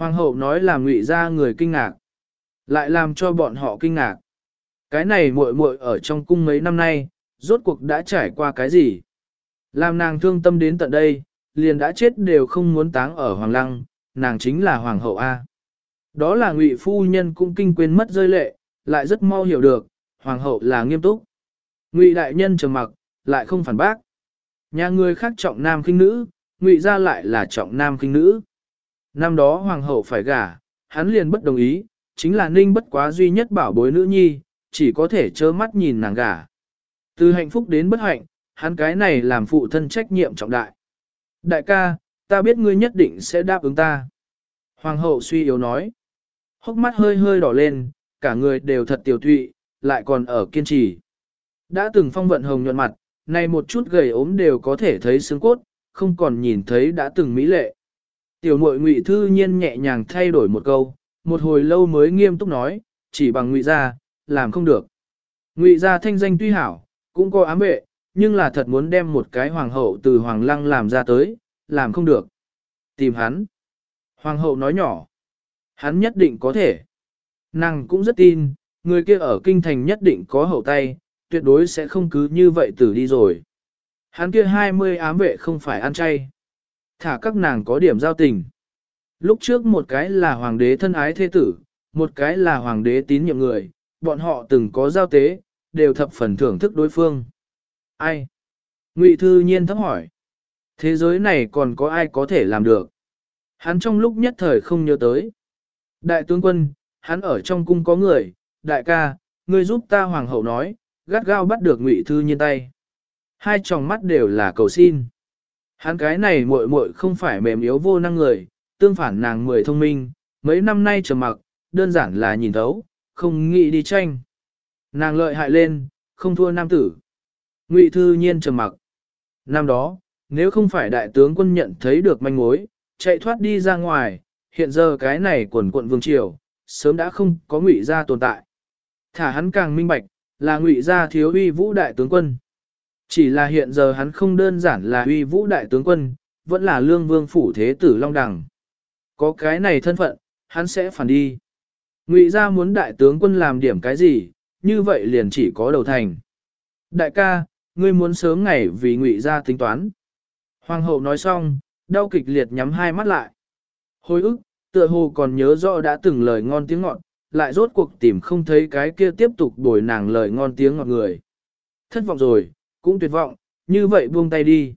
Hoàng hậu nói là ngụy ra người kinh ngạc, lại làm cho bọn họ kinh ngạc. Cái này muội muội ở trong cung mấy năm nay, rốt cuộc đã trải qua cái gì? Làm nàng thương tâm đến tận đây, liền đã chết đều không muốn táng ở Hoàng Lăng, nàng chính là Hoàng hậu A. Đó là ngụy phu nhân cũng kinh quên mất rơi lệ, lại rất mau hiểu được, Hoàng hậu là nghiêm túc. Ngụy đại nhân trầm mặc, lại không phản bác. Nhà người khác trọng nam khinh nữ, ngụy ra lại là trọng nam khinh nữ. Năm đó hoàng hậu phải gả, hắn liền bất đồng ý, chính là ninh bất quá duy nhất bảo bối nữ nhi, chỉ có thể trơ mắt nhìn nàng gả. Từ hạnh phúc đến bất hạnh, hắn cái này làm phụ thân trách nhiệm trọng đại. Đại ca, ta biết ngươi nhất định sẽ đáp ứng ta. Hoàng hậu suy yếu nói. Hốc mắt hơi hơi đỏ lên, cả người đều thật tiểu thụy, lại còn ở kiên trì. Đã từng phong vận hồng nhuận mặt, nay một chút gầy ốm đều có thể thấy xương cốt, không còn nhìn thấy đã từng mỹ lệ. Tiểu muội ngụy thư nhiên nhẹ nhàng thay đổi một câu, một hồi lâu mới nghiêm túc nói, chỉ bằng ngụy gia, làm không được. Ngụy gia thanh danh tuy hảo, cũng có ám vệ, nhưng là thật muốn đem một cái hoàng hậu từ hoàng lăng làm ra tới, làm không được. Tìm hắn. Hoàng hậu nói nhỏ. Hắn nhất định có thể. Nàng cũng rất tin, người kia ở kinh thành nhất định có hậu tay, tuyệt đối sẽ không cứ như vậy tử đi rồi. Hắn kia 20 ám vệ không phải ăn chay. Thả các nàng có điểm giao tình. Lúc trước một cái là hoàng đế thân ái thế tử, một cái là hoàng đế tín nhiệm người, bọn họ từng có giao tế, đều thập phần thưởng thức đối phương. Ai? Ngụy Thư Nhiên thắc hỏi. Thế giới này còn có ai có thể làm được? Hắn trong lúc nhất thời không nhớ tới. Đại tướng quân, hắn ở trong cung có người, đại ca, ngươi giúp ta hoàng hậu nói, gắt gao bắt được Ngụy Thư Nhiên tay. Hai tròng mắt đều là cầu xin. Hắn cái này muội muội không phải mềm yếu vô năng người, tương phản nàng mười thông minh, mấy năm nay trầm mặc, đơn giản là nhìn thấu, không nghĩ đi tranh. Nàng lợi hại lên, không thua nam tử. Ngụy Thư Nhiên trầm mặc. Năm đó, nếu không phải đại tướng quân nhận thấy được manh mối, chạy thoát đi ra ngoài, hiện giờ cái này quần quận vương triều, sớm đã không có ngụy gia tồn tại. Thả hắn càng minh bạch, là ngụy gia thiếu uy vũ đại tướng quân. Chỉ là hiện giờ hắn không đơn giản là uy vũ đại tướng quân, vẫn là lương vương phủ thế tử Long Đằng. Có cái này thân phận, hắn sẽ phản đi. Ngụy gia muốn đại tướng quân làm điểm cái gì, như vậy liền chỉ có đầu thành. Đại ca, ngươi muốn sớm ngày vì ngụy gia tính toán. Hoàng hậu nói xong, đau kịch liệt nhắm hai mắt lại. Hồi ức, tựa hồ còn nhớ rõ đã từng lời ngon tiếng ngọt, lại rốt cuộc tìm không thấy cái kia tiếp tục đổi nàng lời ngon tiếng ngọt người. Thất vọng rồi, cũng tuyệt vọng, như vậy buông tay đi.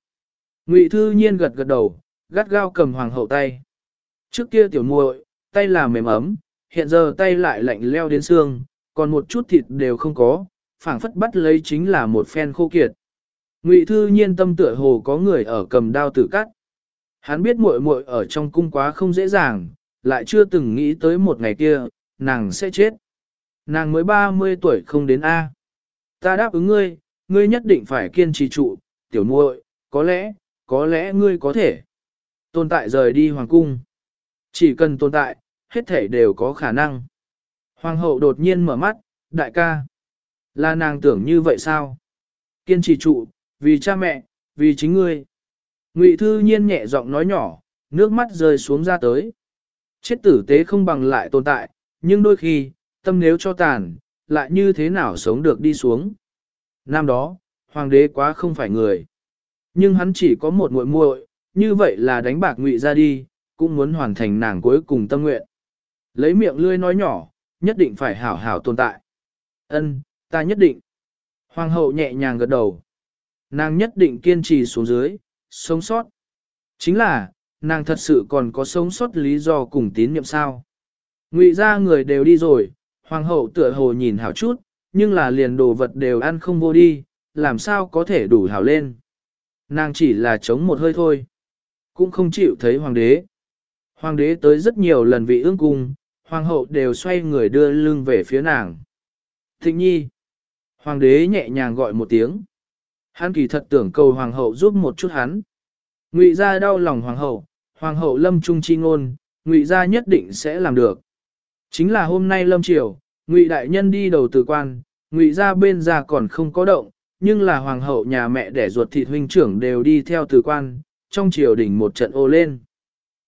Ngụy Thư Nhiên gật gật đầu, gắt gao cầm hoàng hậu tay. Trước kia tiểu muội, tay là mềm ấm, hiện giờ tay lại lạnh leo đến xương, còn một chút thịt đều không có, phảng phất bắt lấy chính là một phen khô kiệt. Ngụy Thư Nhiên tâm tựa hồ có người ở cầm đao tử cắt. Hắn biết muội muội ở trong cung quá không dễ dàng, lại chưa từng nghĩ tới một ngày kia, nàng sẽ chết. Nàng mới 30 tuổi không đến A. Ta đáp ứng ngươi, ngươi nhất định phải kiên trì trụ, tiểu muội, có lẽ, có lẽ ngươi có thể tồn tại rời đi hoàng cung. Chỉ cần tồn tại, hết thể đều có khả năng. Hoàng hậu đột nhiên mở mắt, đại ca. Là nàng tưởng như vậy sao? Kiên trì trụ, vì cha mẹ, vì chính ngươi. Ngụy thư nhiên nhẹ giọng nói nhỏ, nước mắt rơi xuống ra tới. Chết tử tế không bằng lại tồn tại, nhưng đôi khi, tâm nếu cho tàn, lại như thế nào sống được đi xuống. Năm đó, hoàng đế quá không phải người. Nhưng hắn chỉ có một muội muội, như vậy là đánh bạc ngụy ra đi, cũng muốn hoàn thành nàng cuối cùng tâm nguyện. Lấy miệng lươi nói nhỏ, nhất định phải hảo hảo tồn tại. Ân, ta nhất định. Hoàng hậu nhẹ nhàng gật đầu. Nàng nhất định kiên trì xuống dưới, sống sót. Chính là, nàng thật sự còn có sống sót lý do cùng tín nhiệm sao. Ngụy ra người đều đi rồi, hoàng hậu tựa hồ nhìn hảo chút, nhưng là liền đồ vật đều ăn không vô đi, làm sao có thể đủ hảo lên. Nàng chỉ là chống một hơi thôi, cũng không chịu thấy hoàng đế. Hoàng đế tới rất nhiều lần vị ương cung, hoàng hậu đều xoay người đưa lưng về phía nàng. Thịnh nhi, hoàng đế nhẹ nhàng gọi một tiếng. Hắn kỳ thật tưởng cầu hoàng hậu giúp một chút hắn. Ngụy ra đau lòng hoàng hậu, hoàng hậu lâm trung chi ngôn, ngụy ra nhất định sẽ làm được. Chính là hôm nay lâm triều, ngụy đại nhân đi đầu từ quan, ngụy ra bên ra còn không có động, nhưng là hoàng hậu nhà mẹ đẻ ruột thịt huynh trưởng đều đi theo từ quan, trong triều đình một trận ô lên.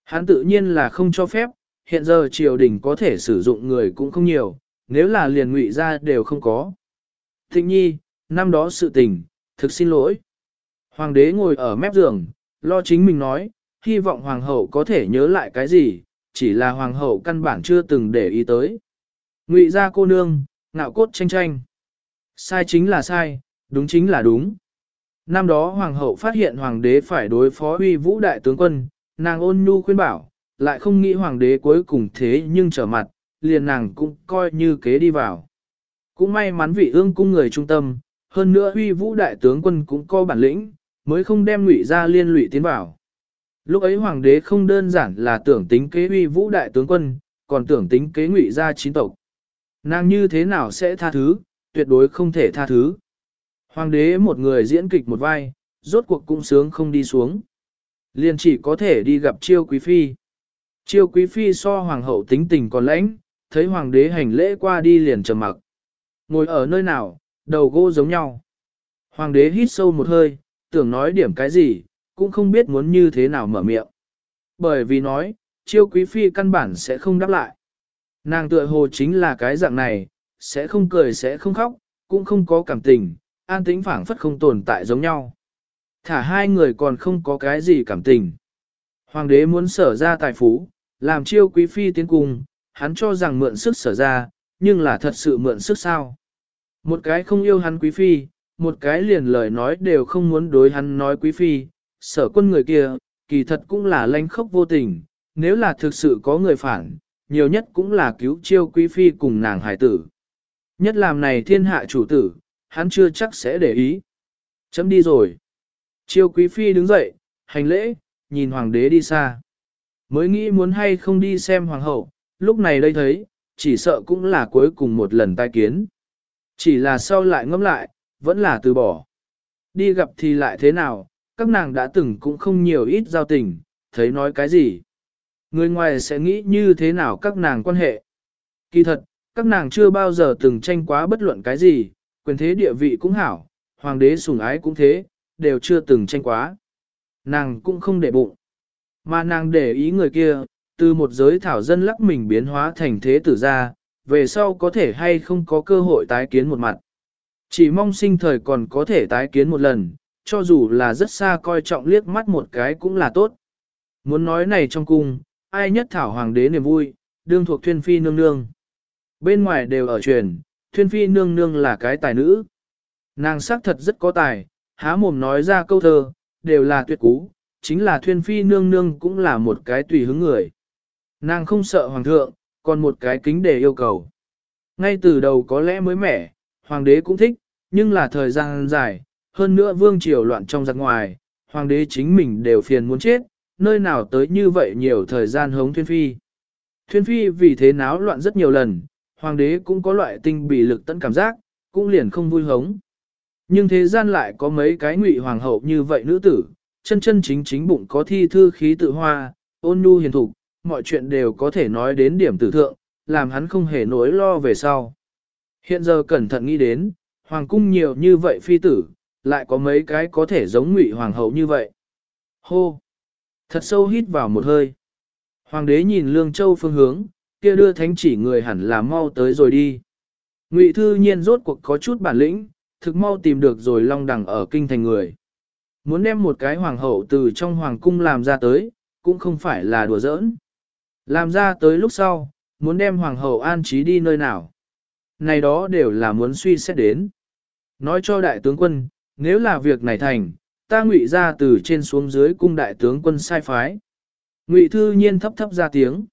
Hắn tự nhiên là không cho phép, hiện giờ triều đình có thể sử dụng người cũng không nhiều, nếu là liền ngụy ra đều không có. Thịnh nhi, năm đó sự tình, thực xin lỗi. Hoàng đế ngồi ở mép giường, lo chính mình nói, hy vọng hoàng hậu có thể nhớ lại cái gì, chỉ là hoàng hậu căn bản chưa từng để ý tới. Ngụy ra cô nương, ngạo cốt tranh tranh. Sai chính là sai, đúng chính là đúng. Năm đó hoàng hậu phát hiện hoàng đế phải đối phó uy vũ đại tướng quân, nàng ôn nhu khuyên bảo, lại không nghĩ hoàng đế cuối cùng thế nhưng trở mặt, liền nàng cũng coi như kế đi vào. Cũng may mắn vị ương cung người trung tâm, hơn nữa uy vũ đại tướng quân cũng có bản lĩnh, mới không đem ngụy ra liên lụy tiến vào. Lúc ấy hoàng đế không đơn giản là tưởng tính kế uy vũ đại tướng quân, còn tưởng tính kế ngụy ra chín tộc. Nàng như thế nào sẽ tha thứ, tuyệt đối không thể tha thứ. Hoàng đế một người diễn kịch một vai, rốt cuộc cũng sướng không đi xuống. Liền chỉ có thể đi gặp chiêu quý phi. Chiêu quý phi so hoàng hậu tính tình còn lãnh, thấy hoàng đế hành lễ qua đi liền trầm mặc. Ngồi ở nơi nào, đầu gỗ giống nhau. Hoàng đế hít sâu một hơi, tưởng nói điểm cái gì, cũng không biết muốn như thế nào mở miệng. Bởi vì nói, chiêu quý phi căn bản sẽ không đáp lại. Nàng tựa hồ chính là cái dạng này, sẽ không cười sẽ không khóc, cũng không có cảm tình, an tĩnh phảng phất không tồn tại giống nhau. Thả hai người còn không có cái gì cảm tình. Hoàng đế muốn sở ra tài phú, làm chiêu quý phi tiến cùng, hắn cho rằng mượn sức sở ra, nhưng là thật sự mượn sức sao. Một cái không yêu hắn quý phi, một cái liền lời nói đều không muốn đối hắn nói quý phi, sở quân người kia, kỳ thật cũng là lanh khốc vô tình, nếu là thực sự có người phản, nhiều nhất cũng là cứu chiêu quý phi cùng nàng hải tử. Nhất làm này thiên hạ chủ tử, hắn chưa chắc sẽ để ý. Chấm đi rồi. Chiêu quý phi đứng dậy, hành lễ, nhìn hoàng đế đi xa. Mới nghĩ muốn hay không đi xem hoàng hậu, lúc này đây thấy, chỉ sợ cũng là cuối cùng một lần tai kiến. Chỉ là sau lại ngẫm lại, vẫn là từ bỏ. Đi gặp thì lại thế nào, các nàng đã từng cũng không nhiều ít giao tình, thấy nói cái gì. Người ngoài sẽ nghĩ như thế nào các nàng quan hệ. Kỳ thật, các nàng chưa bao giờ từng tranh quá bất luận cái gì, quyền thế địa vị cũng hảo, hoàng đế sủng ái cũng thế, đều chưa từng tranh quá. Nàng cũng không để bụng. Mà nàng để ý người kia, từ một giới thảo dân lắc mình biến hóa thành thế tử gia, về sau có thể hay không có cơ hội tái kiến một mặt. Chỉ mong sinh thời còn có thể tái kiến một lần, cho dù là rất xa coi trọng liếc mắt một cái cũng là tốt. Muốn nói này trong cung, ai nhất thảo hoàng đế niềm vui, đương thuộc thuyên phi nương nương. Bên ngoài đều ở truyền, thuyên phi nương nương là cái tài nữ. Nàng sắc thật rất có tài, há mồm nói ra câu thơ, đều là tuyệt cú, chính là thuyên phi nương nương cũng là một cái tùy hứng người. Nàng không sợ hoàng thượng, còn một cái kính để yêu cầu. Ngay từ đầu có lẽ mới mẻ, hoàng đế cũng thích, nhưng là thời gian dài, hơn nữa vương triều loạn trong giặc ngoài, hoàng đế chính mình đều phiền muốn chết, nơi nào tới như vậy nhiều thời gian hống thuyên phi. Thuyên phi vì thế náo loạn rất nhiều lần, hoàng đế cũng có loại tinh bị lực tận cảm giác, cũng liền không vui hống. Nhưng thế gian lại có mấy cái ngụy hoàng hậu như vậy nữ tử, chân chân chính chính bụng có thi thư khí tự hoa, ôn nhu hiền thục, mọi chuyện đều có thể nói đến điểm tử thượng, làm hắn không hề nỗi lo về sau. Hiện giờ cẩn thận nghĩ đến, hoàng cung nhiều như vậy phi tử, lại có mấy cái có thể giống ngụy hoàng hậu như vậy. Hô! Thật sâu hít vào một hơi. Hoàng đế nhìn Lương Châu phương hướng, kia đưa thánh chỉ người hẳn là mau tới rồi đi. Ngụy thư nhiên rốt cuộc có chút bản lĩnh, thực mau tìm được rồi long đẳng ở kinh thành người. Muốn đem một cái hoàng hậu từ trong hoàng cung làm ra tới, cũng không phải là đùa giỡn. Làm ra tới lúc sau, muốn đem hoàng hậu an trí đi nơi nào. Này đó đều là muốn suy xét đến. Nói cho đại tướng quân, nếu là việc này thành, ta ngụy ra từ trên xuống dưới cung đại tướng quân sai phái. Ngụy thư nhiên thấp thấp ra tiếng.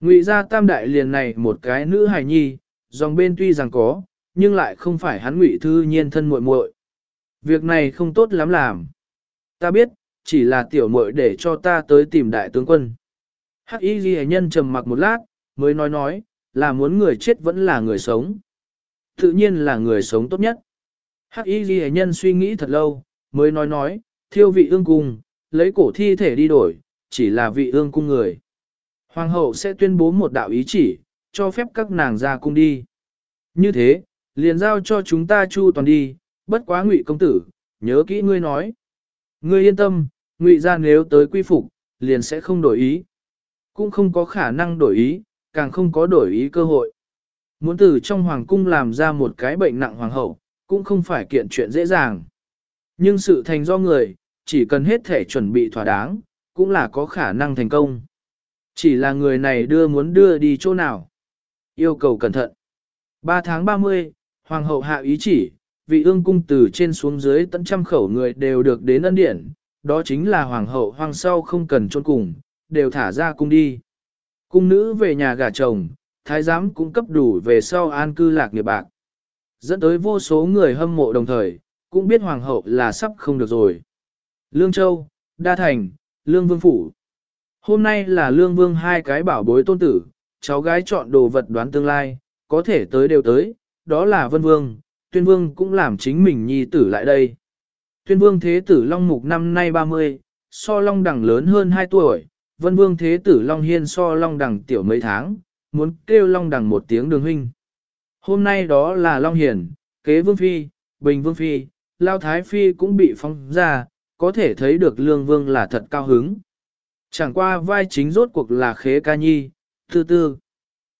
Ngụy ra tam đại liền này một cái nữ hài nhi, dòng bên tuy rằng có, nhưng lại không phải hắn ngụy thư nhiên thân muội muội. Việc này không tốt lắm làm. Ta biết, chỉ là tiểu muội để cho ta tới tìm đại tướng quân. Hắc y ghi nhân trầm mặc một lát, mới nói nói, là muốn người chết vẫn là người sống. Tự nhiên là người sống tốt nhất. Hắc y ghi nhân suy nghĩ thật lâu, mới nói nói, thiêu vị ương cung, lấy cổ thi thể đi đổi, chỉ là vị ương cung người. Hoàng hậu sẽ tuyên bố một đạo ý chỉ, cho phép các nàng ra cung đi. Như thế, liền giao cho chúng ta chu toàn đi, bất quá ngụy công tử, nhớ kỹ ngươi nói. Ngươi yên tâm, ngụy ra nếu tới quy phục, liền sẽ không đổi ý. cũng không có khả năng đổi ý, càng không có đổi ý cơ hội. Muốn từ trong hoàng cung làm ra một cái bệnh nặng hoàng hậu, cũng không phải kiện chuyện dễ dàng. Nhưng sự thành do người, chỉ cần hết thể chuẩn bị thỏa đáng, cũng là có khả năng thành công. Chỉ là người này đưa muốn đưa đi chỗ nào. Yêu cầu cẩn thận. 3 tháng 30, Hoàng hậu hạ ý chỉ, vị ương cung từ trên xuống dưới tận trăm khẩu người đều được đến ân điển, đó chính là Hoàng hậu hoàng sau không cần trôn cùng, đều thả ra cung đi. Cung nữ về nhà gả chồng, thái giám cũng cấp đủ về sau an cư lạc nghiệp bạc. Dẫn tới vô số người hâm mộ đồng thời, cũng biết hoàng hậu là sắp không được rồi. Lương Châu, Đa Thành, Lương Vương Phủ. Hôm nay là Lương Vương hai cái bảo bối tôn tử, cháu gái chọn đồ vật đoán tương lai, có thể tới đều tới, đó là Vân Vương, Tuyên Vương cũng làm chính mình nhi tử lại đây. Tuyên Vương Thế tử Long Mục năm nay 30, so Long Đằng lớn hơn 2 tuổi, Vân Vương Thế tử Long Hiên so Long Đằng tiểu mấy tháng, muốn kêu Long Đằng một tiếng đường huynh. Hôm nay đó là Long Hiền, Kế Vương Phi, Bình Vương Phi, Lao Thái Phi cũng bị phóng ra, có thể thấy được Lương Vương là thật cao hứng. Chẳng qua vai chính rốt cuộc là Khế Ca Nhi, Tư Tư.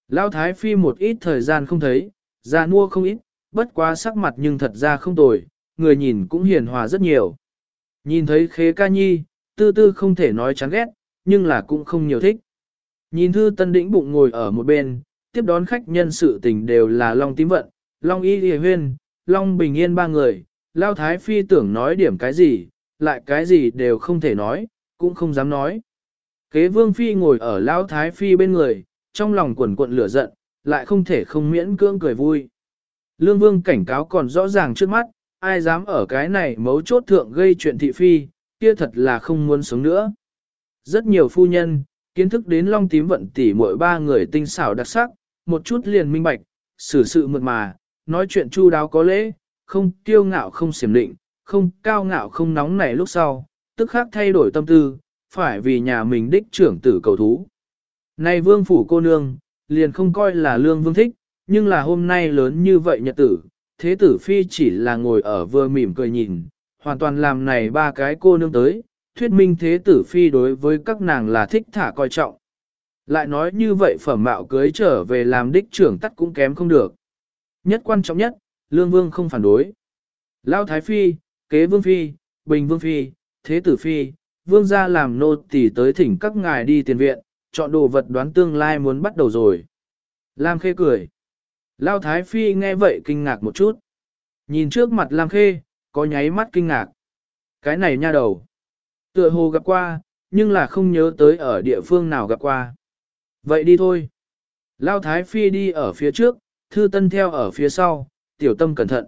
Lao Thái Phi một ít thời gian không thấy, ra mua không ít, bất quá sắc mặt nhưng thật ra không tồi, người nhìn cũng hiền hòa rất nhiều. Nhìn thấy Khế Ca Nhi, Tư Tư không thể nói chán ghét, nhưng là cũng không nhiều thích. Nhìn Thư Tân Đĩnh bụng ngồi ở một bên, tiếp đón khách nhân sự tình đều là Long Tím Vận, Long Y Lì Huyên, Long Bình Yên ba người, Lao Thái Phi tưởng nói điểm cái gì, lại cái gì đều không thể nói, cũng không dám nói. Kế Vương Phi ngồi ở Lao Thái Phi bên người, trong lòng quần quận lửa giận, lại không thể không miễn cưỡng cười vui. Lương Vương cảnh cáo còn rõ ràng trước mắt, ai dám ở cái này mấu chốt thượng gây chuyện thị phi, kia thật là không muốn sống nữa. Rất nhiều phu nhân, kiến thức đến long tím vận tỉ mỗi ba người tinh xảo đặc sắc, một chút liền minh bạch, xử sự mượt mà, nói chuyện chu đáo có lễ, không kiêu ngạo không xiểm định, không cao ngạo không nóng nảy lúc sau, tức khắc thay đổi tâm tư, phải vì nhà mình đích trưởng tử cầu thú. Này vương phủ cô nương, liền không coi là lương vương thích, nhưng là hôm nay lớn như vậy nhật tử, thế tử phi chỉ là ngồi ở vừa mỉm cười nhìn, hoàn toàn làm này ba cái cô nương tới, thuyết minh thế tử phi đối với các nàng là thích thả coi trọng. Lại nói như vậy phẩm mạo cưới trở về làm đích trưởng tắt cũng kém không được. Nhất quan trọng nhất, lương vương không phản đối. Lao Thái Phi, kế vương phi, bình vương phi, thế tử phi, vương gia làm nô tỳ tới thỉnh các ngài đi tiền viện, chọn đồ vật đoán tương lai muốn bắt đầu rồi. Lam khê cười. Lao Thái Phi nghe vậy kinh ngạc một chút. Nhìn trước mặt Lam khê, có nháy mắt kinh ngạc. Cái này nha đầu. Tựa hồ gặp qua, nhưng là không nhớ tới ở địa phương nào gặp qua. Vậy đi thôi. Lao Thái Phi đi ở phía trước, Thư Tân theo ở phía sau, tiểu tâm cẩn thận.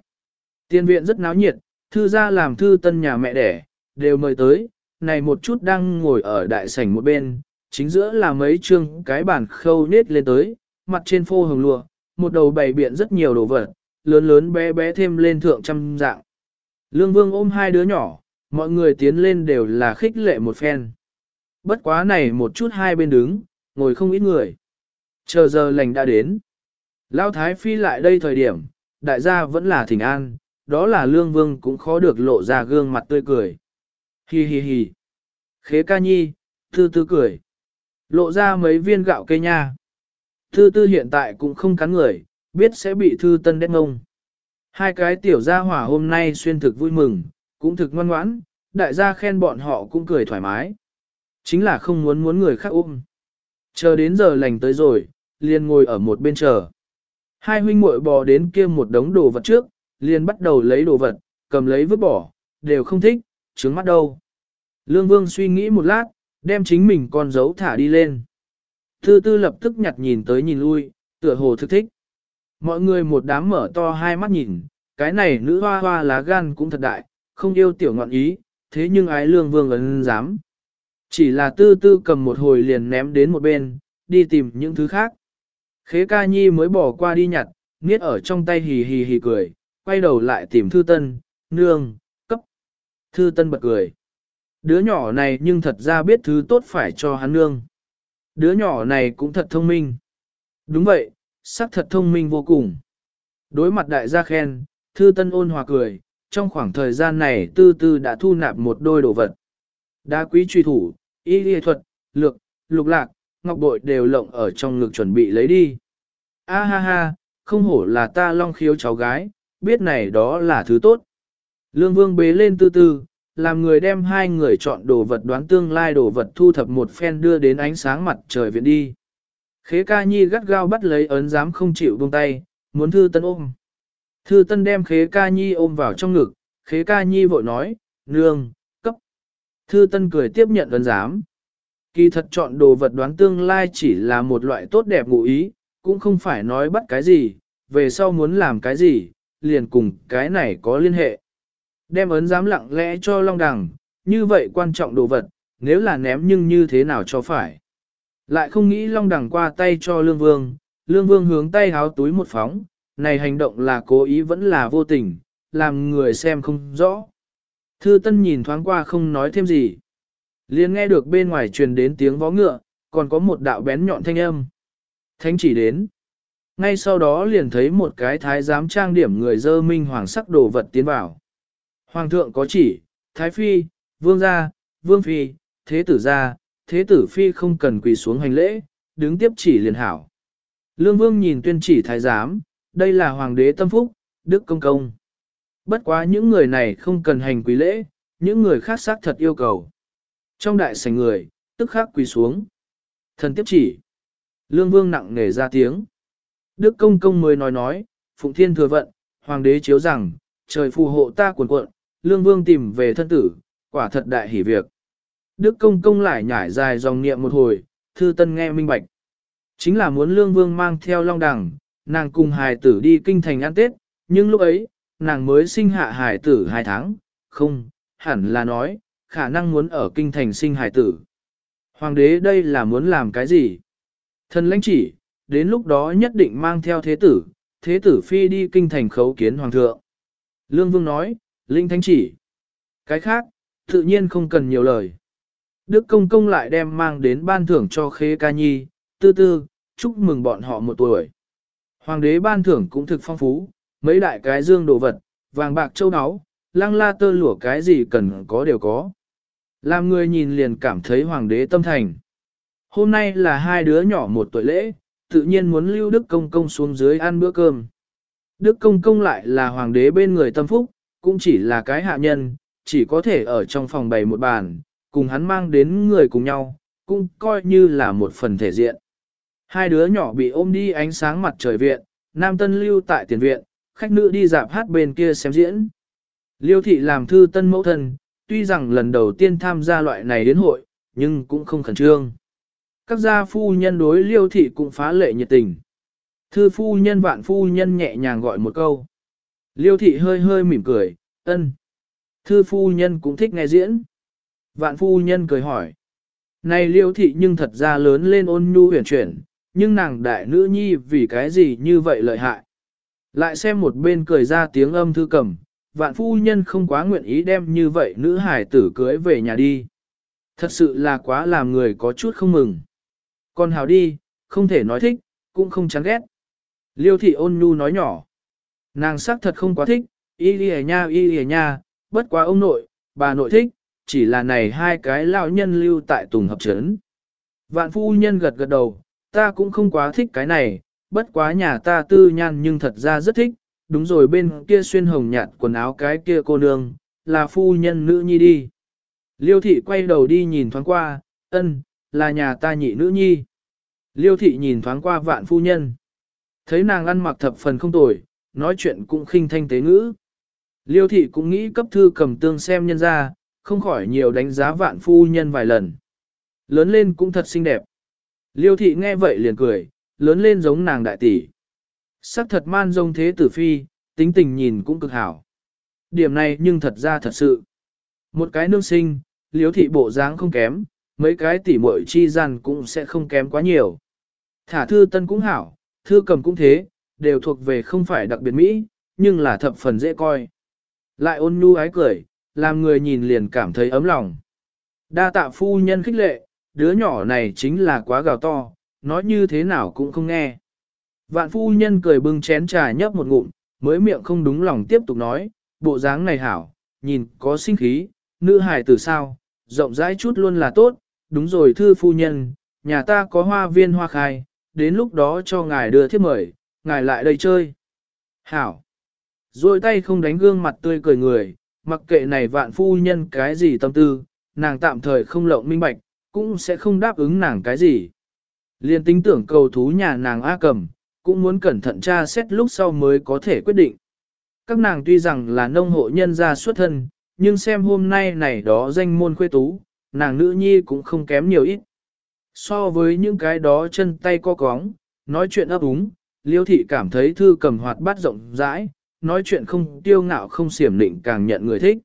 Tiên viện rất náo nhiệt, Thư gia làm Thư Tân nhà mẹ đẻ, đều mời tới, này một chút đang ngồi ở đại sảnh một bên, chính giữa là mấy chương cái bàn khâu nết lên tới, mặt trên phô hồng lụa, một đầu bày biện rất nhiều đồ vật, lớn lớn bé bé thêm lên thượng trăm dạng. Lương Vương ôm hai đứa nhỏ, mọi người tiến lên đều là khích lệ một phen. Bất quá này một chút hai bên đứng, ngồi không ít người. Chờ giờ lành đã đến. Lão Thái Phi lại đây thời điểm, đại gia vẫn là thỉnh an, đó là Lương Vương cũng khó được lộ ra gương mặt tươi cười. Hi hi hi. Khế ca nhi, tư tư cười. Lộ ra mấy viên gạo cây nha. Thư tư hiện tại cũng không cắn người, biết sẽ bị thư tân đét ngông. Hai cái tiểu gia hỏa hôm nay xuyên thực vui mừng, cũng thực ngoan ngoãn, đại gia khen bọn họ cũng cười thoải mái. Chính là không muốn muốn người khác ôm. Chờ đến giờ lành tới rồi, liền ngồi ở một bên chờ. Hai huynh muội bò đến kia một đống đồ vật trước, liền bắt đầu lấy đồ vật, cầm lấy vứt bỏ, đều không thích, trướng mắt đâu. Lương Vương suy nghĩ một lát, đem chính mình con dấu thả đi lên. Thư tư lập tức nhặt nhìn tới nhìn lui, tựa hồ thực thích. Mọi người một đám mở to hai mắt nhìn, cái này nữ hoa hoa lá gan cũng thật đại, không yêu tiểu ngọn ý, thế nhưng ái lương vương ấn dám. Chỉ là tư tư cầm một hồi liền ném đến một bên, đi tìm những thứ khác. Khế ca nhi mới bỏ qua đi nhặt, niết ở trong tay hì hì hì cười, quay đầu lại tìm thư tân, nương, cấp. Thư tân bật cười. Đứa nhỏ này nhưng thật ra biết thứ tốt phải cho hắn nương. Đứa nhỏ này cũng thật thông minh. Đúng vậy, sắc thật thông minh vô cùng. Đối mặt đại gia khen, thư tân ôn hòa cười, trong khoảng thời gian này tư tư đã thu nạp một đôi đồ vật. Đá quý truy thủ, y lý thuật, lược, lục lạc, ngọc bội đều lộng ở trong ngực chuẩn bị lấy đi. A ha ha, không hổ là ta long khiếu cháu gái, biết này đó là thứ tốt. Lương vương bế lên tư tư, làm người đem hai người chọn đồ vật đoán tương lai đồ vật thu thập một phen đưa đến ánh sáng mặt trời viện đi. Khế ca nhi gắt gao bắt lấy ấn dám không chịu buông tay, muốn thư tân ôm. Thư tân đem khế ca nhi ôm vào trong ngực, khế ca nhi vội nói, nương, cấp. Thư tân cười tiếp nhận ấn dám. Kỳ thật chọn đồ vật đoán tương lai chỉ là một loại tốt đẹp ngụ ý, cũng không phải nói bắt cái gì, về sau muốn làm cái gì, liền cùng cái này có liên hệ. Đem ấn giám lặng lẽ cho Long Đằng, như vậy quan trọng đồ vật, nếu là ném nhưng như thế nào cho phải. Lại không nghĩ Long Đằng qua tay cho Lương Vương, Lương Vương hướng tay háo túi một phóng, này hành động là cố ý vẫn là vô tình, làm người xem không rõ. Thư Tân nhìn thoáng qua không nói thêm gì. Liền nghe được bên ngoài truyền đến tiếng vó ngựa, còn có một đạo bén nhọn thanh âm. Thánh chỉ đến. Ngay sau đó liền thấy một cái thái giám trang điểm người dơ minh hoàng sắc đồ vật tiến vào. Hoàng thượng có chỉ, thái phi, vương gia, vương phi, thế tử gia, thế tử phi không cần quỳ xuống hành lễ, đứng tiếp chỉ liền hảo. Lương vương nhìn tuyên chỉ thái giám, đây là hoàng đế tâm phúc, đức công công. Bất quá những người này không cần hành quỳ lễ, những người khác xác thật yêu cầu. Trong đại sảnh người, tức khắc quỳ xuống. Thần tiếp chỉ. Lương vương nặng nề ra tiếng. Đức công công mới nói nói, Phụng Thiên thừa vận, hoàng đế chiếu rằng, trời phù hộ ta cuồn cuộn, lương vương tìm về thân tử, quả thật đại hỷ việc. Đức công công lại nhảy dài dòng niệm một hồi, thư tân nghe minh bạch. Chính là muốn lương vương mang theo long đằng, nàng cùng hài tử đi kinh thành ăn tết, nhưng lúc ấy, nàng mới sinh hạ hài tử hai tháng, không, hẳn là nói, khả năng muốn ở kinh thành sinh hải tử. Hoàng đế đây là muốn làm cái gì? Thần lãnh chỉ, đến lúc đó nhất định mang theo thế tử, thế tử phi đi kinh thành khấu kiến hoàng thượng. Lương Vương nói, Linh Thánh chỉ. Cái khác, tự nhiên không cần nhiều lời. Đức Công Công lại đem mang đến ban thưởng cho Khế Ca Nhi, tư tư, chúc mừng bọn họ một tuổi. Hoàng đế ban thưởng cũng thực phong phú, mấy đại cái dương đồ vật, vàng bạc châu áo, lăng la tơ lụa cái gì cần có đều có. Làm người nhìn liền cảm thấy hoàng đế tâm thành. Hôm nay là hai đứa nhỏ một tuổi lễ, tự nhiên muốn lưu Đức Công Công xuống dưới ăn bữa cơm. Đức Công Công lại là hoàng đế bên người tâm phúc, cũng chỉ là cái hạ nhân, chỉ có thể ở trong phòng bày một bàn, cùng hắn mang đến người cùng nhau, cũng coi như là một phần thể diện. Hai đứa nhỏ bị ôm đi ánh sáng mặt trời viện, nam tân lưu tại tiền viện, khách nữ đi dạp hát bên kia xem diễn. Liêu thị làm thư tân mẫu thân, tuy rằng lần đầu tiên tham gia loại này đến hội, nhưng cũng không khẩn trương. Các gia phu nhân đối liêu thị cũng phá lệ nhiệt tình. Thư phu nhân vạn phu nhân nhẹ nhàng gọi một câu. Liêu thị hơi hơi mỉm cười, ân. Thư phu nhân cũng thích nghe diễn. Vạn phu nhân cười hỏi. Này liêu thị nhưng thật ra lớn lên ôn nhu huyền chuyển, nhưng nàng đại nữ nhi vì cái gì như vậy lợi hại. Lại xem một bên cười ra tiếng âm thư cầm, vạn phu nhân không quá nguyện ý đem như vậy nữ hải tử cưới về nhà đi. Thật sự là quá làm người có chút không mừng. Còn hào đi, không thể nói thích, cũng không chán ghét. Liêu thị ôn nhu nói nhỏ. Nàng sắc thật không quá thích, y lìa nha y lìa nha, bất quá ông nội, bà nội thích, chỉ là này hai cái lão nhân lưu tại tùng hợp trấn. Vạn phu nhân gật gật đầu, ta cũng không quá thích cái này, bất quá nhà ta tư nhan nhưng thật ra rất thích, đúng rồi bên kia xuyên hồng nhạt quần áo cái kia cô nương, là phu nhân nữ nhi đi. Liêu thị quay đầu đi nhìn thoáng qua, ân, là nhà ta nhị nữ nhi. Liêu thị nhìn thoáng qua vạn phu nhân. Thấy nàng ăn mặc thập phần không tồi, nói chuyện cũng khinh thanh tế ngữ. Liêu thị cũng nghĩ cấp thư cầm tương xem nhân ra, không khỏi nhiều đánh giá vạn phu nhân vài lần. Lớn lên cũng thật xinh đẹp. Liêu thị nghe vậy liền cười, lớn lên giống nàng đại tỷ. Sắc thật man dông thế tử phi, tính tình nhìn cũng cực hảo. Điểm này nhưng thật ra thật sự. Một cái nương sinh, liếu thị bộ dáng không kém, mấy cái tỷ muội chi gian cũng sẽ không kém quá nhiều. Thả thư tân cũng hảo, thư cầm cũng thế, đều thuộc về không phải đặc biệt Mỹ, nhưng là thập phần dễ coi. Lại ôn nhu ái cười, làm người nhìn liền cảm thấy ấm lòng. Đa tạ phu nhân khích lệ, đứa nhỏ này chính là quá gào to, nói như thế nào cũng không nghe. Vạn phu nhân cười bưng chén trà nhấp một ngụm, mới miệng không đúng lòng tiếp tục nói, bộ dáng này hảo, nhìn có sinh khí, nữ hài từ sao, rộng rãi chút luôn là tốt, đúng rồi thư phu nhân, nhà ta có hoa viên hoa khai, đến lúc đó cho ngài đưa thiếp mời, ngài lại đây chơi. Hảo! Rồi tay không đánh gương mặt tươi cười người, mặc kệ này vạn phu nhân cái gì tâm tư, nàng tạm thời không lộng minh bạch, cũng sẽ không đáp ứng nàng cái gì. Liên tính tưởng cầu thú nhà nàng A cầm, cũng muốn cẩn thận tra xét lúc sau mới có thể quyết định. Các nàng tuy rằng là nông hộ nhân gia xuất thân, nhưng xem hôm nay này đó danh môn khuê tú, nàng nữ nhi cũng không kém nhiều ít. So với những cái đó chân tay co cóng, nói chuyện ấp úng, liêu thị cảm thấy thư cầm hoạt bát rộng rãi, nói chuyện không tiêu ngạo không xiểm định càng nhận người thích.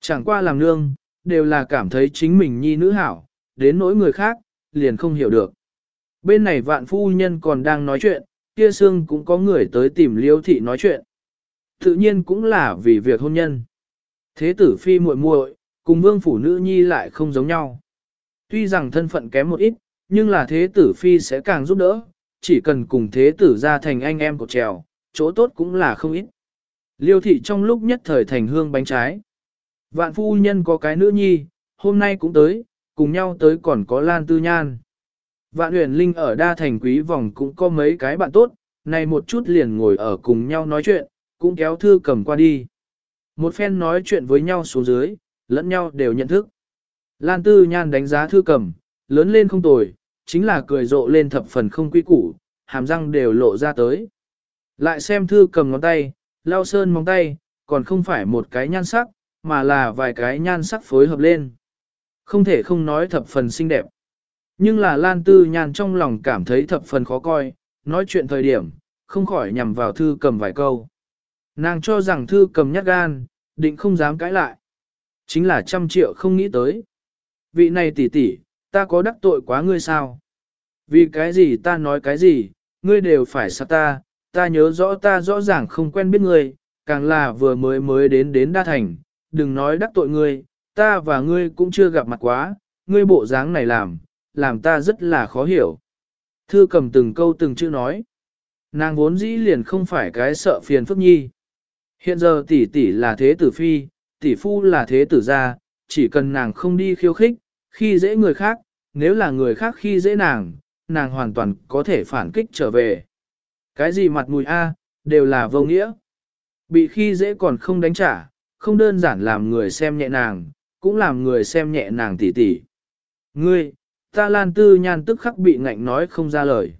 Chẳng qua làm nương, đều là cảm thấy chính mình nhi nữ hảo, đến nỗi người khác, liền không hiểu được. Bên này vạn phu nhân còn đang nói chuyện, kia xương cũng có người tới tìm liêu thị nói chuyện. Tự nhiên cũng là vì việc hôn nhân. Thế tử phi muội muội cùng vương phủ nữ nhi lại không giống nhau. Tuy rằng thân phận kém một ít, nhưng là thế tử phi sẽ càng giúp đỡ, chỉ cần cùng thế tử ra thành anh em cột trèo, chỗ tốt cũng là không ít. Liêu thị trong lúc nhất thời thành hương bánh trái. Vạn phu nhân có cái nữ nhi, hôm nay cũng tới, cùng nhau tới còn có Lan Tư Nhan. Vạn huyền linh ở đa thành quý vòng cũng có mấy cái bạn tốt, này một chút liền ngồi ở cùng nhau nói chuyện, cũng kéo thư cầm qua đi. Một phen nói chuyện với nhau xuống dưới, lẫn nhau đều nhận thức. Lan Tư Nhan đánh giá thư cầm, lớn lên không tồi, chính là cười rộ lên thập phần không quý củ, hàm răng đều lộ ra tới. Lại xem thư cầm ngón tay, lao sơn móng tay, còn không phải một cái nhan sắc, mà là vài cái nhan sắc phối hợp lên. Không thể không nói thập phần xinh đẹp. Nhưng là Lan Tư Nhan trong lòng cảm thấy thập phần khó coi, nói chuyện thời điểm, không khỏi nhằm vào thư cầm vài câu. Nàng cho rằng thư cầm nhát gan, định không dám cãi lại. Chính là trăm triệu không nghĩ tới. Vị này tỷ tỷ, ta có đắc tội quá ngươi sao? Vì cái gì ta nói cái gì, ngươi đều phải xa ta, ta nhớ rõ ta rõ ràng không quen biết ngươi, càng là vừa mới mới đến đến đa thành, đừng nói đắc tội ngươi, ta và ngươi cũng chưa gặp mặt quá, ngươi bộ dáng này làm, làm ta rất là khó hiểu. Thư cầm từng câu từng chữ nói, nàng vốn dĩ liền không phải cái sợ phiền phức nhi. Hiện giờ tỷ tỷ là thế tử phi, tỷ phu là thế tử gia, chỉ cần nàng không đi khiêu khích, khi dễ người khác, nếu là người khác khi dễ nàng, nàng hoàn toàn có thể phản kích trở về. Cái gì mặt mùi A, đều là vô nghĩa. Bị khi dễ còn không đánh trả, không đơn giản làm người xem nhẹ nàng, cũng làm người xem nhẹ nàng tỷ tỷ. Ngươi, ta lan tư nhan tức khắc bị ngạnh nói không ra lời.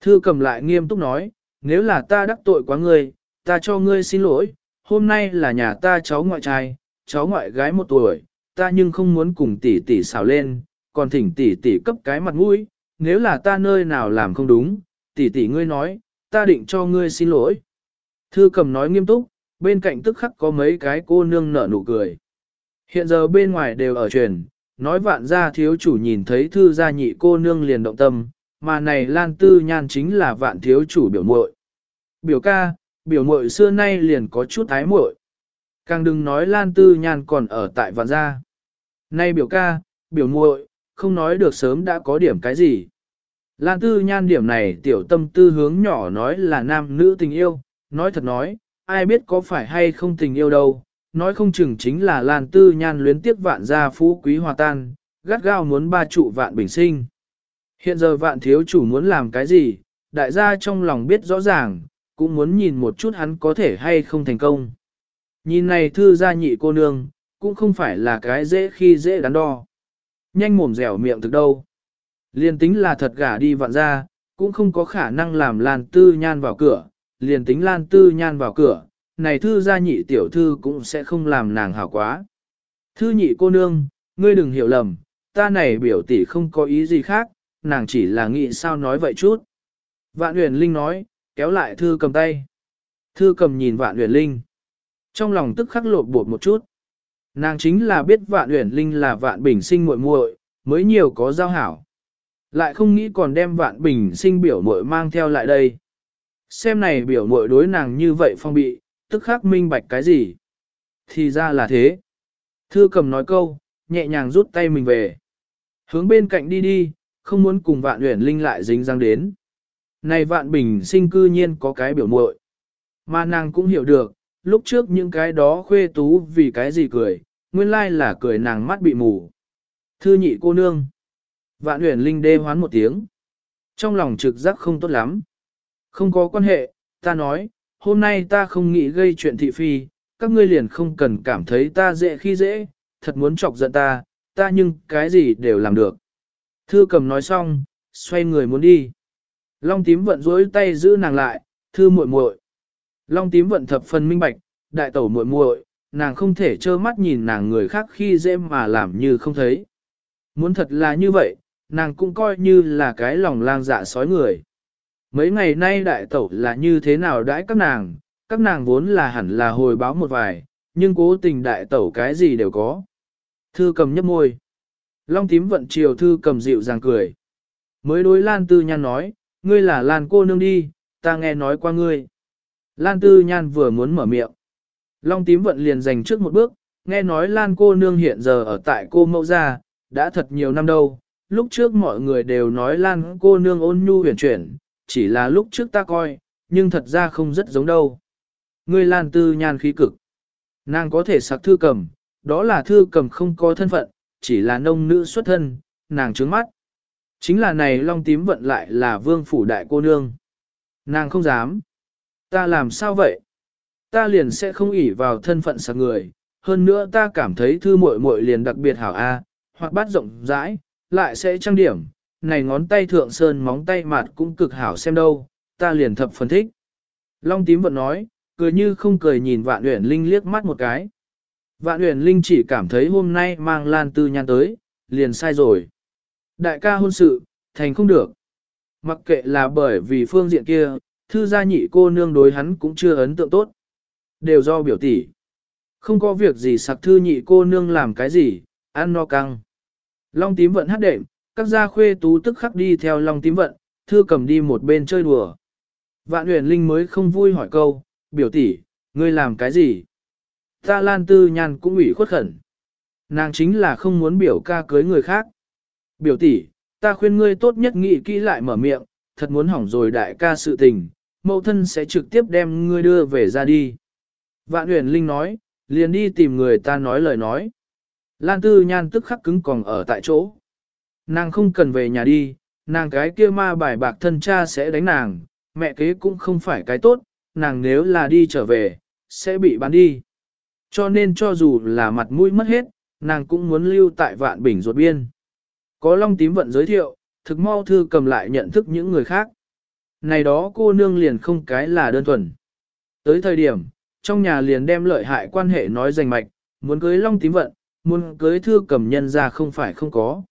Thư cầm lại nghiêm túc nói, nếu là ta đắc tội quá ngươi, ta cho ngươi xin lỗi, hôm nay là nhà ta cháu ngoại trai, cháu ngoại gái một tuổi, ta nhưng không muốn cùng tỷ tỷ xào lên, còn thỉnh tỷ tỷ cấp cái mặt mũi, nếu là ta nơi nào làm không đúng, tỷ tỷ ngươi nói, ta định cho ngươi xin lỗi. Thư cầm nói nghiêm túc, bên cạnh tức khắc có mấy cái cô nương nở nụ cười. Hiện giờ bên ngoài đều ở truyền, nói vạn gia thiếu chủ nhìn thấy thư gia nhị cô nương liền động tâm, mà này Lan Tư Nhan chính là vạn thiếu chủ biểu muội. Biểu ca, biểu muội xưa nay liền có chút thái muội. Càng đừng nói Lan Tư Nhan còn ở tại vạn gia. Nay biểu ca, biểu muội, không nói được sớm đã có điểm cái gì. Lan Tư Nhan điểm này tiểu tâm tư hướng nhỏ nói là nam nữ tình yêu, nói thật nói, ai biết có phải hay không tình yêu đâu, nói không chừng chính là Lan Tư Nhan luyến tiếc vạn gia phú quý hòa tan, gắt gao muốn ba trụ vạn bình sinh. Hiện giờ vạn thiếu chủ muốn làm cái gì, đại gia trong lòng biết rõ ràng, cũng muốn nhìn một chút hắn có thể hay không thành công. Nhìn này thư gia nhị cô nương, cũng không phải là cái dễ khi dễ đắn đo. Nhanh mồm dẻo miệng thực đâu. Liên tính là thật gả đi vạn ra, cũng không có khả năng làm Lan Tư Nhan vào cửa, liền tính Lan Tư Nhan vào cửa, này thư gia nhị tiểu thư cũng sẽ không làm nàng hảo quá. Thư nhị cô nương, ngươi đừng hiểu lầm, ta này biểu tỷ không có ý gì khác, nàng chỉ là nghĩ sao nói vậy chút. Vạn Uyển linh nói, kéo lại thư cầm tay. Thư cầm nhìn vạn Uyển linh. Trong lòng tức khắc lột bột một chút. Nàng chính là biết vạn Uyển linh là vạn bình sinh muội muội, mới nhiều có giao hảo. Lại không nghĩ còn đem vạn bình sinh biểu muội mang theo lại đây. Xem này biểu muội đối nàng như vậy phong bị, tức khắc minh bạch cái gì. Thì ra là thế. Thư cầm nói câu, nhẹ nhàng rút tay mình về. Hướng bên cạnh đi đi, không muốn cùng vạn uyển linh lại dính răng đến. Này vạn bình sinh cư nhiên có cái biểu muội Mà nàng cũng hiểu được, lúc trước những cái đó khuê tú vì cái gì cười, nguyên lai là cười nàng mắt bị mù. Thư nhị cô nương. Vạn uyển linh đê hoán một tiếng. Trong lòng trực giác không tốt lắm. Không có quan hệ, ta nói, hôm nay ta không nghĩ gây chuyện thị phi, các ngươi liền không cần cảm thấy ta dễ khi dễ, thật muốn chọc giận ta, ta nhưng cái gì đều làm được. Thư cầm nói xong, xoay người muốn đi. Long tím vận dối tay giữ nàng lại, thư muội muội. Long tím vận thập phần minh bạch, đại tẩu muội muội, nàng không thể trơ mắt nhìn nàng người khác khi dễ mà làm như không thấy. Muốn thật là như vậy, nàng cũng coi như là cái lòng lang dạ sói người. Mấy ngày nay đại tẩu là như thế nào đãi các nàng, các nàng vốn là hẳn là hồi báo một vài, nhưng cố tình đại tẩu cái gì đều có. Thư cầm nhấp môi. Long tím vận chiều thư cầm dịu dàng cười. Mới đối Lan Tư Nhan nói, ngươi là Lan cô nương đi, ta nghe nói qua ngươi. Lan Tư Nhan vừa muốn mở miệng. Long tím vận liền dành trước một bước, nghe nói Lan cô nương hiện giờ ở tại cô mẫu gia, đã thật nhiều năm đâu. Lúc trước mọi người đều nói Lan cô nương ôn nhu huyền chuyển, chỉ là lúc trước ta coi, nhưng thật ra không rất giống đâu. Ngươi Lan Tư Nhan khí cực. Nàng có thể sạc thư cầm, đó là thư cầm không có thân phận, chỉ là nông nữ xuất thân, nàng trướng mắt. Chính là này long tím vận lại là vương phủ đại cô nương. Nàng không dám. Ta làm sao vậy? Ta liền sẽ không ỷ vào thân phận sạc người. Hơn nữa ta cảm thấy thư muội muội liền đặc biệt hảo A, hoặc bát rộng rãi, lại sẽ trang điểm. Này ngón tay thượng sơn móng tay mặt cũng cực hảo xem đâu, ta liền thập phân thích. Long tím vẫn nói, cười như không cười nhìn vạn uyển linh liếc mắt một cái. Vạn uyển linh chỉ cảm thấy hôm nay mang lan tư nhan tới, liền sai rồi. Đại ca hôn sự, thành không được. Mặc kệ là bởi vì phương diện kia, thư gia nhị cô nương đối hắn cũng chưa ấn tượng tốt. Đều do biểu tỷ. Không có việc gì sặc thư nhị cô nương làm cái gì, ăn no căng. Long tím vẫn hát đệm, các gia khuê tú tức khắc đi theo long tím vận, thư cầm đi một bên chơi đùa. Vạn huyền linh mới không vui hỏi câu, biểu tỷ, ngươi làm cái gì? Ta lan tư nhàn cũng ủy khuất khẩn. Nàng chính là không muốn biểu ca cưới người khác. Biểu tỷ, ta khuyên ngươi tốt nhất nghĩ kỹ lại mở miệng, thật muốn hỏng rồi đại ca sự tình, mẫu thân sẽ trực tiếp đem ngươi đưa về ra đi. Vạn huyền linh nói, liền đi tìm người ta nói lời nói. Lan tư nhan tức khắc cứng còn ở tại chỗ. Nàng không cần về nhà đi, nàng cái kia ma bài bạc thân cha sẽ đánh nàng, mẹ kế cũng không phải cái tốt, nàng nếu là đi trở về, sẽ bị bán đi. Cho nên cho dù là mặt mũi mất hết, nàng cũng muốn lưu tại vạn bình ruột biên. Có long tím vận giới thiệu, thực mau thư cầm lại nhận thức những người khác. Này đó cô nương liền không cái là đơn thuần. Tới thời điểm, trong nhà liền đem lợi hại quan hệ nói rành mạch, muốn cưới long tím vận, muốn cưới thư cầm nhân ra không phải không có.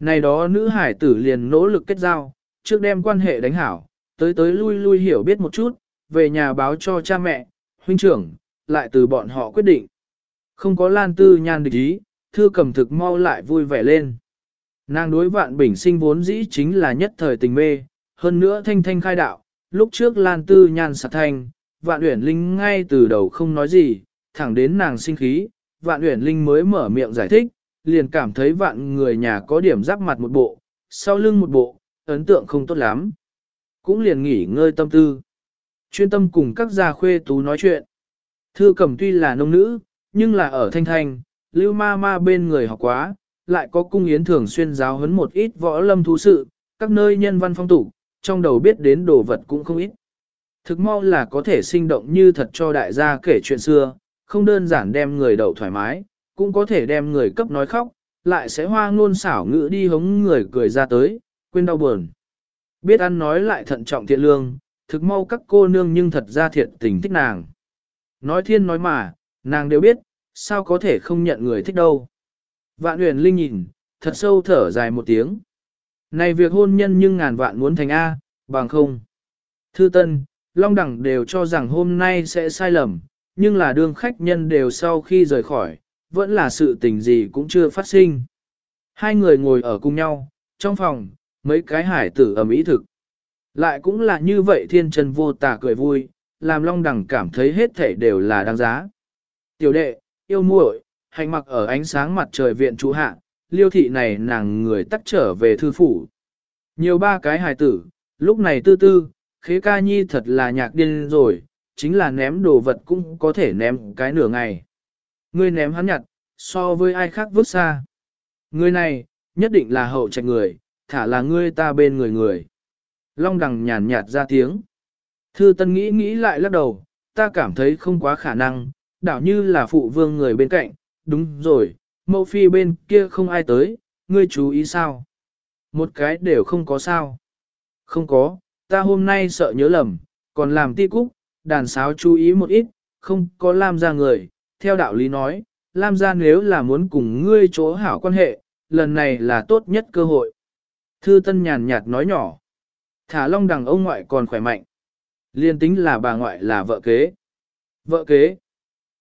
Này đó nữ hải tử liền nỗ lực kết giao, trước đem quan hệ đánh hảo, tới tới lui lui hiểu biết một chút, về nhà báo cho cha mẹ, huynh trưởng, lại từ bọn họ quyết định. Không có lan tư nhan địch ý, thư cầm thực mau lại vui vẻ lên. Nàng đối vạn bình sinh vốn dĩ chính là nhất thời tình mê, hơn nữa thanh thanh khai đạo, lúc trước lan tư nhan sạc thanh, vạn uyển linh ngay từ đầu không nói gì, thẳng đến nàng sinh khí, vạn uyển linh mới mở miệng giải thích, liền cảm thấy vạn người nhà có điểm giáp mặt một bộ, sau lưng một bộ, ấn tượng không tốt lắm. Cũng liền nghỉ ngơi tâm tư. Chuyên tâm cùng các gia khuê tú nói chuyện. Thư cầm tuy là nông nữ, nhưng là ở thanh thanh, lưu ma ma bên người học quá, lại có cung yến thường xuyên giáo huấn một ít võ lâm thú sự, các nơi nhân văn phong tục, trong đầu biết đến đồ vật cũng không ít. Thực mau là có thể sinh động như thật cho đại gia kể chuyện xưa, không đơn giản đem người đậu thoải mái, cũng có thể đem người cấp nói khóc, lại sẽ hoa ngôn xảo ngữ đi hống người cười ra tới, quên đau buồn. Biết ăn nói lại thận trọng thiện lương, thực mau các cô nương nhưng thật ra thiệt tình thích nàng. Nói thiên nói mà, nàng đều biết, sao có thể không nhận người thích đâu. Vạn huyền linh nhìn, thật sâu thở dài một tiếng. Này việc hôn nhân nhưng ngàn vạn muốn thành A, bằng không. Thư Tân, Long Đẳng đều cho rằng hôm nay sẽ sai lầm, nhưng là đương khách nhân đều sau khi rời khỏi, vẫn là sự tình gì cũng chưa phát sinh. Hai người ngồi ở cùng nhau, trong phòng, mấy cái hải tử ở mỹ thực. Lại cũng là như vậy thiên trần vô tà cười vui, làm Long Đẳng cảm thấy hết thể đều là đáng giá. Tiểu đệ, yêu muội, hành mặc ở ánh sáng mặt trời viện chủ hạ, liêu thị này nàng người tắt trở về thư phủ. Nhiều ba cái hài tử, lúc này tư tư, khế ca nhi thật là nhạc điên rồi, chính là ném đồ vật cũng có thể ném cái nửa ngày. Ngươi ném hắn nhặt, so với ai khác vứt xa. Người này, Nhất định là hậu trạch người, thả là ngươi ta bên người người. Long đằng nhàn nhạt ra tiếng. Thư tân nghĩ nghĩ lại lắc đầu, ta cảm thấy không quá khả năng, đảo như là phụ vương người bên cạnh, đúng rồi, mẫu phi bên kia không ai tới, ngươi chú ý sao? Một cái đều không có sao. Không có, ta hôm nay sợ nhớ lầm, còn làm ti cúc, đàn sáo chú ý một ít, không có làm ra người. Theo đạo lý nói, Lam gia nếu là muốn cùng ngươi chỗ hảo quan hệ, lần này là tốt nhất cơ hội. Thư Tân nhàn nhạt nói nhỏ. Thả long đằng ông ngoại còn khỏe mạnh. Liên tính là bà ngoại là vợ kế. Vợ kế.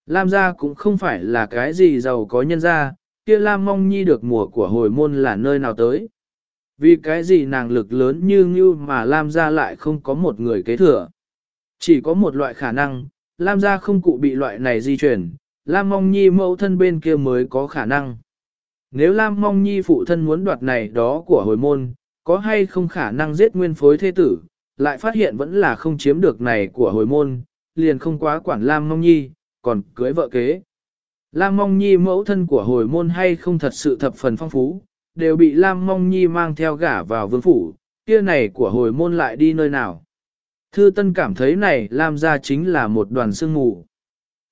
Lam gia cũng không phải là cái gì giàu có nhân gia, kia Lam mong nhi được mùa của hồi môn là nơi nào tới. Vì cái gì nàng lực lớn như như mà Lam gia lại không có một người kế thừa. Chỉ có một loại khả năng, Lam gia không cụ bị loại này di chuyển, Lam mong nhi mẫu thân bên kia mới có khả năng. Nếu Lam mong nhi phụ thân muốn đoạt này đó của hồi môn, có hay không khả năng giết nguyên phối thế tử, lại phát hiện vẫn là không chiếm được này của hồi môn, liền không quá quản Lam mong nhi, còn cưới vợ kế. Lam mong nhi mẫu thân của hồi môn hay không thật sự thập phần phong phú, đều bị Lam mong nhi mang theo gả vào vương phủ, kia này của hồi môn lại đi nơi nào. Thư Tân cảm thấy này Lam gia chính là một đoàn sương mù.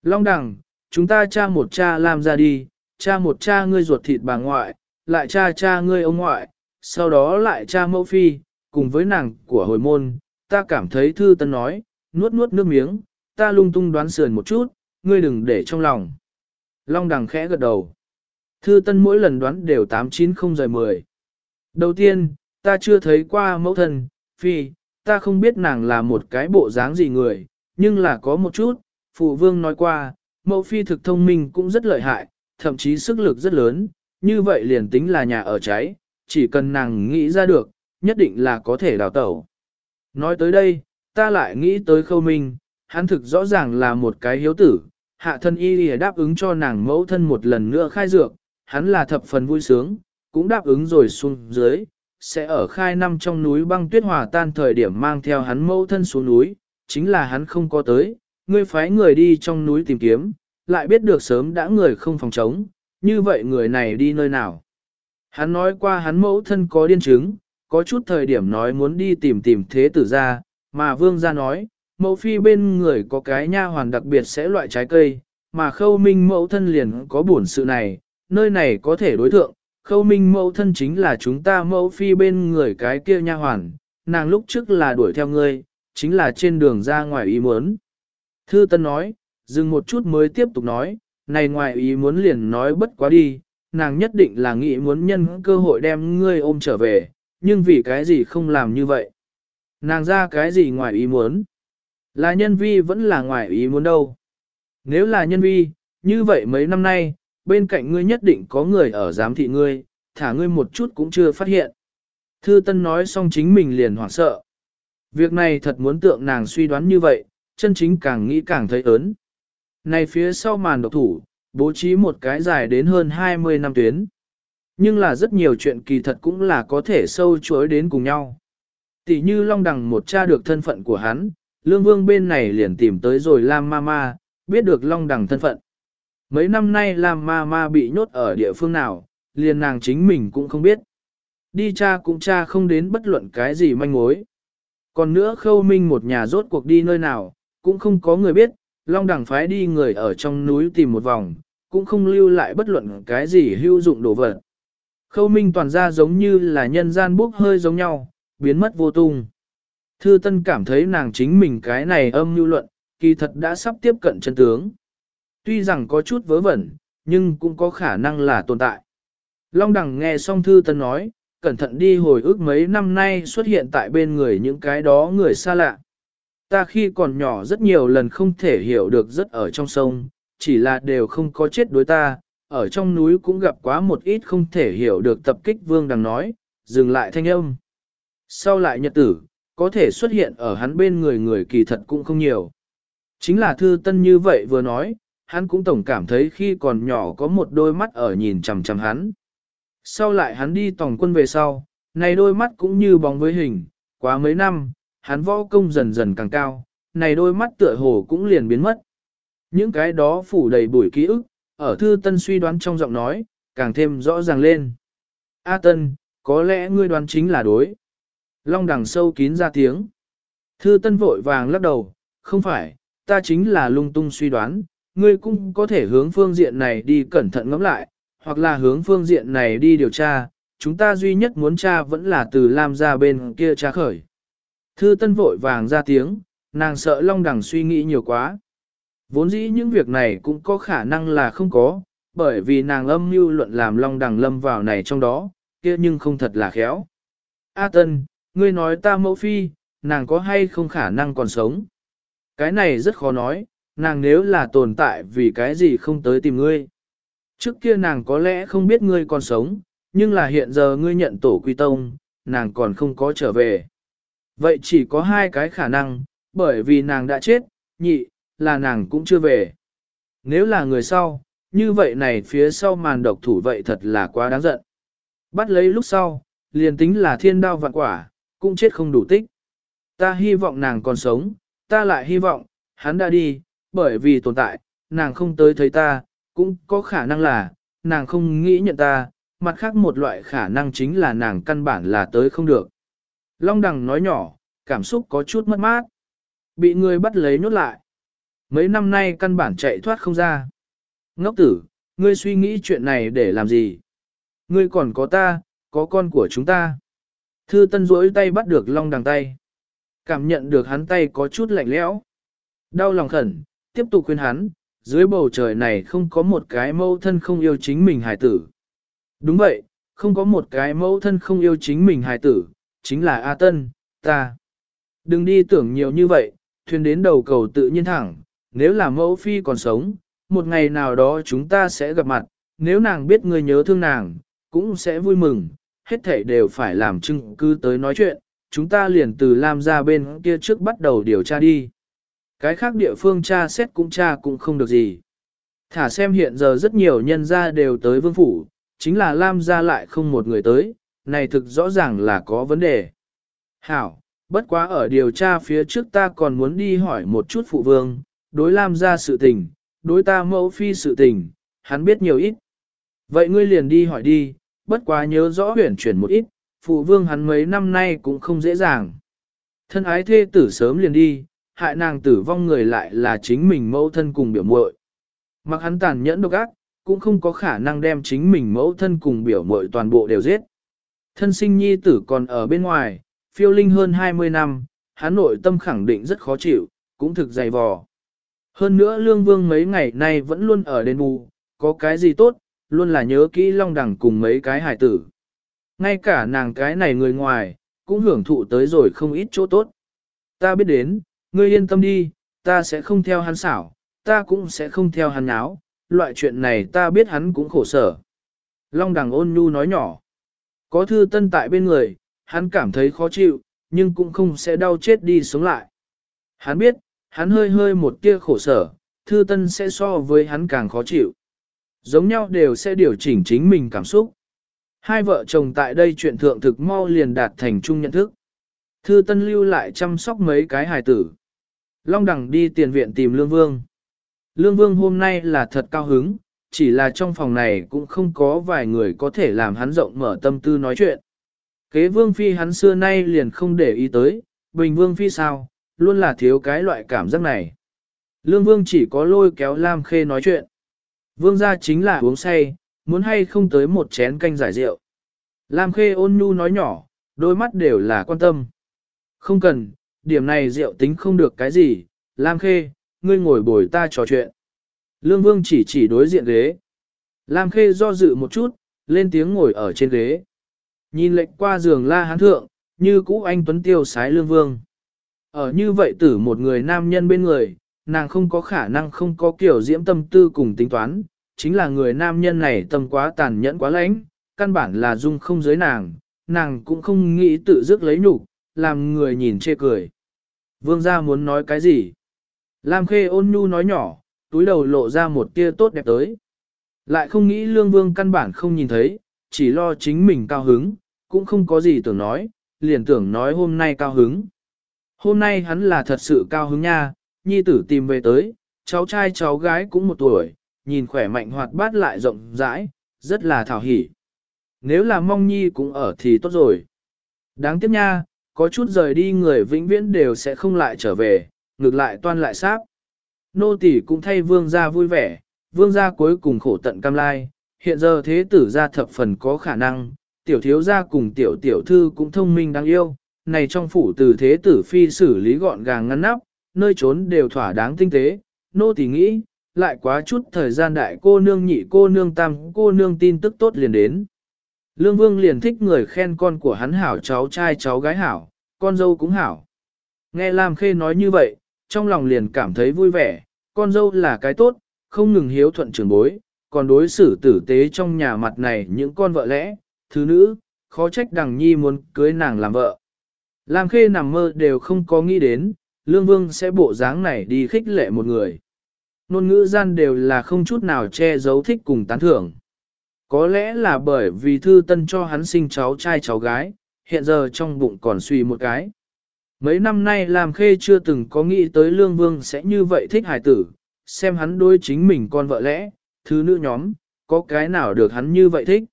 Long đằng, chúng ta cha một cha làm ra đi, cha một cha ngươi ruột thịt bà ngoại, lại cha cha ngươi ông ngoại, sau đó lại cha mẫu phi, cùng với nàng của hồi môn, ta cảm thấy Thư Tân nói, nuốt nuốt nước miếng, ta lung tung đoán sườn một chút, ngươi đừng để trong lòng. Long đằng khẽ gật đầu. Thư Tân mỗi lần đoán đều 890 rời 10. Đầu tiên, ta chưa thấy qua mẫu thân, phi, ta không biết nàng là một cái bộ dáng gì người, nhưng là có một chút, phụ vương nói qua, mẫu phi thực thông minh cũng rất lợi hại, thậm chí sức lực rất lớn, như vậy liền tính là nhà ở cháy, chỉ cần nàng nghĩ ra được, nhất định là có thể đào tẩu. Nói tới đây, ta lại nghĩ tới khâu minh, hắn thực rõ ràng là một cái hiếu tử, hạ thân y lìa đáp ứng cho nàng mẫu thân một lần nữa khai dược, hắn là thập phần vui sướng, cũng đáp ứng rồi xuống dưới, sẽ ở khai năm trong núi băng tuyết hòa tan thời điểm mang theo hắn mẫu thân xuống núi, chính là hắn không có tới, ngươi phái người đi trong núi tìm kiếm, lại biết được sớm đã người không phòng chống, như vậy người này đi nơi nào. Hắn nói qua hắn mẫu thân có điên chứng, có chút thời điểm nói muốn đi tìm tìm thế tử ra, mà vương gia nói, mẫu phi bên người có cái nha hoàn đặc biệt sẽ loại trái cây, mà khâu minh mẫu thân liền có buồn sự này, nơi này có thể đối thượng, khâu minh mẫu thân chính là chúng ta mẫu phi bên người cái kia nha hoàn, nàng lúc trước là đuổi theo ngươi, chính là trên đường ra ngoài ý muốn. Thư Tân nói, dừng một chút mới tiếp tục nói, này ngoài ý muốn liền nói bất quá đi, nàng nhất định là nghĩ muốn nhân cơ hội đem ngươi ôm trở về, nhưng vì cái gì không làm như vậy. Nàng ra cái gì ngoài ý muốn? Là nhân vi vẫn là ngoài ý muốn đâu. Nếu là nhân vi, như vậy mấy năm nay, bên cạnh ngươi nhất định có người ở giám thị ngươi, thả ngươi một chút cũng chưa phát hiện. Thư Tân nói xong chính mình liền hoảng sợ. Việc này thật muốn tượng nàng suy đoán như vậy, chân chính càng nghĩ càng thấy ớn. Này phía sau màn độc thủ, bố trí một cái dài đến hơn 20 năm tuyến. Nhưng là rất nhiều chuyện kỳ thật cũng là có thể sâu chuối đến cùng nhau. Tỷ như Long Đằng một cha được thân phận của hắn, Lương Vương bên này liền tìm tới rồi Lam Mama, biết được Long Đằng thân phận. Mấy năm nay Lam Mama bị nhốt ở địa phương nào, liền nàng chính mình cũng không biết. Đi cha cũng cha không đến bất luận cái gì manh mối. Còn nữa khâu minh một nhà rốt cuộc đi nơi nào, cũng không có người biết, Long Đằng phái đi người ở trong núi tìm một vòng, cũng không lưu lại bất luận cái gì hữu dụng đồ vật. Khâu minh toàn ra giống như là nhân gian bốc hơi giống nhau, biến mất vô tung. Thư Tân cảm thấy nàng chính mình cái này âm nhu luận, kỳ thật đã sắp tiếp cận chân tướng. Tuy rằng có chút vớ vẩn, nhưng cũng có khả năng là tồn tại. Long Đằng nghe xong Thư Tân nói, cẩn thận đi hồi ức mấy năm nay xuất hiện tại bên người những cái đó người xa lạ. Ta khi còn nhỏ rất nhiều lần không thể hiểu được rất ở trong sông, chỉ là đều không có chết đối ta, ở trong núi cũng gặp quá một ít không thể hiểu được tập kích vương đằng nói, dừng lại thanh âm. Sau lại nhật tử, có thể xuất hiện ở hắn bên người người kỳ thật cũng không nhiều. Chính là thư tân như vậy vừa nói, hắn cũng tổng cảm thấy khi còn nhỏ có một đôi mắt ở nhìn chằm chằm hắn. Sau lại hắn đi tòng quân về sau, này đôi mắt cũng như bóng với hình, quá mấy năm, hắn võ công dần dần càng cao, này đôi mắt tựa hồ cũng liền biến mất. Những cái đó phủ đầy bụi ký ức, ở thư tân suy đoán trong giọng nói, càng thêm rõ ràng lên. A Tân, có lẽ ngươi đoán chính là đối. Long đằng sâu kín ra tiếng. Thư Tân vội vàng lắc đầu, không phải, ta chính là lung tung suy đoán, ngươi cũng có thể hướng phương diện này đi cẩn thận ngẫm lại, hoặc là hướng phương diện này đi điều tra, chúng ta duy nhất muốn tra vẫn là từ Lam ra bên kia tra khởi. Thư Tân vội vàng ra tiếng, nàng sợ Long Đằng suy nghĩ nhiều quá. Vốn dĩ những việc này cũng có khả năng là không có, bởi vì nàng âm mưu luận làm Long Đằng lâm vào này trong đó, kia nhưng không thật là khéo. A Tân, ngươi nói ta mẫu phi, nàng có hay không khả năng còn sống? Cái này rất khó nói, nàng nếu là tồn tại vì cái gì không tới tìm ngươi. Trước kia nàng có lẽ không biết ngươi còn sống, nhưng là hiện giờ ngươi nhận tổ quy tông, nàng còn không có trở về. Vậy chỉ có hai cái khả năng, bởi vì nàng đã chết, nhị, là nàng cũng chưa về. Nếu là người sau, như vậy này phía sau màn độc thủ vậy thật là quá đáng giận. Bắt lấy lúc sau, liền tính là thiên đao vạn quả, cũng chết không đủ tích. Ta hy vọng nàng còn sống, ta lại hy vọng, hắn đã đi, bởi vì tồn tại, nàng không tới thấy ta, cũng có khả năng là, nàng không nghĩ nhận ta, mặt khác một loại khả năng chính là nàng căn bản là tới không được. Long đằng nói nhỏ, cảm xúc có chút mất mát. Bị người bắt lấy nhốt lại. Mấy năm nay căn bản chạy thoát không ra. Ngốc tử, ngươi suy nghĩ chuyện này để làm gì? Ngươi còn có ta, có con của chúng ta. Thư tân rỗi tay bắt được long đằng tay. Cảm nhận được hắn tay có chút lạnh lẽo. Đau lòng khẩn, tiếp tục khuyên hắn, dưới bầu trời này không có một cái mâu thân không yêu chính mình hài tử. Đúng vậy, không có một cái mâu thân không yêu chính mình hài tử, chính là A Tân, ta. Đừng đi tưởng nhiều như vậy, thuyền đến đầu cầu tự nhiên thẳng, nếu là mẫu phi còn sống, một ngày nào đó chúng ta sẽ gặp mặt, nếu nàng biết ngươi nhớ thương nàng, cũng sẽ vui mừng, hết thảy đều phải làm chứng cứ tới nói chuyện, chúng ta liền từ Lam ra bên kia trước bắt đầu điều tra đi. Cái khác địa phương tra xét cũng tra cũng không được gì. Thả xem hiện giờ rất nhiều nhân gia đều tới vương phủ, chính là Lam gia lại không một người tới, này thực rõ ràng là có vấn đề. Hảo, bất quá ở điều tra phía trước ta còn muốn đi hỏi một chút phụ vương, đối Lam gia sự tình, đối ta mẫu phi sự tình, hắn biết nhiều ít. Vậy ngươi liền đi hỏi đi, bất quá nhớ rõ huyển chuyển một ít, phụ vương hắn mấy năm nay cũng không dễ dàng. Thân ái thê tử sớm liền đi, hại nàng tử vong người lại là chính mình mẫu thân cùng biểu muội. Mặc hắn tàn nhẫn độc ác, cũng không có khả năng đem chính mình mẫu thân cùng biểu muội toàn bộ đều giết. Thân sinh nhi tử còn ở bên ngoài, phiêu linh hơn 20 năm, hắn nội tâm khẳng định rất khó chịu, cũng thực dày vò. Hơn nữa lương vương mấy ngày nay vẫn luôn ở đền bù, có cái gì tốt, luôn là nhớ kỹ long đẳng cùng mấy cái hải tử. Ngay cả nàng cái này người ngoài, cũng hưởng thụ tới rồi không ít chỗ tốt. Ta biết đến, ngươi yên tâm đi, ta sẽ không theo hắn xảo, ta cũng sẽ không theo hắn áo, loại chuyện này ta biết hắn cũng khổ sở. Long đằng ôn nhu nói nhỏ. Có thư tân tại bên người, hắn cảm thấy khó chịu, nhưng cũng không sẽ đau chết đi sống lại. Hắn biết, hắn hơi hơi một tia khổ sở, thư tân sẽ so với hắn càng khó chịu. Giống nhau đều sẽ điều chỉnh chính mình cảm xúc. Hai vợ chồng tại đây chuyện thượng thực mau liền đạt thành chung nhận thức. Thư tân lưu lại chăm sóc mấy cái hài tử. Long đẳng đi tiền viện tìm Lương Vương. Lương Vương hôm nay là thật cao hứng, chỉ là trong phòng này cũng không có vài người có thể làm hắn rộng mở tâm tư nói chuyện. Kế Vương Phi hắn xưa nay liền không để ý tới, Bình Vương Phi sao, luôn là thiếu cái loại cảm giác này. Lương Vương chỉ có lôi kéo Lam Khê nói chuyện. Vương gia chính là uống say, muốn hay không tới một chén canh giải rượu. Lam Khê ôn nhu nói nhỏ, đôi mắt đều là quan tâm. Không cần, điểm này rượu tính không được cái gì, Lam Khê, ngươi ngồi bồi ta trò chuyện. Lương Vương chỉ chỉ đối diện ghế. Lam Khê do dự một chút, lên tiếng ngồi ở trên ghế. Nhìn lệnh qua giường la hán thượng, như cũ anh Tuấn Tiêu sái Lương Vương. Ở như vậy tử một người nam nhân bên người, nàng không có khả năng không có kiểu diễm tâm tư cùng tính toán, chính là người nam nhân này tâm quá tàn nhẫn quá lãnh, căn bản là dung không giới nàng, nàng cũng không nghĩ tự dứt lấy nhục, làm người nhìn chê cười. Vương gia muốn nói cái gì? Lam Khê ôn nhu nói nhỏ, túi đầu lộ ra một tia tốt đẹp tới. Lại không nghĩ lương vương căn bản không nhìn thấy, chỉ lo chính mình cao hứng, cũng không có gì tưởng nói, liền tưởng nói hôm nay cao hứng. Hôm nay hắn là thật sự cao hứng nha, nhi tử tìm về tới, cháu trai cháu gái cũng một tuổi, nhìn khỏe mạnh hoạt bát lại rộng rãi, rất là thảo hỉ. nếu là mong nhi cũng ở thì tốt rồi. Đáng tiếc nha, có chút rời đi người vĩnh viễn đều sẽ không lại trở về, ngược lại toan lại sáp. Nô tỷ cũng thay vương gia vui vẻ, vương gia cuối cùng khổ tận cam lai, hiện giờ thế tử gia thập phần có khả năng, tiểu thiếu gia cùng tiểu tiểu thư cũng thông minh đáng yêu, này trong phủ từ thế tử phi xử lý gọn gàng ngăn nắp, nơi trốn đều thỏa đáng tinh tế, nô tỳ nghĩ, lại quá chút thời gian đại cô nương nhị cô nương tam cô nương tin tức tốt liền đến. Lương Vương liền thích người khen con của hắn hảo cháu trai cháu gái hảo, con dâu cũng hảo. Nghe Lam Khê nói như vậy, trong lòng liền cảm thấy vui vẻ, con dâu là cái tốt, không ngừng hiếu thuận trưởng bối, còn đối xử tử tế trong nhà mặt này những con vợ lẽ, thứ nữ, khó trách đằng nhi muốn cưới nàng làm vợ. Lam Khê nằm mơ đều không có nghĩ đến, Lương Vương sẽ bộ dáng này đi khích lệ một người. Nôn ngữ gian đều là không chút nào che giấu thích cùng tán thưởng. Có lẽ là bởi vì thư tân cho hắn sinh cháu trai cháu gái, hiện giờ trong bụng còn suy một cái. Mấy năm nay làm khê chưa từng có nghĩ tới lương vương sẽ như vậy thích hải tử, xem hắn đối chính mình con vợ lẽ, thứ nữ nhóm, có cái nào được hắn như vậy thích.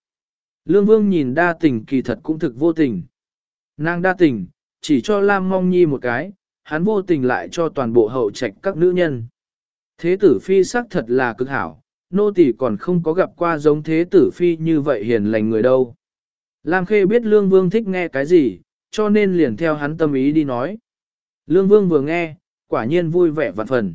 Lương vương nhìn đa tình kỳ thật cũng thực vô tình. Nàng đa tình, chỉ cho Lam mong nhi một cái, hắn vô tình lại cho toàn bộ hậu trạch các nữ nhân. Thế tử phi sắc thật là cực hảo, nô tỳ còn không có gặp qua giống thế tử phi như vậy hiền lành người đâu. Lam Khê biết Lương Vương thích nghe cái gì, cho nên liền theo hắn tâm ý đi nói. Lương Vương vừa nghe, quả nhiên vui vẻ vạn phần.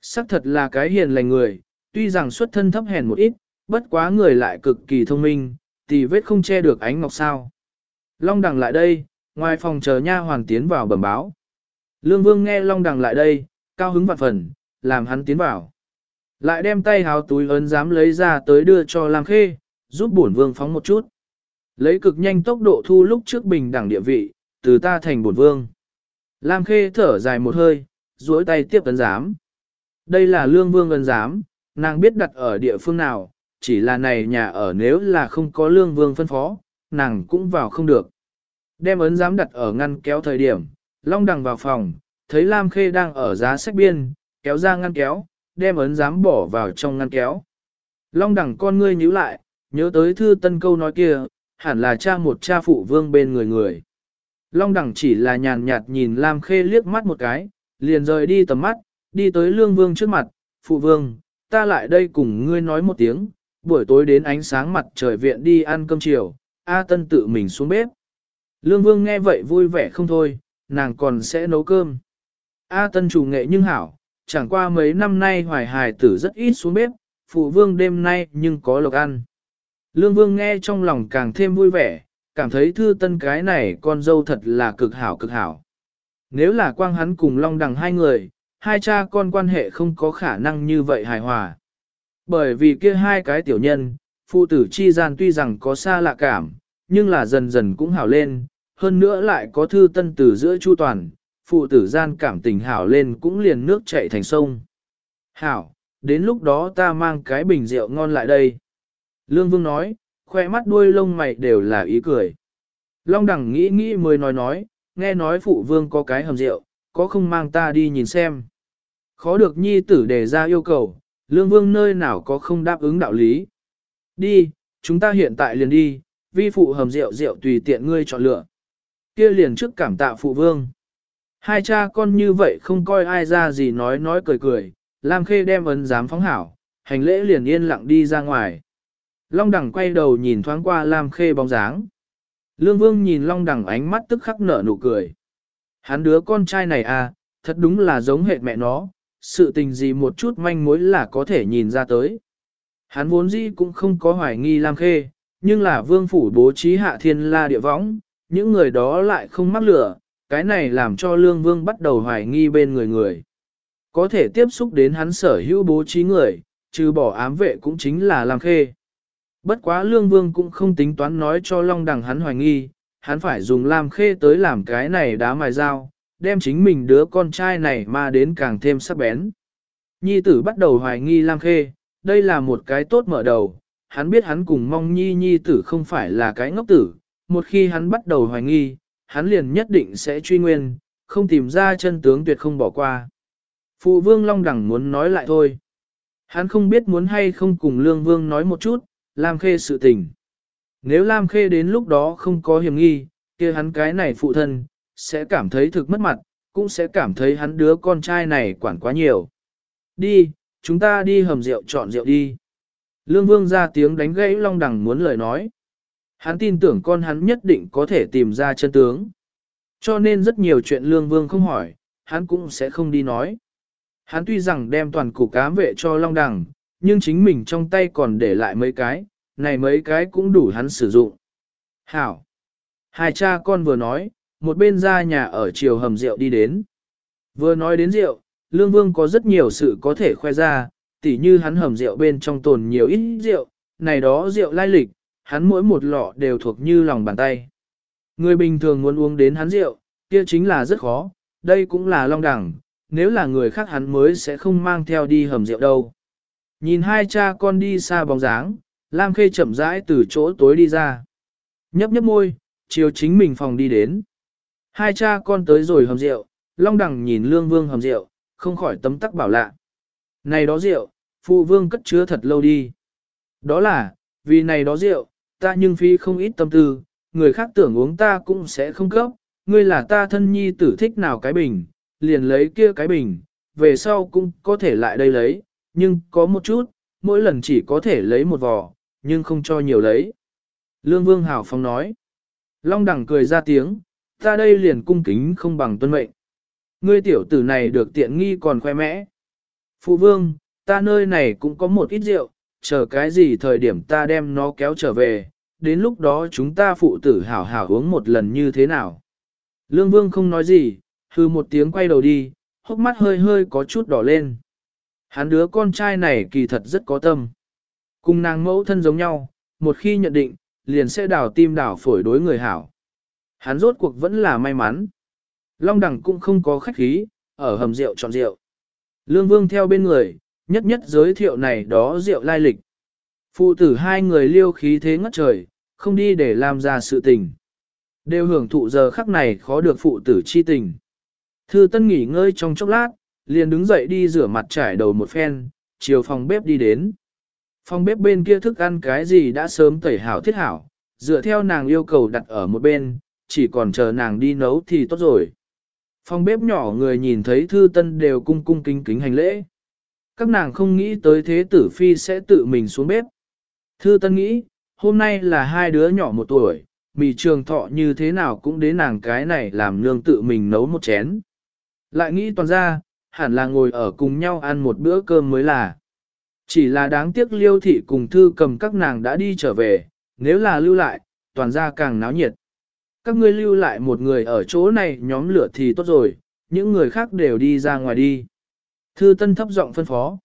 Sắc thật là cái hiền lành người, tuy rằng xuất thân thấp hèn một ít, bất quá người lại cực kỳ thông minh, tì vết không che được ánh ngọc sao. Long đằng lại đây, ngoài phòng chờ nha hoàng tiến vào bẩm báo. Lương Vương nghe Long đằng lại đây, cao hứng vạn phần, làm hắn tiến vào. Lại đem tay háo túi ấn dám lấy ra tới đưa cho Lam Khê, giúp bổn vương phóng một chút. Lấy cực nhanh tốc độ thu lúc trước bình đẳng địa vị, từ ta thành bổn vương. Lam Khê thở dài một hơi, duỗi tay tiếp ấn giám. Đây là lương vương ấn giám, nàng biết đặt ở địa phương nào, chỉ là này nhà ở nếu là không có lương vương phân phó, nàng cũng vào không được. Đem ấn giám đặt ở ngăn kéo thời điểm, long đằng vào phòng, thấy Lam Khê đang ở giá sách biên, kéo ra ngăn kéo, đem ấn giám bỏ vào trong ngăn kéo. Long đẳng con ngươi nhíu lại, nhớ tới thư tân câu nói kia, hẳn là cha một cha phụ vương bên người người. Long đẳng chỉ là nhàn nhạt nhìn Lam Khê liếc mắt một cái, liền rời đi tầm mắt, đi tới lương vương trước mặt, phụ vương, ta lại đây cùng ngươi nói một tiếng, buổi tối đến ánh sáng mặt trời viện đi ăn cơm chiều, A Tân tự mình xuống bếp. Lương vương nghe vậy vui vẻ không thôi, nàng còn sẽ nấu cơm. A Tân chủ nghệ nhưng hảo, chẳng qua mấy năm nay hoài hài tử rất ít xuống bếp, phụ vương đêm nay nhưng có lộc ăn. Lương vương nghe trong lòng càng thêm vui vẻ, cảm thấy thư tân cái này con dâu thật là cực hảo cực hảo. Nếu là quang hắn cùng long đằng hai người, hai cha con quan hệ không có khả năng như vậy hài hòa. Bởi vì kia hai cái tiểu nhân, phụ tử chi gian tuy rằng có xa lạ cảm, nhưng là dần dần cũng hảo lên, hơn nữa lại có thư tân từ giữa chu toàn, phụ tử gian cảm tình hảo lên cũng liền nước chảy thành sông. Hảo, đến lúc đó ta mang cái bình rượu ngon lại đây. Lương Vương nói, khoe mắt đuôi lông mày đều là ý cười. Long đẳng nghĩ nghĩ mới nói nói, nghe nói phụ vương có cái hầm rượu, có không mang ta đi nhìn xem. Khó được nhi tử đề ra yêu cầu, lương vương nơi nào có không đáp ứng đạo lý. Đi, chúng ta hiện tại liền đi, vi phụ hầm rượu rượu tùy tiện ngươi chọn lựa. Kia liền trước cảm tạ phụ vương. Hai cha con như vậy không coi ai ra gì nói nói cười cười, Lam Khê đem ấn giám phóng hảo, hành lễ liền yên lặng đi ra ngoài. Long đẳng quay đầu nhìn thoáng qua Lam Khê bóng dáng. Lương Vương nhìn Long đẳng ánh mắt tức khắc nở nụ cười. Hắn đứa con trai này à, thật đúng là giống hệt mẹ nó, sự tình gì một chút manh mối là có thể nhìn ra tới. Hắn vốn dĩ cũng không có hoài nghi Lam Khê, nhưng là vương phủ bố trí hạ thiên la địa võng, những người đó lại không mắc lửa, cái này làm cho Lương Vương bắt đầu hoài nghi bên người người. Có thể tiếp xúc đến hắn sở hữu bố trí người, trừ bỏ ám vệ cũng chính là Lam Khê. Bất quá Lương Vương cũng không tính toán nói cho Long Đằng hắn hoài nghi, hắn phải dùng Lam Khê tới làm cái này đá mài dao, đem chính mình đứa con trai này mà đến càng thêm sắc bén. Nhi tử bắt đầu hoài nghi Lam Khê, đây là một cái tốt mở đầu, hắn biết hắn cùng mong nhi nhi tử không phải là cái ngốc tử, một khi hắn bắt đầu hoài nghi, hắn liền nhất định sẽ truy nguyên, không tìm ra chân tướng tuyệt không bỏ qua. Phụ vương Long Đẳng muốn nói lại thôi. Hắn không biết muốn hay không cùng Lương Vương nói một chút, lam khê sự tình. Nếu Lam Khê đến lúc đó không có hiểm nghi, kia hắn cái này phụ thân, sẽ cảm thấy thực mất mặt, cũng sẽ cảm thấy hắn đứa con trai này quản quá nhiều. Đi, chúng ta đi hầm rượu chọn rượu đi. Lương Vương ra tiếng đánh gãy Long Đằng muốn lời nói. Hắn tin tưởng con hắn nhất định có thể tìm ra chân tướng. Cho nên rất nhiều chuyện Lương Vương không hỏi, hắn cũng sẽ không đi nói. Hắn tuy rằng đem toàn cục cám vệ cho Long Đằng, nhưng chính mình trong tay còn để lại mấy cái, này mấy cái cũng đủ hắn sử dụng. Hảo! Hai cha con vừa nói, một bên ra nhà ở chiều hầm rượu đi đến. Vừa nói đến rượu, Lương Vương có rất nhiều sự có thể khoe ra, tỉ như hắn hầm rượu bên trong tồn nhiều ít rượu, này đó rượu lai lịch, hắn mỗi một lọ đều thuộc như lòng bàn tay. Người bình thường muốn uống đến hắn rượu, kia chính là rất khó, đây cũng là long đẳng, nếu là người khác hắn mới sẽ không mang theo đi hầm rượu đâu. Nhìn hai cha con đi xa bóng dáng, Lam Khê chậm rãi từ chỗ tối đi ra. Nhấp nhấp môi, chiều chính mình phòng đi đến. Hai cha con tới rồi hầm rượu, Long Đằng nhìn Lương Vương hầm rượu, không khỏi tấm tắc bảo lạ. Này đó rượu, phụ vương cất chứa thật lâu đi. Đó là, vì này đó rượu, ta nhưng phi không ít tâm tư, người khác tưởng uống ta cũng sẽ không cấp, ngươi là ta thân nhi tử thích nào cái bình, liền lấy kia cái bình, về sau cũng có thể lại đây lấy, nhưng có một chút, mỗi lần chỉ có thể lấy một vò, nhưng không cho nhiều lấy. Lương Vương Hảo Phong nói. Long Đằng cười ra tiếng, ta đây liền cung kính không bằng tuân mệnh. Ngươi tiểu tử này được tiện nghi còn khoe mẽ. Phụ vương, ta nơi này cũng có một ít rượu, chờ cái gì thời điểm ta đem nó kéo trở về, đến lúc đó chúng ta phụ tử hảo hảo uống một lần như thế nào. Lương vương không nói gì, hư một tiếng quay đầu đi, hốc mắt hơi hơi có chút đỏ lên. Hắn đứa con trai này kỳ thật rất có tâm. Cùng nàng mẫu thân giống nhau, một khi nhận định, liền sẽ đào tim đào phổi đối người hảo. Hắn rốt cuộc vẫn là may mắn. Long đẳng cũng không có khách khí, ở hầm rượu chọn rượu. Lương Vương theo bên người, nhất nhất giới thiệu này đó rượu lai lịch. Phụ tử hai người liêu khí thế ngất trời, không đi để làm ra sự tình. Đều hưởng thụ giờ khắc này khó được phụ tử chi tình. Thư Tân nghỉ ngơi trong chốc lát, liền đứng dậy đi rửa mặt trải đầu một phen, chiều phòng bếp đi đến. Phòng bếp bên kia thức ăn cái gì đã sớm tẩy hảo thiết hảo, dựa theo nàng yêu cầu đặt ở một bên, chỉ còn chờ nàng đi nấu thì tốt rồi. Phòng bếp nhỏ người nhìn thấy thư tân đều cung cung kính kính hành lễ. Các nàng không nghĩ tới thế tử phi sẽ tự mình xuống bếp. Thư tân nghĩ, hôm nay là hai đứa nhỏ một tuổi, mì trường thọ như thế nào cũng đến nàng cái này làm nương tự mình nấu một chén. Lại nghĩ toàn ra, hẳn là ngồi ở cùng nhau ăn một bữa cơm mới là. Chỉ là đáng tiếc liêu thị cùng thư cầm các nàng đã đi trở về, nếu là lưu lại, toàn ra càng náo nhiệt. Các ngươi lưu lại một người ở chỗ này nhóm lửa thì tốt rồi, những người khác đều đi ra ngoài đi. Thư Tân thấp giọng phân phó.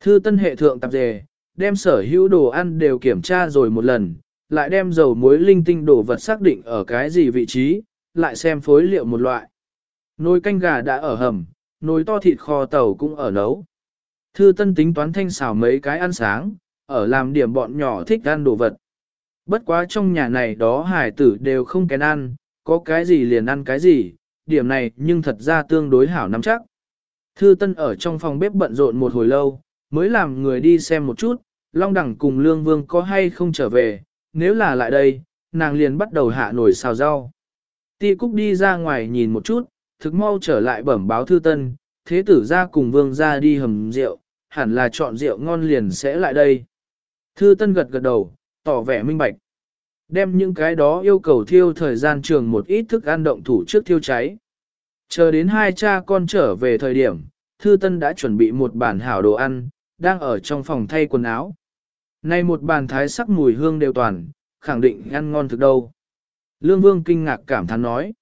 Thư Tân hệ thượng tạp dề, đem sở hữu đồ ăn đều kiểm tra rồi một lần, lại đem dầu muối linh tinh đồ vật xác định ở cái gì vị trí, lại xem phối liệu một loại. Nồi canh gà đã ở hầm, nồi to thịt kho tàu cũng ở nấu. Thư Tân tính toán thanh xào mấy cái ăn sáng, ở làm điểm bọn nhỏ thích ăn đồ vật. Bất quá trong nhà này đó hải tử đều không kén ăn, có cái gì liền ăn cái gì, điểm này nhưng thật ra tương đối hảo nắm chắc. Thư Tân ở trong phòng bếp bận rộn một hồi lâu, mới làm người đi xem một chút, Long Đẳng cùng Lương Vương có hay không trở về, nếu là lại đây, nàng liền bắt đầu hạ nổi xào rau. Ti Cúc đi ra ngoài nhìn một chút, thực mau trở lại bẩm báo Thư Tân, thế tử ra cùng Vương ra đi hầm rượu, hẳn là chọn rượu ngon liền sẽ lại đây. Thư Tân gật gật đầu, tỏ vẻ minh bạch. Đem những cái đó yêu cầu thiêu thời gian trường một ít thức ăn động thủ trước thiêu cháy. Chờ đến hai cha con trở về thời điểm, Thư Tân đã chuẩn bị một bản hảo đồ ăn, đang ở trong phòng thay quần áo. Nay một bàn thái sắc mùi hương đều toàn, khẳng định ăn ngon thực đâu. Lương Vương kinh ngạc cảm thán nói.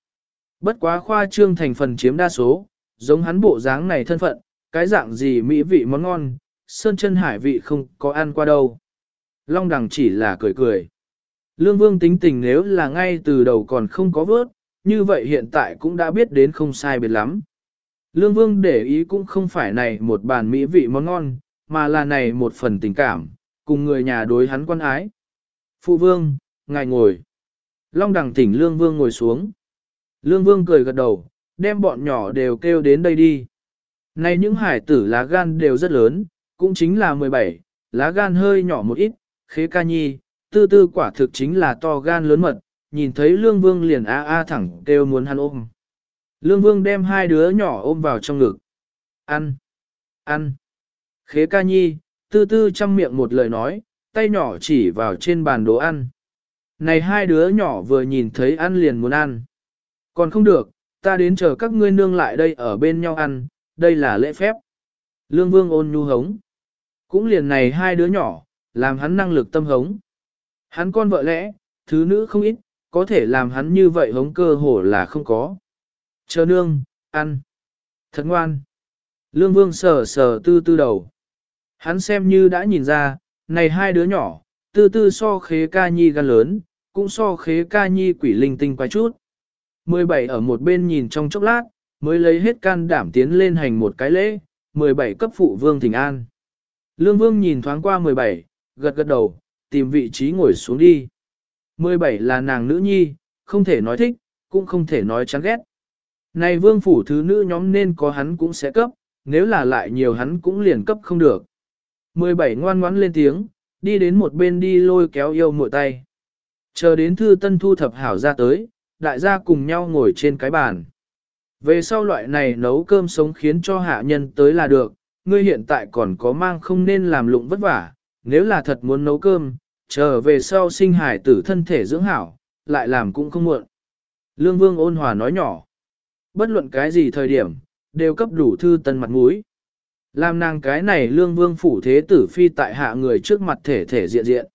Bất quá khoa trương thành phần chiếm đa số, giống hắn bộ dáng này thân phận, cái dạng gì mỹ vị món ngon, sơn chân hải vị không có ăn qua đâu. Long đằng chỉ là cười cười. Lương Vương tính tình nếu là ngay từ đầu còn không có vớt, như vậy hiện tại cũng đã biết đến không sai biệt lắm. Lương Vương để ý cũng không phải này một bàn mỹ vị món ngon, mà là này một phần tình cảm, cùng người nhà đối hắn quan ái. Phụ Vương, ngài ngồi. Long đằng tỉnh Lương Vương ngồi xuống. Lương Vương cười gật đầu, đem bọn nhỏ đều kêu đến đây đi. Này những hải tử lá gan đều rất lớn, cũng chính là 17, lá gan hơi nhỏ một ít, khế ca nhi, tư tư quả thực chính là to gan lớn mật, nhìn thấy lương vương liền a a thẳng kêu muốn hắn ôm. Lương vương đem hai đứa nhỏ ôm vào trong ngực. Ăn, ăn. Khế ca nhi, tư tư chăm miệng một lời nói, tay nhỏ chỉ vào trên bàn đồ ăn. Này hai đứa nhỏ vừa nhìn thấy ăn liền muốn ăn. Còn không được, ta đến chờ các ngươi nương lại đây ở bên nhau ăn, đây là lễ phép. Lương vương ôn nhu hống. Cũng liền này hai đứa nhỏ, làm hắn năng lực tâm hống. Hắn con vợ lẽ, thứ nữ không ít, có thể làm hắn như vậy hống cơ hồ là không có. Chờ nương, ăn. Thật ngoan. Lương vương sờ sờ tư tư đầu. Hắn xem như đã nhìn ra, này hai đứa nhỏ, tư tư so khế ca nhi gan lớn, cũng so khế ca nhi quỷ linh tinh quái chút. 17 ở một bên nhìn trong chốc lát, mới lấy hết can đảm tiến lên hành một cái lễ, 17 cấp phụ vương thỉnh an. Lương vương nhìn thoáng qua 17, gật gật đầu, tìm vị trí ngồi xuống đi. 17 là nàng nữ nhi, không thể nói thích, cũng không thể nói chán ghét. Này vương phủ thứ nữ nhóm nên có hắn cũng sẽ cấp, nếu là lại nhiều hắn cũng liền cấp không được. 17 ngoan ngoãn lên tiếng, đi đến một bên đi lôi kéo yêu muội tay. Chờ đến thư tân thu thập hảo ra tới, đại gia cùng nhau ngồi trên cái bàn. Về sau loại này nấu cơm sống khiến cho hạ nhân tới là được, ngươi hiện tại còn có mang không nên làm lụng vất vả, nếu là thật muốn nấu cơm, chờ về sau sinh hải tử thân thể dưỡng hảo, lại làm cũng không muộn. Lương Vương ôn hòa nói nhỏ. Bất luận cái gì thời điểm, đều cấp đủ thư tân mặt mũi. Làm nàng cái này Lương Vương phủ thế tử phi tại hạ người trước mặt thể thể diện diện.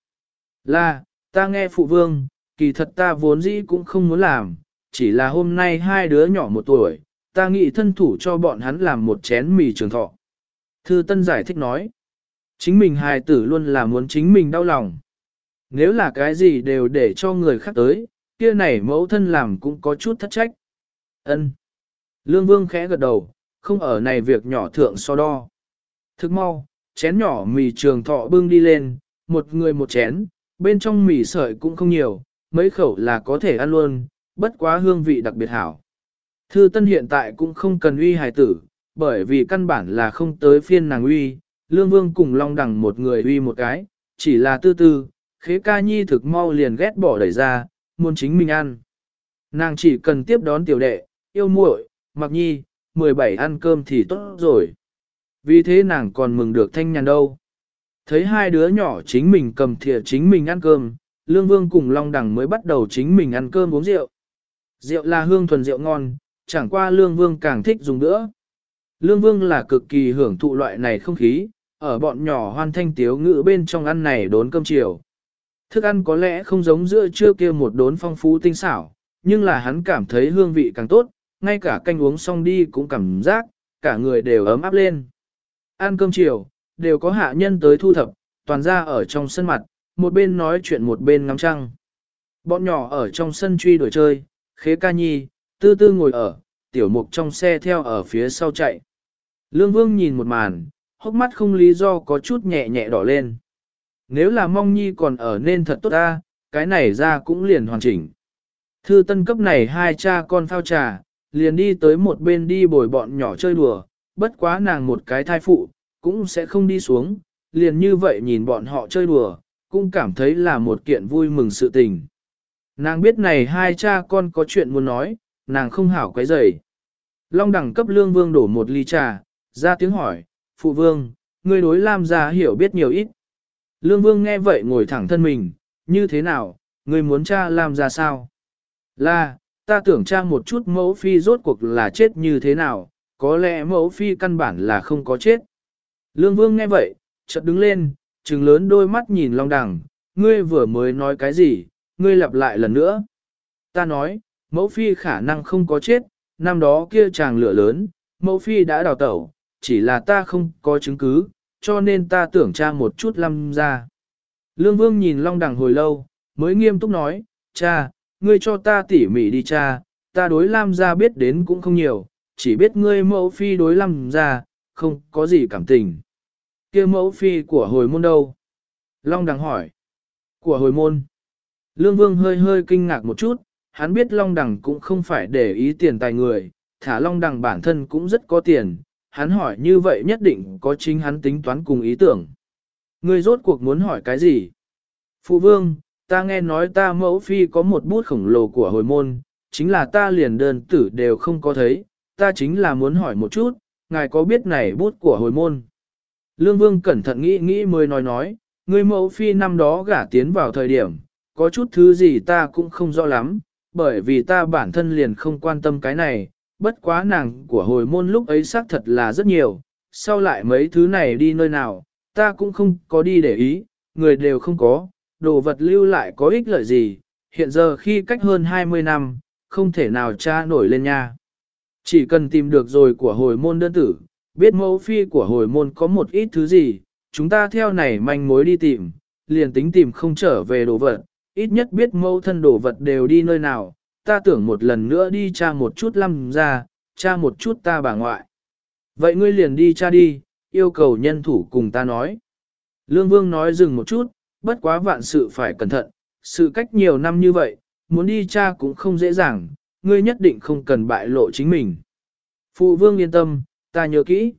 Là, ta nghe phụ vương, kỳ thật ta vốn dĩ cũng không muốn làm, chỉ là hôm nay hai đứa nhỏ một tuổi, ta nghĩ thân thủ cho bọn hắn làm một chén mì trường thọ. Thư Tân giải thích nói, chính mình hài tử luôn là muốn chính mình đau lòng. Nếu là cái gì đều để cho người khác tới, kia này mẫu thân làm cũng có chút thất trách. Ân. Lương Vương khẽ gật đầu, không ở này việc nhỏ thượng so đo. Thức mau, chén nhỏ mì trường thọ bưng đi lên, một người một chén, bên trong mì sợi cũng không nhiều, mấy khẩu là có thể ăn luôn, bất quá hương vị đặc biệt hảo. Thư Tân hiện tại cũng không cần uy hài tử, bởi vì căn bản là không tới phiên nàng uy, Lương Vương cùng Long Đằng một người uy một cái, chỉ là tư tư, khế ca nhi thực mau liền ghét bỏ đẩy ra, muốn chính mình ăn. Nàng chỉ cần tiếp đón tiểu đệ, yêu muội, mặc nhi, 17 ăn cơm thì tốt rồi. Vì thế nàng còn mừng được thanh nhàn đâu. Thấy hai đứa nhỏ chính mình cầm thìa chính mình ăn cơm, Lương Vương cùng Long Đằng mới bắt đầu chính mình ăn cơm uống rượu. Rượu là hương thuần rượu ngon, chẳng qua Lương Vương càng thích dùng nữa. Lương Vương là cực kỳ hưởng thụ loại này không khí, ở bọn nhỏ hoan thanh tiếu ngữ bên trong ăn này đốn cơm chiều. Thức ăn có lẽ không giống giữa trưa kia một đốn phong phú tinh xảo, nhưng là hắn cảm thấy hương vị càng tốt, ngay cả canh uống xong đi cũng cảm giác, cả người đều ấm áp lên. Ăn cơm chiều, đều có hạ nhân tới thu thập, toàn ra ở trong sân mặt, một bên nói chuyện một bên ngắm trăng. Bọn nhỏ ở trong sân truy đuổi chơi, khế ca nhi, tư tư ngồi ở, tiểu mục trong xe theo ở phía sau chạy. Lương Vương nhìn một màn, hốc mắt không lý do có chút nhẹ nhẹ đỏ lên. Nếu là mong nhi còn ở nên thật tốt ta, cái này ra cũng liền hoàn chỉnh. Thư tân cấp này hai cha con phao trà, liền đi tới một bên đi bồi bọn nhỏ chơi đùa, bất quá nàng một cái thai phụ, cũng sẽ không đi xuống, liền như vậy nhìn bọn họ chơi đùa, cũng cảm thấy là một kiện vui mừng sự tình. Nàng biết này hai cha con có chuyện muốn nói, nàng không hảo quấy rầy. Long đẳng cấp lương vương đổ một ly trà, ra tiếng hỏi, phụ vương, ngươi đối Lam gia hiểu biết nhiều ít. Lương vương nghe vậy ngồi thẳng thân mình, như thế nào, ngươi muốn cha Lam gia sao? Là, ta tưởng cha một chút mẫu phi rốt cuộc là chết như thế nào, có lẽ mẫu phi căn bản là không có chết. Lương vương nghe vậy, chợt đứng lên, trừng lớn đôi mắt nhìn Long đẳng, ngươi vừa mới nói cái gì, ngươi lặp lại lần nữa. Ta nói, mẫu phi khả năng không có chết, năm đó kia chàng lửa lớn, mẫu phi đã đào tẩu, chỉ là ta không có chứng cứ, cho nên ta tưởng cha một chút lâm ra. Lương Vương nhìn Long Đằng hồi lâu, mới nghiêm túc nói, cha, ngươi cho ta tỉ mỉ đi cha, ta đối Lam gia biết đến cũng không nhiều, chỉ biết ngươi mẫu phi đối Lam gia, không có gì cảm tình kia mẫu phi của hồi môn đâu? Long đằng hỏi. Của hồi môn. Lương Vương hơi hơi kinh ngạc một chút, hắn biết Long đằng cũng không phải để ý tiền tài người, thả Long đằng bản thân cũng rất có tiền, hắn hỏi như vậy nhất định có chính hắn tính toán cùng ý tưởng. Ngươi rốt cuộc muốn hỏi cái gì? Phụ vương, ta nghe nói ta mẫu phi có một bút khổng lồ của hồi môn, chính là ta liền đơn tử đều không có thấy, ta chính là muốn hỏi một chút, ngài có biết này bút của hồi môn. Lương Vương cẩn thận nghĩ nghĩ mới nói nói, người mẫu phi năm đó gả tiến vào thời điểm, có chút thứ gì ta cũng không rõ lắm, bởi vì ta bản thân liền không quan tâm cái này, bất quá nàng của hồi môn lúc ấy xác thật là rất nhiều, sau lại mấy thứ này đi nơi nào, ta cũng không có đi để ý, người đều không có, đồ vật lưu lại có ích lợi gì, hiện giờ khi cách hơn 20 năm, không thể nào tra nổi lên nha. Chỉ cần tìm được rồi của hồi môn đơn tử, biết mẫu phi của hồi môn có một ít thứ gì, chúng ta theo này manh mối đi tìm, liền tính tìm không trở về đồ vật, ít nhất biết mẫu thân đồ vật đều đi nơi nào, ta tưởng một lần nữa đi tra một chút lâm ra, tra một chút ta bà ngoại. Vậy ngươi liền đi tra đi, yêu cầu nhân thủ cùng ta nói. Lương Vương nói dừng một chút, bất quá vạn sự phải cẩn thận, sự cách nhiều năm như vậy, muốn đi tra cũng không dễ dàng, ngươi nhất định không cần bại lộ chính mình. Phụ Vương yên tâm, ta nhớ kỹ.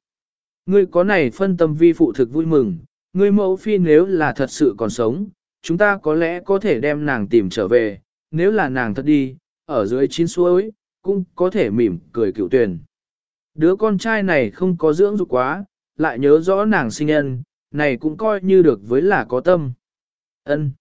Ngươi có này phân tâm vi phụ thực vui mừng, ngươi mẫu phi nếu là thật sự còn sống, chúng ta có lẽ có thể đem nàng tìm trở về, nếu là nàng thật đi, ở dưới chín suối, cũng có thể mỉm cười cựu tuyển. Đứa con trai này không có dưỡng dục quá, lại nhớ rõ nàng sinh nhân, này cũng coi như được với là có tâm. Ân,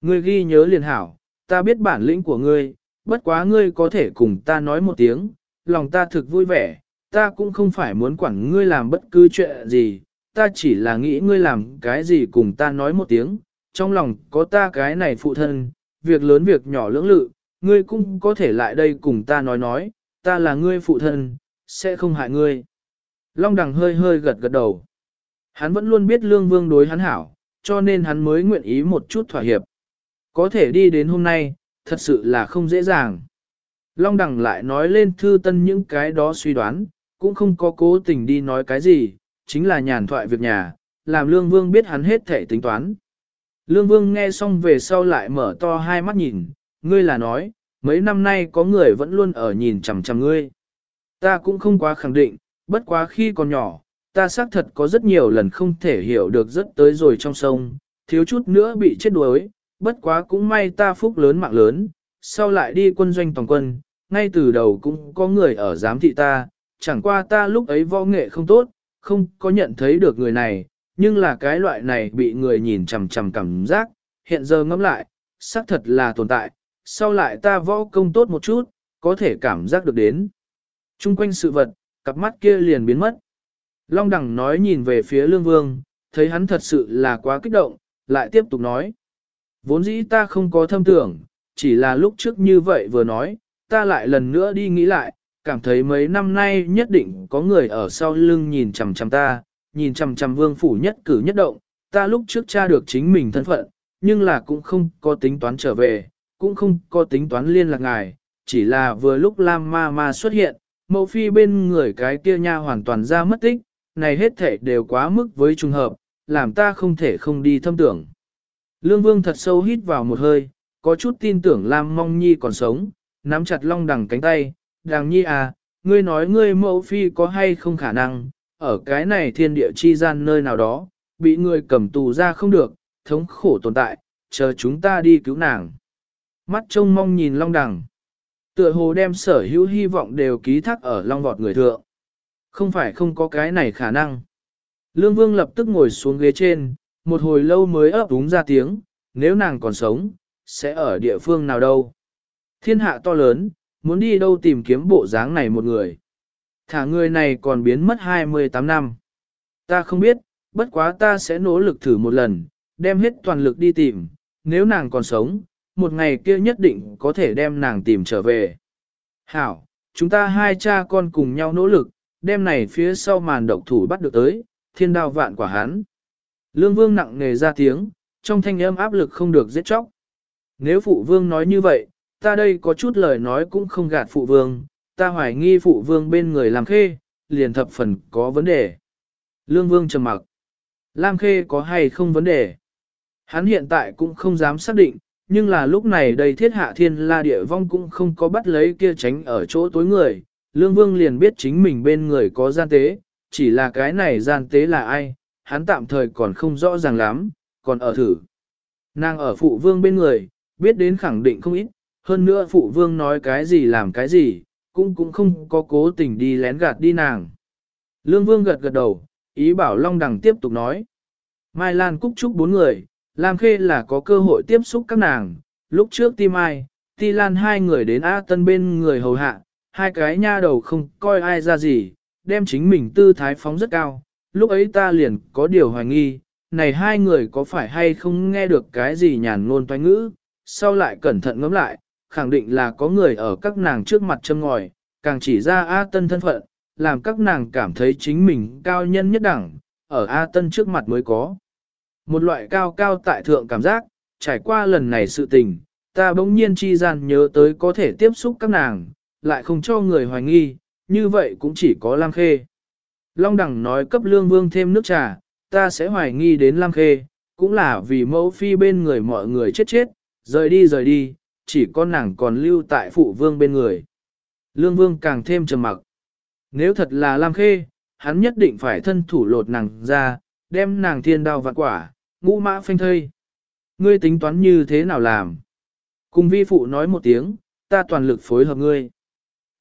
Ngươi ghi nhớ liền hảo, ta biết bản lĩnh của ngươi, bất quá ngươi có thể cùng ta nói một tiếng, lòng ta thực vui vẻ, ta cũng không phải muốn quản ngươi làm bất cứ chuyện gì, ta chỉ là nghĩ ngươi làm cái gì cùng ta nói một tiếng, trong lòng có ta cái này phụ thân, việc lớn việc nhỏ lưỡng lự, ngươi cũng có thể lại đây cùng ta nói nói, ta là ngươi phụ thân, sẽ không hại ngươi. Long đằng hơi hơi gật gật đầu. Hắn vẫn luôn biết lương vương đối hắn hảo, cho nên hắn mới nguyện ý một chút thỏa hiệp. Có thể đi đến hôm nay, thật sự là không dễ dàng. Long đằng lại nói lên thư tân những cái đó suy đoán, cũng không có cố tình đi nói cái gì, chính là nhàn thoại việc nhà, làm lương vương biết hắn hết thể tính toán. Lương vương nghe xong về sau lại mở to hai mắt nhìn, ngươi là nói, mấy năm nay có người vẫn luôn ở nhìn chằm chằm ngươi. Ta cũng không quá khẳng định, bất quá khi còn nhỏ, ta xác thật có rất nhiều lần không thể hiểu được rất tới rồi trong sông, thiếu chút nữa bị chết đuối, bất quá cũng may ta phúc lớn mạng lớn, sau lại đi quân doanh toàn quân, ngay từ đầu cũng có người ở giám thị ta, chẳng qua ta lúc ấy võ nghệ không tốt, không có nhận thấy được người này, nhưng là cái loại này bị người nhìn chằm chằm cảm giác, hiện giờ ngẫm lại, xác thật là tồn tại, sau lại ta võ công tốt một chút, có thể cảm giác được đến. Trung quanh sự vật, cặp mắt kia liền biến mất. Long đẳng nói nhìn về phía lương vương, thấy hắn thật sự là quá kích động, lại tiếp tục nói. Vốn dĩ ta không có thâm tưởng, chỉ là lúc trước như vậy vừa nói, ta lại lần nữa đi nghĩ lại, cảm thấy mấy năm nay nhất định có người ở sau lưng nhìn chằm chằm ta, nhìn chằm chằm vương phủ nhất cử nhất động, ta lúc trước tra được chính mình thân phận, nhưng là cũng không có tính toán trở về, cũng không có tính toán liên lạc ngài, chỉ là vừa lúc Lam Ma Ma xuất hiện, mẫu phi bên người cái kia nha hoàn toàn ra mất tích, này hết thể đều quá mức với trùng hợp, làm ta không thể không đi thâm tưởng. Lương Vương thật sâu hít vào một hơi, có chút tin tưởng Lam Mong Nhi còn sống, nắm chặt long đằng cánh tay, đằng nhi à, ngươi nói ngươi mẫu phi có hay không khả năng, ở cái này thiên địa chi gian nơi nào đó, bị người cầm tù ra không được, thống khổ tồn tại, chờ chúng ta đi cứu nàng. Mắt trông mong nhìn long đằng. Tựa hồ đem sở hữu hy vọng đều ký thác ở long vọt người thượng. Không phải không có cái này khả năng. Lương Vương lập tức ngồi xuống ghế trên, một hồi lâu mới ấp úng ra tiếng, nếu nàng còn sống, sẽ ở địa phương nào đâu. Thiên hạ to lớn, muốn đi đâu tìm kiếm bộ dáng này một người. Thả người này còn biến mất 28 năm. Ta không biết, bất quá ta sẽ nỗ lực thử một lần, đem hết toàn lực đi tìm, nếu nàng còn sống, một ngày kia nhất định có thể đem nàng tìm trở về. Hảo, chúng ta hai cha con cùng nhau nỗ lực, đem này phía sau màn độc thủ bắt được tới, thiên đao vạn quả hắn. Lương vương nặng nề ra tiếng, trong thanh âm áp lực không được giết chóc. Nếu phụ vương nói như vậy, ta đây có chút lời nói cũng không gạt phụ vương, ta hoài nghi phụ vương bên người làm khê, liền thập phần có vấn đề. Lương vương trầm mặc. Lam khê có hay không vấn đề? Hắn hiện tại cũng không dám xác định, nhưng là lúc này đầy thiết hạ thiên la địa vong cũng không có bắt lấy kia tránh ở chỗ tối người. Lương vương liền biết chính mình bên người có gian tế, chỉ là cái này gian tế là ai, hắn tạm thời còn không rõ ràng lắm, còn ở thử. Nàng ở phụ vương bên người, biết đến khẳng định không ít, hơn nữa phụ vương nói cái gì làm cái gì, cũng cũng không có cố tình đi lén gạt đi nàng. Lương vương gật gật đầu, ý bảo Long Đằng tiếp tục nói. Mai Lan Cúc Trúc bốn người, Lam Khê là có cơ hội tiếp xúc các nàng, lúc trước Ti Mai, Ti Lan hai người đến A Tân bên người hầu hạ, hai cái nha đầu không coi ai ra gì, đem chính mình tư thái phóng rất cao, lúc ấy ta liền có điều hoài nghi, này hai người có phải hay không nghe được cái gì nhàn ngôn toanh ngữ, sau lại cẩn thận ngẫm lại, khẳng định là có người ở các nàng trước mặt châm ngòi, càng chỉ ra A Tân thân phận, làm các nàng cảm thấy chính mình cao nhân nhất đẳng, ở A Tân trước mặt mới có. Một loại cao cao tại thượng cảm giác, trải qua lần này sự tình, ta bỗng nhiên chi gian nhớ tới có thể tiếp xúc các nàng, lại không cho người hoài nghi, như vậy cũng chỉ có Lam Khê. Long Đẳng nói cấp lương vương thêm nước trà, ta sẽ hoài nghi đến Lam Khê, cũng là vì mẫu phi bên người mọi người chết chết, rời đi rời đi, chỉ có nàng còn lưu tại phụ vương bên người. Lương vương càng thêm trầm mặc. Nếu thật là Lam Khê, hắn nhất định phải thân thủ lột nàng ra, đem nàng thiên đao vạn quả, ngũ mã phanh thây. Ngươi tính toán như thế nào làm? Cùng vi phụ nói một tiếng, ta toàn lực phối hợp ngươi.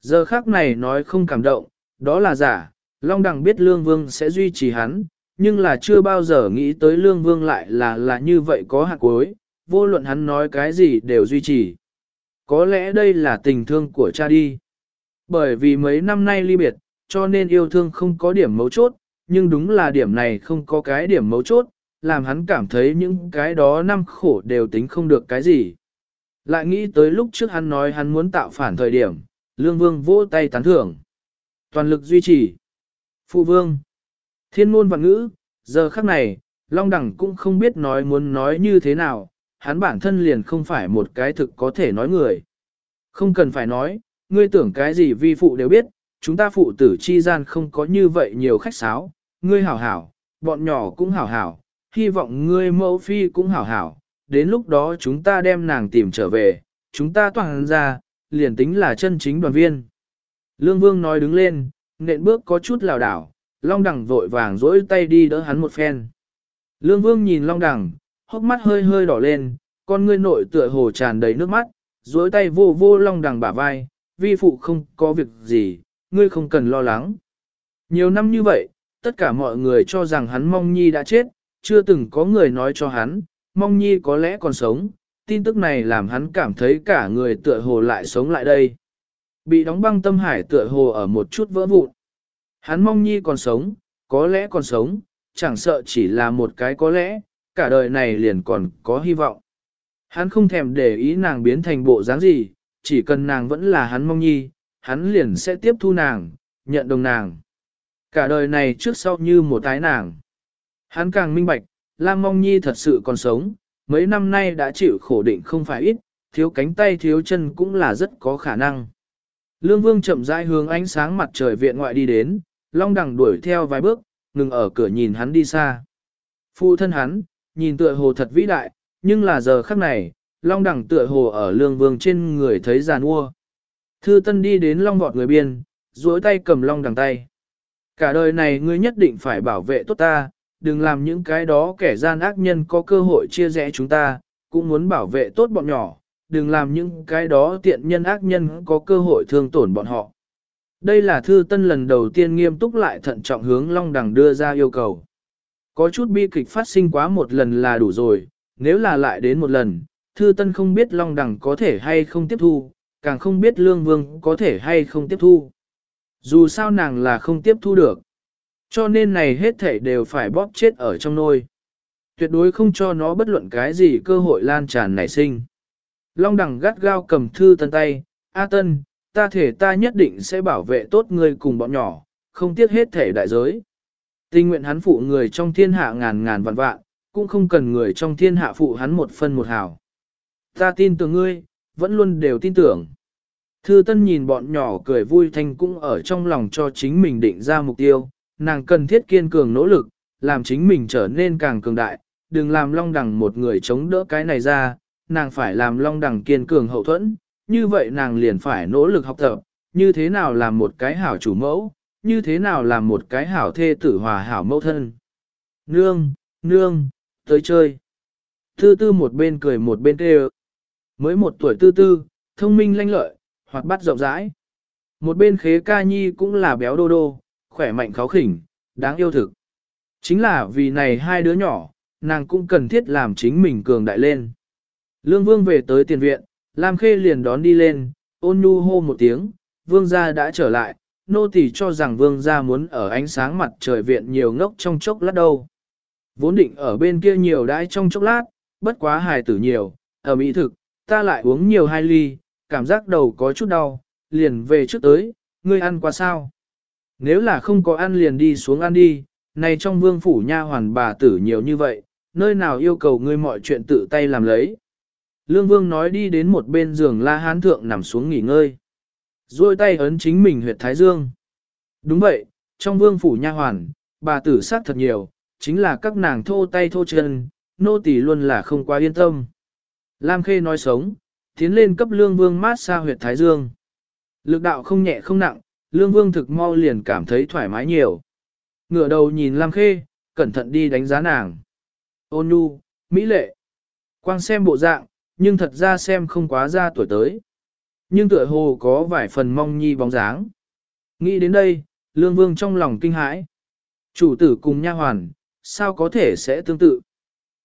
Giờ khác này nói không cảm động, đó là giả, Long Đằng biết Lương Vương sẽ duy trì hắn, nhưng là chưa bao giờ nghĩ tới Lương Vương lại là là như vậy có hạt cuối, vô luận hắn nói cái gì đều duy trì. Có lẽ đây là tình thương của cha đi. Bởi vì mấy năm nay ly biệt, cho nên yêu thương không có điểm mấu chốt, nhưng đúng là điểm này không có cái điểm mấu chốt, làm hắn cảm thấy những cái đó năm khổ đều tính không được cái gì. Lại nghĩ tới lúc trước hắn nói hắn muốn tạo phản thời điểm, Lương Vương vỗ tay tán thưởng. Toàn lực duy trì. Phụ Vương. Thiên ngôn và ngữ, giờ khắc này, Long Đẳng cũng không biết nói muốn nói như thế nào, hắn bản thân liền không phải một cái thực có thể nói người. Không cần phải nói, ngươi tưởng cái gì vi phụ đều biết, chúng ta phụ tử chi gian không có như vậy nhiều khách sáo, ngươi hảo hảo, bọn nhỏ cũng hảo hảo, hy vọng ngươi mẫu phi cũng hảo hảo, đến lúc đó chúng ta đem nàng tìm trở về, chúng ta toàn ra, liền tính là chân chính đoàn viên. Lương Vương nói đứng lên, nện bước có chút lảo đảo, Long Đằng vội vàng dỗi tay đi đỡ hắn một phen. Lương Vương nhìn Long Đằng, hốc mắt hơi hơi đỏ lên, con ngươi nội tựa hồ tràn đầy nước mắt, duỗi tay vô vô Long Đằng bả vai, vi phụ không có việc gì, ngươi không cần lo lắng. Nhiều năm như vậy, tất cả mọi người cho rằng hắn mong nhi đã chết, chưa từng có người nói cho hắn, mong nhi có lẽ còn sống, tin tức này làm hắn cảm thấy cả người tựa hồ lại sống lại đây. Bị đóng băng tâm hải tựa hồ ở một chút vỡ vụn. Hắn mong nhi còn sống, có lẽ còn sống, chẳng sợ chỉ là một cái có lẽ, cả đời này liền còn có hy vọng. Hắn không thèm để ý nàng biến thành bộ dáng gì, chỉ cần nàng vẫn là hắn mong nhi, hắn liền sẽ tiếp thu nàng, nhận đồng nàng. Cả đời này trước sau như một tái nàng. Hắn càng minh bạch, Lam Mong Nhi thật sự còn sống, mấy năm nay đã chịu khổ định không phải ít, thiếu cánh tay thiếu chân cũng là rất có khả năng. Lương Vương chậm rãi hướng ánh sáng mặt trời viện ngoại đi đến, Long Đằng đuổi theo vài bước, ngừng ở cửa nhìn hắn đi xa. Phụ thân hắn, nhìn tựa hồ thật vĩ đại, nhưng là giờ khắc này, Long đẳng tựa hồ ở Lương Vương trên người thấy giàn ua. Thư Tân đi đến Long vọt người biên, duỗi tay cầm Long Đằng tay. Cả đời này ngươi nhất định phải bảo vệ tốt ta, đừng làm những cái đó kẻ gian ác nhân có cơ hội chia rẽ chúng ta, cũng muốn bảo vệ tốt bọn nhỏ, đừng làm những cái đó tiện nhân ác nhân có cơ hội thương tổn bọn họ. Đây là thư tân lần đầu tiên nghiêm túc lại thận trọng hướng Long Đằng đưa ra yêu cầu. Có chút bi kịch phát sinh quá một lần là đủ rồi, nếu là lại đến một lần, thư tân không biết Long Đằng có thể hay không tiếp thu, càng không biết Lương Vương có thể hay không tiếp thu. Dù sao nàng là không tiếp thu được. Cho nên này hết thảy đều phải bóp chết ở trong nôi. Tuyệt đối không cho nó bất luận cái gì cơ hội lan tràn nảy sinh. Long đẳng gắt gao cầm thư tân tay, A tân, ta thể ta nhất định sẽ bảo vệ tốt người cùng bọn nhỏ, không tiếc hết thể đại giới. Tình nguyện hắn phụ người trong thiên hạ ngàn ngàn vạn vạn, cũng không cần người trong thiên hạ phụ hắn một phân một hào. Ta tin tưởng ngươi, vẫn luôn đều tin tưởng. Thư Tân nhìn bọn nhỏ cười vui thanh cũng ở trong lòng cho chính mình định ra mục tiêu, nàng cần thiết kiên cường nỗ lực, làm chính mình trở nên càng cường đại, đừng làm Long Đằng một người chống đỡ cái này ra, nàng phải làm Long Đằng kiên cường hậu thuẫn, như vậy nàng liền phải nỗ lực học tập, như thế nào làm một cái hảo chủ mẫu, như thế nào làm một cái hảo thê tử hòa hảo mẫu thân. Nương, nương, tới chơi. Tư tư một bên cười một bên kêu. Mới một tuổi tư tư, thông minh lanh lợi, hoạt bát rộng rãi. Một bên khế ca nhi cũng là béo đô đô, khỏe mạnh kháo khỉnh, đáng yêu thực. Chính là vì này hai đứa nhỏ, nàng cũng cần thiết làm chính mình cường đại lên. Lương Vương về tới tiền viện, Lam Khê liền đón đi lên, ôn nhu hô một tiếng, Vương gia đã trở lại, nô tỳ cho rằng Vương gia muốn ở ánh sáng mặt trời viện nhiều ngốc trong chốc lát đâu. Vốn định ở bên kia nhiều đãi trong chốc lát, bất quá hài tử nhiều, ở mỹ thực, ta lại uống nhiều hai ly, cảm giác đầu có chút đau, liền về trước tới, ngươi ăn qua sao? Nếu là không có ăn liền đi xuống ăn đi, này trong vương phủ nha hoàn bà tử nhiều như vậy, nơi nào yêu cầu ngươi mọi chuyện tự tay làm lấy. Lương vương nói đi đến một bên giường la hán thượng nằm xuống nghỉ ngơi. Rồi tay ấn chính mình huyệt thái dương. Đúng vậy, trong vương phủ nha hoàn, bà tử sát thật nhiều, chính là các nàng thô tay thô chân, nô tỳ luôn là không quá yên tâm. Lam Khê nói sống, tiến lên cấp lương vương mát xa huyệt thái dương. Lực đạo không nhẹ không nặng, lương vương thực mau liền cảm thấy thoải mái nhiều. Ngửa đầu nhìn Lam Khê, cẩn thận đi đánh giá nàng. Ôn nhu, mỹ lệ. Quang xem bộ dạng, nhưng thật ra xem không quá ra tuổi tới. Nhưng tựa hồ có vài phần mong nhi bóng dáng. Nghĩ đến đây, lương vương trong lòng kinh hãi. Chủ tử cùng nha hoàn, sao có thể sẽ tương tự.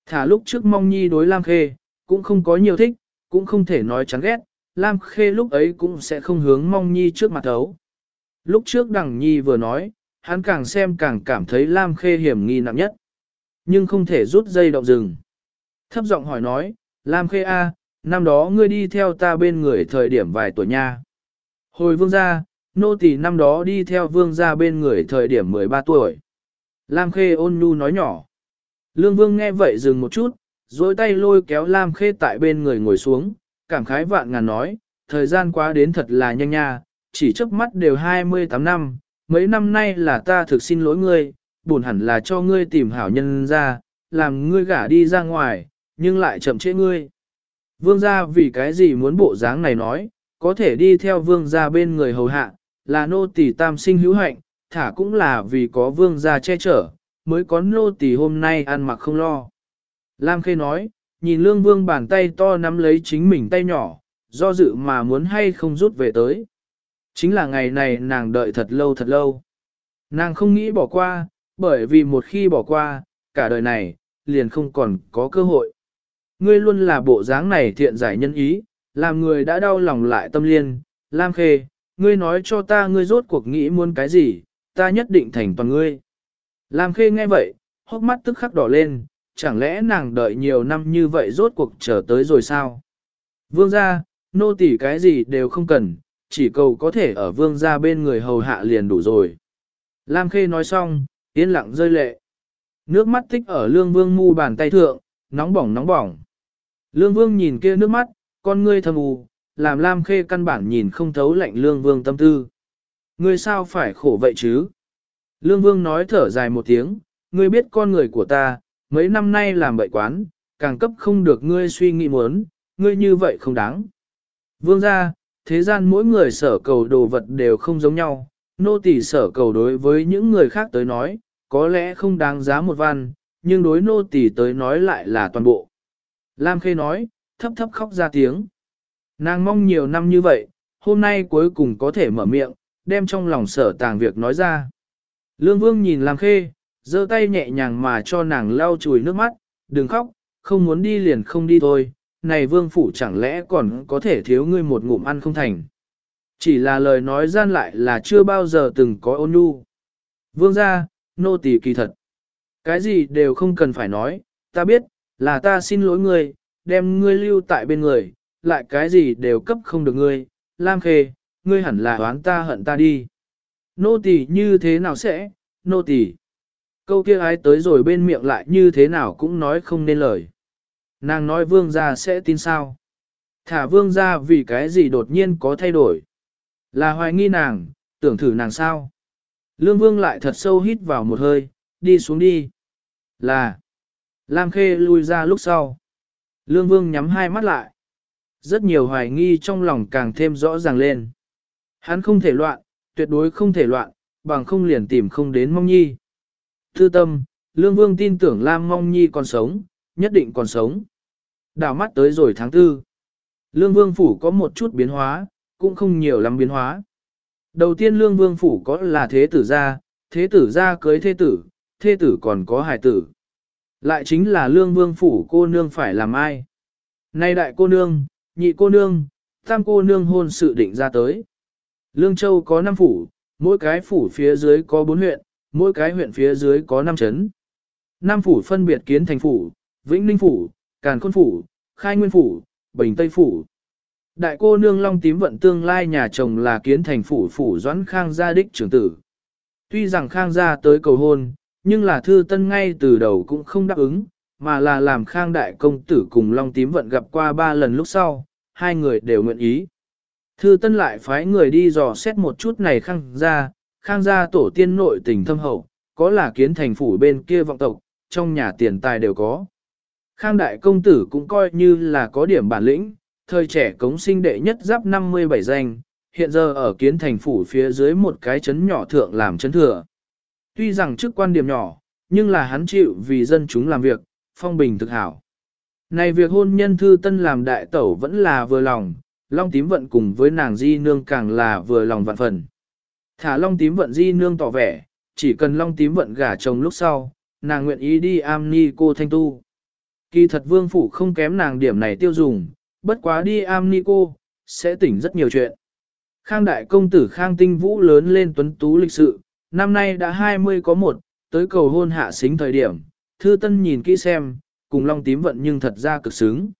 Thả lúc trước mong nhi đối Lam Khê, cũng không có nhiều thích, cũng không thể nói chán ghét, Lam Khê lúc ấy cũng sẽ không hướng mong nhi trước mặt thấu. Lúc trước đằng nhi vừa nói, hắn càng xem càng cảm thấy Lam Khê hiểm nghi nặng nhất. Nhưng không thể rút dây động rừng. Thấp giọng hỏi nói, Lam Khê A, năm đó ngươi đi theo ta bên người thời điểm vài tuổi nha. Hồi vương gia, nô tỳ năm đó đi theo vương gia bên người thời điểm 13 tuổi. Lam Khê ôn nhu nói nhỏ. Lương vương nghe vậy dừng một chút, dối tay lôi kéo Lam Khê tại bên người ngồi xuống, cảm khái vạn ngàn nói, thời gian quá đến thật là nhanh nha, chỉ chớp mắt đều 28 năm, mấy năm nay là ta thực xin lỗi ngươi, buồn hẳn là cho ngươi tìm hảo nhân ra, làm ngươi gả đi ra ngoài, nhưng lại chậm trễ ngươi. Vương gia vì cái gì muốn bộ dáng này nói, có thể đi theo vương gia bên người hầu hạ, là nô tỳ tam sinh hữu hạnh, thả cũng là vì có vương gia che chở, mới có nô tỳ hôm nay ăn mặc không lo. Lam Khê nói, nhìn lương vương bàn tay to nắm lấy chính mình tay nhỏ, do dự mà muốn hay không rút về tới. Chính là ngày này nàng đợi thật lâu thật lâu. Nàng không nghĩ bỏ qua, bởi vì một khi bỏ qua, cả đời này, liền không còn có cơ hội. Ngươi luôn là bộ dáng này thiện giải nhân ý, làm người đã đau lòng lại tâm liên. Lam Khê, ngươi nói cho ta ngươi rốt cuộc nghĩ muốn cái gì, ta nhất định thành toàn ngươi. Lam Khê nghe vậy, hốc mắt tức khắc đỏ lên, chẳng lẽ nàng đợi nhiều năm như vậy rốt cuộc trở tới rồi sao? Vương gia, nô tỳ cái gì đều không cần, chỉ cầu có thể ở vương gia bên người hầu hạ liền đủ rồi. Lam Khê nói xong, yên lặng rơi lệ. Nước mắt tích ở lương vương mu bàn tay thượng, nóng bỏng nóng bỏng. Lương vương nhìn kia nước mắt, con ngươi thầm u, làm Lam Khê căn bản nhìn không thấu lạnh lương vương tâm tư. Ngươi sao phải khổ vậy chứ? Lương vương nói thở dài một tiếng, ngươi biết con người của ta, mấy năm nay làm bậy quán, càng cấp không được ngươi suy nghĩ muốn, ngươi như vậy không đáng. Vương gia, thế gian mỗi người sở cầu đồ vật đều không giống nhau, nô tỳ sở cầu đối với những người khác tới nói, có lẽ không đáng giá một văn, nhưng đối nô tỳ tới nói lại là toàn bộ. Lam Khê nói, thấp thấp khóc ra tiếng. Nàng mong nhiều năm như vậy, hôm nay cuối cùng có thể mở miệng, đem trong lòng sở tàng việc nói ra. Lương Vương nhìn Lam Khê, giơ tay nhẹ nhàng mà cho nàng lau chùi nước mắt, đừng khóc, không muốn đi liền không đi thôi, này vương phủ chẳng lẽ còn có thể thiếu ngươi một ngụm ăn không thành. Chỉ là lời nói gian lại là chưa bao giờ từng có ôn nhu. Vương gia, nô tỳ kỳ thật. Cái gì đều không cần phải nói, ta biết, là ta xin lỗi ngươi, đem ngươi lưu tại bên người, lại cái gì đều cấp không được ngươi, Lam Khê, ngươi hẳn là oán ta hận ta đi. Nô tỳ như thế nào sẽ, nô tỳ. Câu kia ái tới rồi bên miệng lại như thế nào cũng nói không nên lời. Nàng nói vương gia sẽ tin sao? Thả vương gia vì cái gì đột nhiên có thay đổi? Là hoài nghi nàng, tưởng thử nàng sao? Lương vương lại thật sâu hít vào một hơi, đi xuống đi. Là. Lam khê lui ra lúc sau. Lương vương nhắm hai mắt lại. Rất nhiều hoài nghi trong lòng càng thêm rõ ràng lên. Hắn không thể loạn, tuyệt đối không thể loạn, bằng không liền tìm không đến mong nhi. Thư tâm, Lương Vương tin tưởng Lam Mong Nhi còn sống, nhất định còn sống. Đảo mắt tới rồi tháng tư. Lương Vương Phủ có một chút biến hóa, cũng không nhiều lắm biến hóa. Đầu tiên Lương Vương Phủ có là thế tử gia, thế tử gia cưới thế tử, thế tử còn có hải tử. Lại chính là Lương Vương Phủ cô nương phải làm ai? Nay đại cô nương, nhị cô nương, tam cô nương hôn sự định ra tới. Lương Châu có 5 phủ, mỗi cái phủ phía dưới có 4 huyện, mỗi cái huyện phía dưới có 5 chấn. Năm phủ phân biệt kiến thành phủ, Vĩnh Ninh phủ, Càn Khôn phủ, Khai Nguyên phủ, Bình Tây phủ. Đại cô nương Long Tím vận tương lai nhà chồng là kiến thành phủ phủ doãn khang gia đích trưởng tử. Tuy rằng khang gia tới cầu hôn, nhưng là thư tân ngay từ đầu cũng không đáp ứng, mà là làm khang đại công tử cùng Long Tím vận gặp qua ba lần lúc sau, hai người đều nguyện ý. Thư tân lại phái người đi dò xét một chút này khang gia, khang gia tổ tiên nội tình thâm hậu, có là kiến thành phủ bên kia vọng tộc, trong nhà tiền tài đều có. Khang đại công tử cũng coi như là có điểm bản lĩnh, thời trẻ cống sinh đệ nhất giáp 57 danh, hiện giờ ở kiến thành phủ phía dưới một cái chấn nhỏ thượng làm chấn thừa. Tuy rằng chức quan điểm nhỏ, nhưng là hắn chịu vì dân chúng làm việc, phong bình thực hảo. Này việc hôn nhân thư tân làm đại tẩu vẫn là vừa lòng, long tím vận cùng với nàng di nương càng là vừa lòng vạn phần. Thả long tím vận di nương tỏ vẻ, chỉ cần long tím vận gả chồng lúc sau, nàng nguyện ý đi am ni cô thanh tu. Kỳ thật vương phủ không kém nàng điểm này tiêu dùng, bất quá đi am ni cô, sẽ tỉnh rất nhiều chuyện. Khang đại công tử Khang tinh vũ lớn lên tuấn tú lịch sự, năm nay đã 20 có một, tới cầu hôn hạ xính thời điểm, thư tân nhìn kỹ xem, cùng long tím vận nhưng thật ra cực xứng.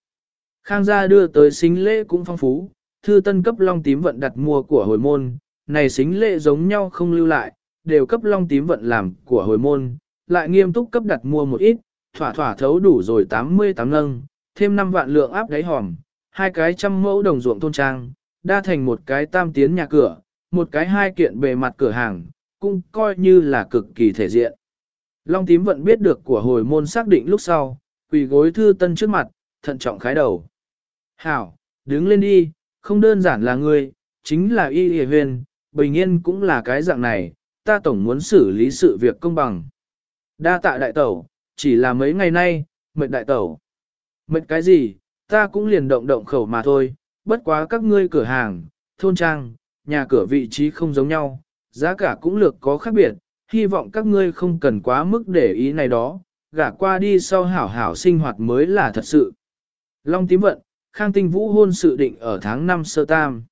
Khang gia đưa tới xính lễ cũng phong phú, thư tân cấp long tím vận đặt mua của hồi môn, này xính lễ giống nhau không lưu lại, đều cấp long tím vận làm của hồi môn, lại nghiêm túc cấp đặt mua một ít, thỏa thỏa thấu đủ rồi 88 nâng, thêm 5 vạn lượng áp đáy hòm, hai cái trăm mẫu đồng ruộng thôn trang, đa thành một cái tam tiến nhà cửa, một cái hai kiện bề mặt cửa hàng, cũng coi như là cực kỳ thể diện. Long tím vẫn biết được của hồi môn xác định lúc sau, quỳ gối thư tân trước mặt, thận trọng khái đầu. Hảo, đứng lên đi, không đơn giản là ngươi, chính là y hề huyền, bình yên cũng là cái dạng này, ta tổng muốn xử lý sự việc công bằng. Đa tạ đại tẩu, chỉ là mấy ngày nay, mệt đại tẩu. Mệt cái gì, ta cũng liền động động khẩu mà thôi, bất quá các ngươi cửa hàng, thôn trang, nhà cửa vị trí không giống nhau, giá cả cũng lược có khác biệt, hy vọng các ngươi không cần quá mức để ý này đó, gả qua đi sau hảo hảo sinh hoạt mới là thật sự. Long tím vận, Khang Tinh Vũ hôn sự định ở tháng 5 sơ tam.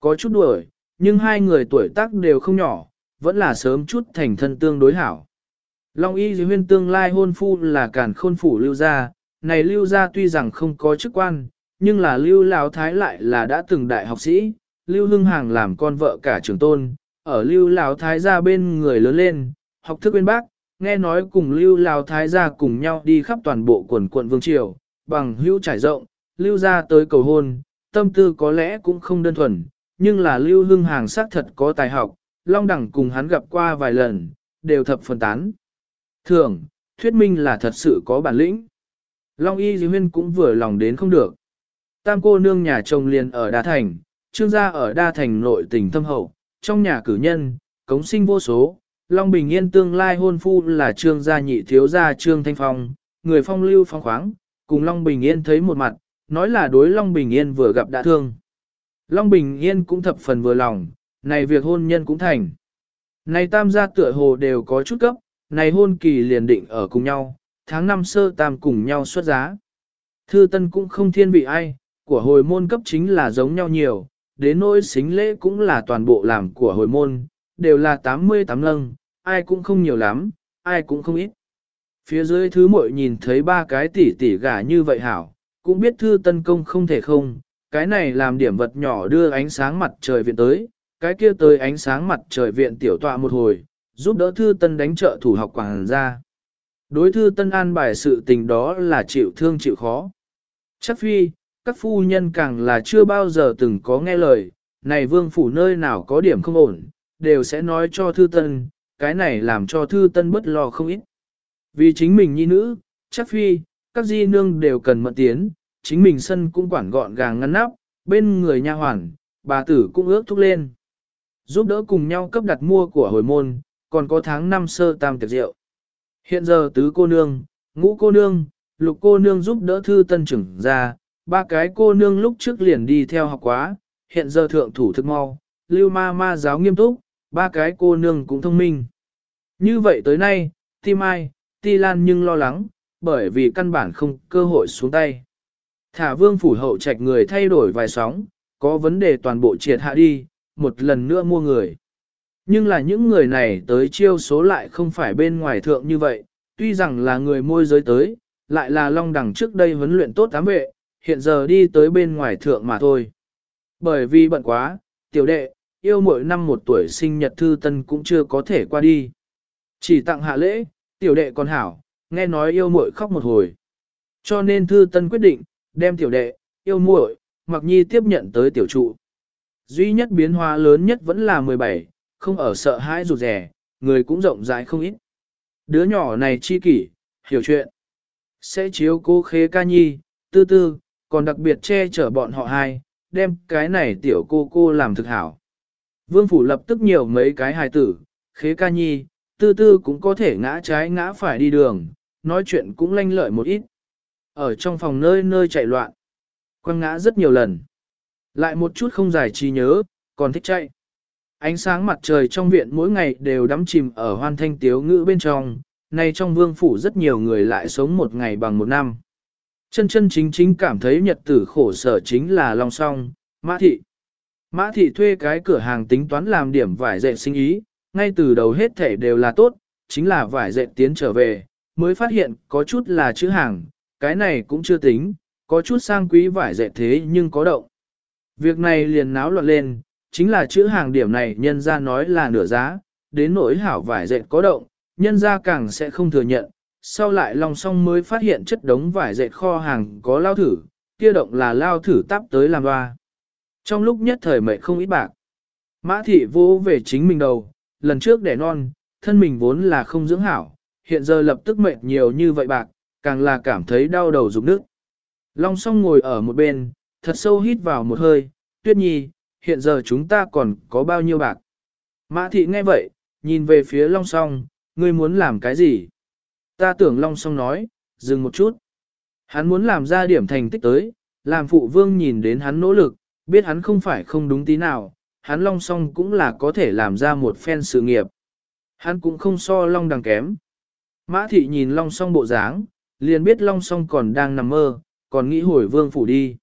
Có chút đuổi, nhưng hai người tuổi tác đều không nhỏ, vẫn là sớm chút thành thân tương đối hảo. Long y dì huyên tương lai hôn phu là cản khôn phủ lưu gia, này lưu gia tuy rằng không có chức quan, nhưng là lưu lão thái lại là đã từng đại học sĩ, lưu hưng hàng làm con vợ cả trưởng tôn, ở lưu lão thái gia bên người lớn lên, học thức bên bác, nghe nói cùng lưu lão thái gia cùng nhau đi khắp toàn bộ quần quận vương triều, bằng hữu trải rộng, lưu gia tới cầu hôn, tâm tư có lẽ cũng không đơn thuần, nhưng là lưu hưng hàng xác thật có tài học, long đẳng cùng hắn gặp qua vài lần, đều thập phần tán. Thường, thuyết minh là thật sự có bản lĩnh. Long y dì huyên cũng vừa lòng đến không được. Tam cô nương nhà chồng liền ở Đa Thành, trương gia ở Đa Thành nội tỉnh thâm hậu, trong nhà cử nhân, cống sinh vô số. Long Bình Yên tương lai hôn phu là trương gia nhị thiếu gia trương thanh phong, người phong lưu phong khoáng, cùng Long Bình Yên thấy một mặt, nói là đối Long Bình Yên vừa gặp đã thương. Long Bình Yên cũng thập phần vừa lòng, này việc hôn nhân cũng thành. Này tam gia tựa hồ đều có chút cấp, này hôn kỳ liền định ở cùng nhau, tháng năm sơ tam cùng nhau xuất giá. Thư tân cũng không thiên vị ai, của hồi môn cấp chính là giống nhau nhiều, đến nỗi xính lễ cũng là toàn bộ làm của hồi môn, đều là 88 lâng, ai cũng không nhiều lắm, ai cũng không ít. Phía dưới thứ muội nhìn thấy ba cái tỷ tỷ gả như vậy hảo, cũng biết thư tân công không thể không, cái này làm điểm vật nhỏ đưa ánh sáng mặt trời viện tới, cái kia tới ánh sáng mặt trời viện tiểu tọa một hồi, giúp đỡ thư tân đánh trợ thủ học quảng ra. Đối thư tân an bài sự tình đó là chịu thương chịu khó. Chắc phi, các phu nhân càng là chưa bao giờ từng có nghe lời, này vương phủ nơi nào có điểm không ổn, đều sẽ nói cho thư tân, cái này làm cho thư tân bất lo không ít. Vì chính mình nhi nữ, chắc phi, các di nương đều cần mận tiến, chính mình sân cũng quản gọn gàng ngăn nắp, bên người nha hoàn, bà tử cũng ước thúc lên. Giúp đỡ cùng nhau cấp đặt mua của hồi môn, còn có tháng năm sơ tam tiệc rượu. Hiện giờ tứ cô nương, ngũ cô nương, lục cô nương giúp đỡ thư tân trưởng ra, ba cái cô nương lúc trước liền đi theo học quá, hiện giờ thượng thủ thức mau, lưu ma ma giáo nghiêm túc, ba cái cô nương cũng thông minh. Như vậy tới nay, Ti Mai, Ti Lan nhưng lo lắng, bởi vì căn bản không cơ hội xuống tay. Thả vương phủ hậu trạch người thay đổi vài sóng, có vấn đề toàn bộ triệt hạ đi, một lần nữa mua người. Nhưng là những người này tới chiêu số lại không phải bên ngoài thượng như vậy, tuy rằng là người môi giới tới, lại là long đẳng trước đây huấn luyện tốt tám vệ, hiện giờ đi tới bên ngoài thượng mà thôi. Bởi vì bận quá, tiểu đệ, yêu mỗi năm một tuổi sinh nhật thư tân cũng chưa có thể qua đi. Chỉ tặng hạ lễ, tiểu đệ còn hảo, nghe nói yêu muội khóc một hồi. Cho nên thư tân quyết định, đem tiểu đệ, yêu muội, mặc nhi tiếp nhận tới tiểu trụ. Duy nhất biến hóa lớn nhất vẫn là 17, không ở sợ hãi rụt rẻ, người cũng rộng rãi không ít. Đứa nhỏ này chi kỷ, hiểu chuyện. Sẽ chiếu cô khế ca nhi, tư tư, còn đặc biệt che chở bọn họ hai, đem cái này tiểu cô cô làm thực hảo. Vương phủ lập tức nhiều mấy cái hài tử, khế ca nhi, tư tư cũng có thể ngã trái ngã phải đi đường, nói chuyện cũng lanh lợi một ít. Ở trong phòng nơi nơi chạy loạn, quăng ngã rất nhiều lần. Lại một chút không giải trí nhớ, còn thích chạy. Ánh sáng mặt trời trong viện mỗi ngày đều đắm chìm ở hoan thanh tiếu ngữ bên trong, nay trong vương phủ rất nhiều người lại sống một ngày bằng một năm. Chân chân chính chính cảm thấy nhật tử khổ sở chính là Long Song, Mã Thị. Mã Thị thuê cái cửa hàng tính toán làm điểm vải dệt sinh ý, ngay từ đầu hết thể đều là tốt, chính là vải dệt tiến trở về, mới phát hiện có chút là chữ hàng, cái này cũng chưa tính, có chút sang quý vải dệt thế nhưng có động. Việc này liền náo loạn lên, chính là chữ hàng điểm này nhân ra nói là nửa giá, đến nỗi hảo vải dệt có động, nhân ra càng sẽ không thừa nhận, sau lại lòng song mới phát hiện chất đống vải dệt kho hàng có lao thử, kia động là lao thử táp tới làm hoa. Trong lúc nhất thời mệnh không ít bạc, mã thị vô về chính mình đầu, lần trước đẻ non, thân mình vốn là không dưỡng hảo, hiện giờ lập tức mệt nhiều như vậy bạc, càng là cảm thấy đau đầu rụng nước. Long song ngồi ở một bên, thật sâu hít vào một hơi, tuyết nhi, hiện giờ chúng ta còn có bao nhiêu bạc. Mã thị nghe vậy, nhìn về phía long song, ngươi muốn làm cái gì? Ta tưởng long song nói, dừng một chút. Hắn muốn làm ra điểm thành tích tới, làm phụ vương nhìn đến hắn nỗ lực, biết hắn không phải không đúng tí nào, hắn long song cũng là có thể làm ra một phen sự nghiệp. Hắn cũng không so long đằng kém. Mã thị nhìn long song bộ dáng, liền biết long song còn đang nằm mơ, còn nghĩ hồi vương phủ đi.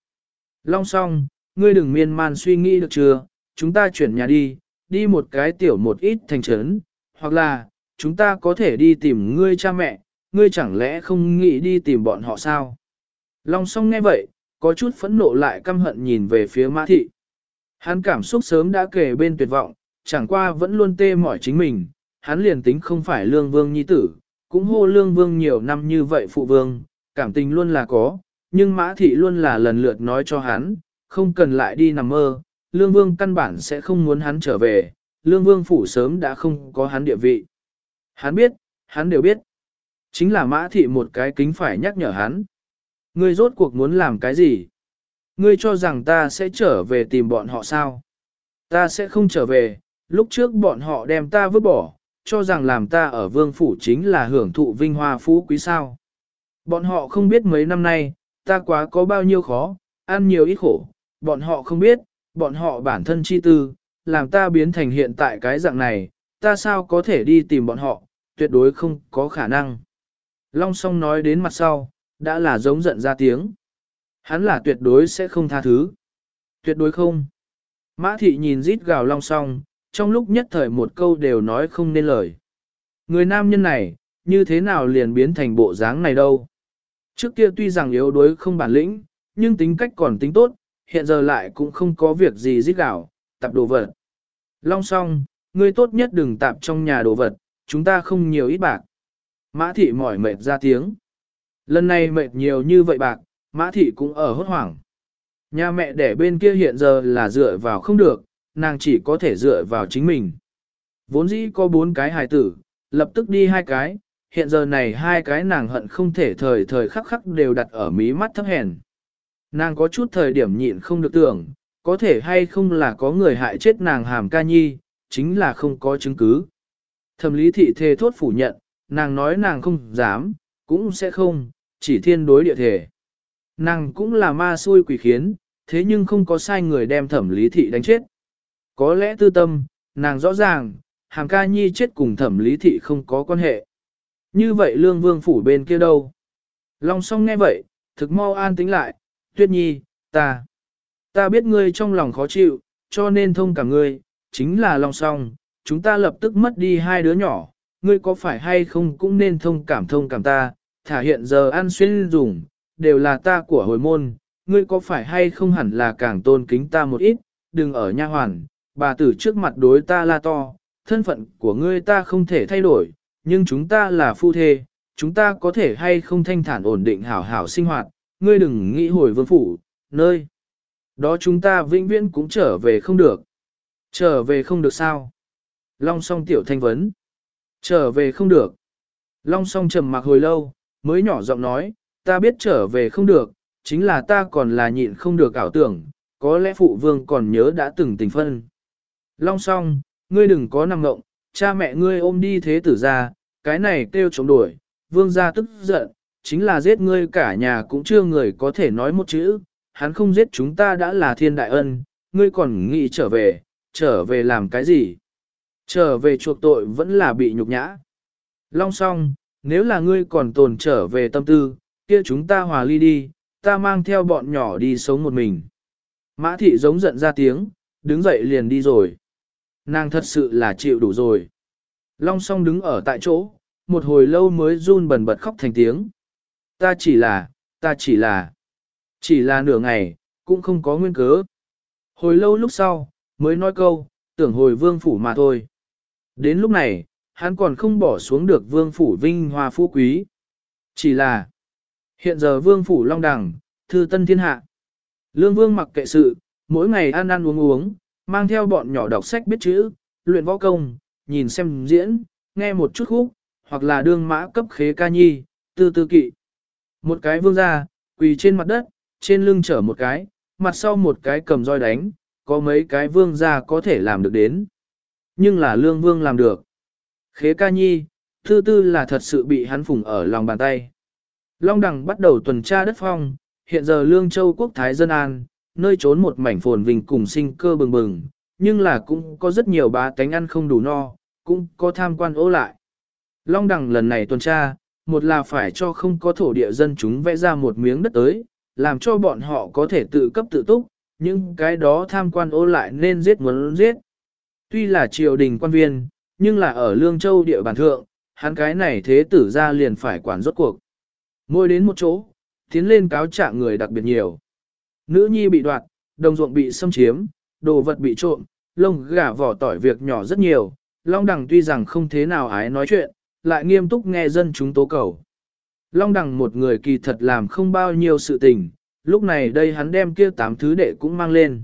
Long song, ngươi đừng miên man suy nghĩ được chưa, chúng ta chuyển nhà đi, đi một cái tiểu một ít thành trấn, hoặc là, chúng ta có thể đi tìm ngươi cha mẹ, ngươi chẳng lẽ không nghĩ đi tìm bọn họ sao? Long song nghe vậy, có chút phẫn nộ lại căm hận nhìn về phía mã thị. Hắn cảm xúc sớm đã kể bên tuyệt vọng, chẳng qua vẫn luôn tê mỏi chính mình, hắn liền tính không phải lương vương nhi tử, cũng hô lương vương nhiều năm như vậy phụ vương, cảm tình luôn là có, nhưng mã thị luôn là lần lượt nói cho hắn, không cần lại đi nằm mơ, lương vương căn bản sẽ không muốn hắn trở về, lương vương phủ sớm đã không có hắn địa vị. Hắn biết, hắn đều biết. Chính là mã thị một cái kính phải nhắc nhở hắn. Ngươi rốt cuộc muốn làm cái gì? Ngươi cho rằng ta sẽ trở về tìm bọn họ sao? Ta sẽ không trở về, lúc trước bọn họ đem ta vứt bỏ, cho rằng làm ta ở vương phủ chính là hưởng thụ vinh hoa phú quý sao. Bọn họ không biết mấy năm nay, ta quá có bao nhiêu khó, ăn nhiều ít khổ, bọn họ không biết, bọn họ bản thân chi tư, làm ta biến thành hiện tại cái dạng này, ta sao có thể đi tìm bọn họ, tuyệt đối không có khả năng. Long song nói đến mặt sau, đã là giống giận ra tiếng. Hắn là tuyệt đối sẽ không tha thứ. Tuyệt đối không. Mã thị nhìn rít gào long song, trong lúc nhất thời một câu đều nói không nên lời. Người nam nhân này, như thế nào liền biến thành bộ dáng này đâu. Trước kia tuy rằng yếu đuối không bản lĩnh, nhưng tính cách còn tính tốt, hiện giờ lại cũng không có việc gì rít gào, tập đồ vật. Long song, ngươi tốt nhất đừng tạp trong nhà đồ vật, chúng ta không nhiều ít bạc. Mã thị mỏi mệt ra tiếng. Lần này mệt nhiều như vậy bạc, mã thị cũng ở hốt hoảng. Nhà mẹ đẻ bên kia hiện giờ là dựa vào không được, nàng chỉ có thể dựa vào chính mình. Vốn dĩ có bốn cái hài tử, lập tức đi hai cái, hiện giờ này hai cái nàng hận không thể thời thời khắc khắc đều đặt ở mí mắt thấp hèn. Nàng có chút thời điểm nhịn không được tưởng, có thể hay không là có người hại chết nàng hàm ca nhi, chính là không có chứng cứ. Thẩm lý thị thề thốt phủ nhận, nàng nói nàng không dám, cũng sẽ không, chỉ thiên đối địa thể. Nàng cũng là ma xui quỷ khiến, thế nhưng không có sai người đem thẩm lý thị đánh chết. Có lẽ tư tâm, nàng rõ ràng, hàm ca nhi chết cùng thẩm lý thị không có quan hệ. Như vậy lương vương phủ bên kia đâu? Long song nghe vậy, thực mau an tính lại, tuyết nhi, ta, ta biết ngươi trong lòng khó chịu, cho nên thông cảm ngươi, chính là long song, chúng ta lập tức mất đi hai đứa nhỏ, ngươi có phải hay không cũng nên thông cảm thông cảm ta, thả hiện giờ ăn xuyên dùng, đều là ta của hồi môn, ngươi có phải hay không hẳn là càng tôn kính ta một ít, đừng ở nha hoàn, bà tử trước mặt đối ta la to, thân phận của ngươi ta không thể thay đổi, nhưng chúng ta là phu thê, chúng ta có thể hay không thanh thản ổn định hảo hảo sinh hoạt, ngươi đừng nghĩ hồi vương phủ, nơi. Đó chúng ta vĩnh viễn cũng trở về không được. Trở về không được sao? Long song tiểu thanh vấn. Trở về không được. Long song trầm mặc hồi lâu, mới nhỏ giọng nói, ta biết trở về không được, chính là ta còn là nhịn không được ảo tưởng, có lẽ phụ vương còn nhớ đã từng tình phân. Long song, ngươi đừng có nằm ngộng, cha mẹ ngươi ôm đi thế tử ra, cái này kêu chống đuổi, vương gia tức giận, chính là giết ngươi cả nhà cũng chưa người có thể nói một chữ, hắn không giết chúng ta đã là thiên đại ân, ngươi còn nghĩ trở về, trở về làm cái gì? Trở về chuộc tội vẫn là bị nhục nhã. Long song, nếu là ngươi còn tồn trở về tâm tư, kia chúng ta hòa ly đi, ta mang theo bọn nhỏ đi sống một mình. Mã thị giống giận ra tiếng, đứng dậy liền đi rồi. Nàng thật sự là chịu đủ rồi. Long song đứng ở tại chỗ, một hồi lâu mới run bần bật khóc thành tiếng. Ta chỉ là, ta chỉ là, chỉ là nửa ngày, cũng không có nguyên cớ. Hồi lâu lúc sau, mới nói câu, tưởng hồi vương phủ mà thôi. Đến lúc này, hắn còn không bỏ xuống được vương phủ vinh hoa phú quý. Chỉ là, hiện giờ vương phủ long đẳng, thư tân thiên hạ. Lương vương mặc kệ sự, mỗi ngày ăn ăn uống uống, mang theo bọn nhỏ đọc sách biết chữ, luyện võ công, nhìn xem diễn, nghe một chút khúc, hoặc là đương mã cấp khế ca nhi, tư tư kỵ. Một cái vương ra, quỳ trên mặt đất, trên lưng chở một cái, mặt sau một cái cầm roi đánh, có mấy cái vương ra có thể làm được đến. Nhưng là lương vương làm được. Khế ca nhi, tư tư là thật sự bị hắn phủng ở lòng bàn tay. Long đẳng bắt đầu tuần tra đất phong, hiện giờ lương châu quốc thái dân an, nơi trốn một mảnh phồn vinh cùng sinh cơ bừng bừng, nhưng là cũng có rất nhiều bá tánh ăn không đủ no, cũng có tham quan ố lại. Long đẳng lần này tuần tra, một là phải cho không có thổ địa dân chúng vẽ ra một miếng đất tới, làm cho bọn họ có thể tự cấp tự túc, nhưng cái đó tham quan ô lại nên giết muốn giết. Tuy là triều đình quan viên, nhưng là ở Lương Châu địa bàn thượng, hắn cái này thế tử ra liền phải quản rốt cuộc. Ngồi đến một chỗ, tiến lên cáo trạng người đặc biệt nhiều. Nữ nhi bị đoạt, đồng ruộng bị xâm chiếm, đồ vật bị trộm, lông gà vỏ tỏi việc nhỏ rất nhiều. Long Đằng tuy rằng không thế nào ái nói chuyện, lại nghiêm túc nghe dân chúng tố cầu. Long Đằng một người kỳ thật làm không bao nhiêu sự tình, lúc này đây hắn đem kia tám thứ đệ cũng mang lên.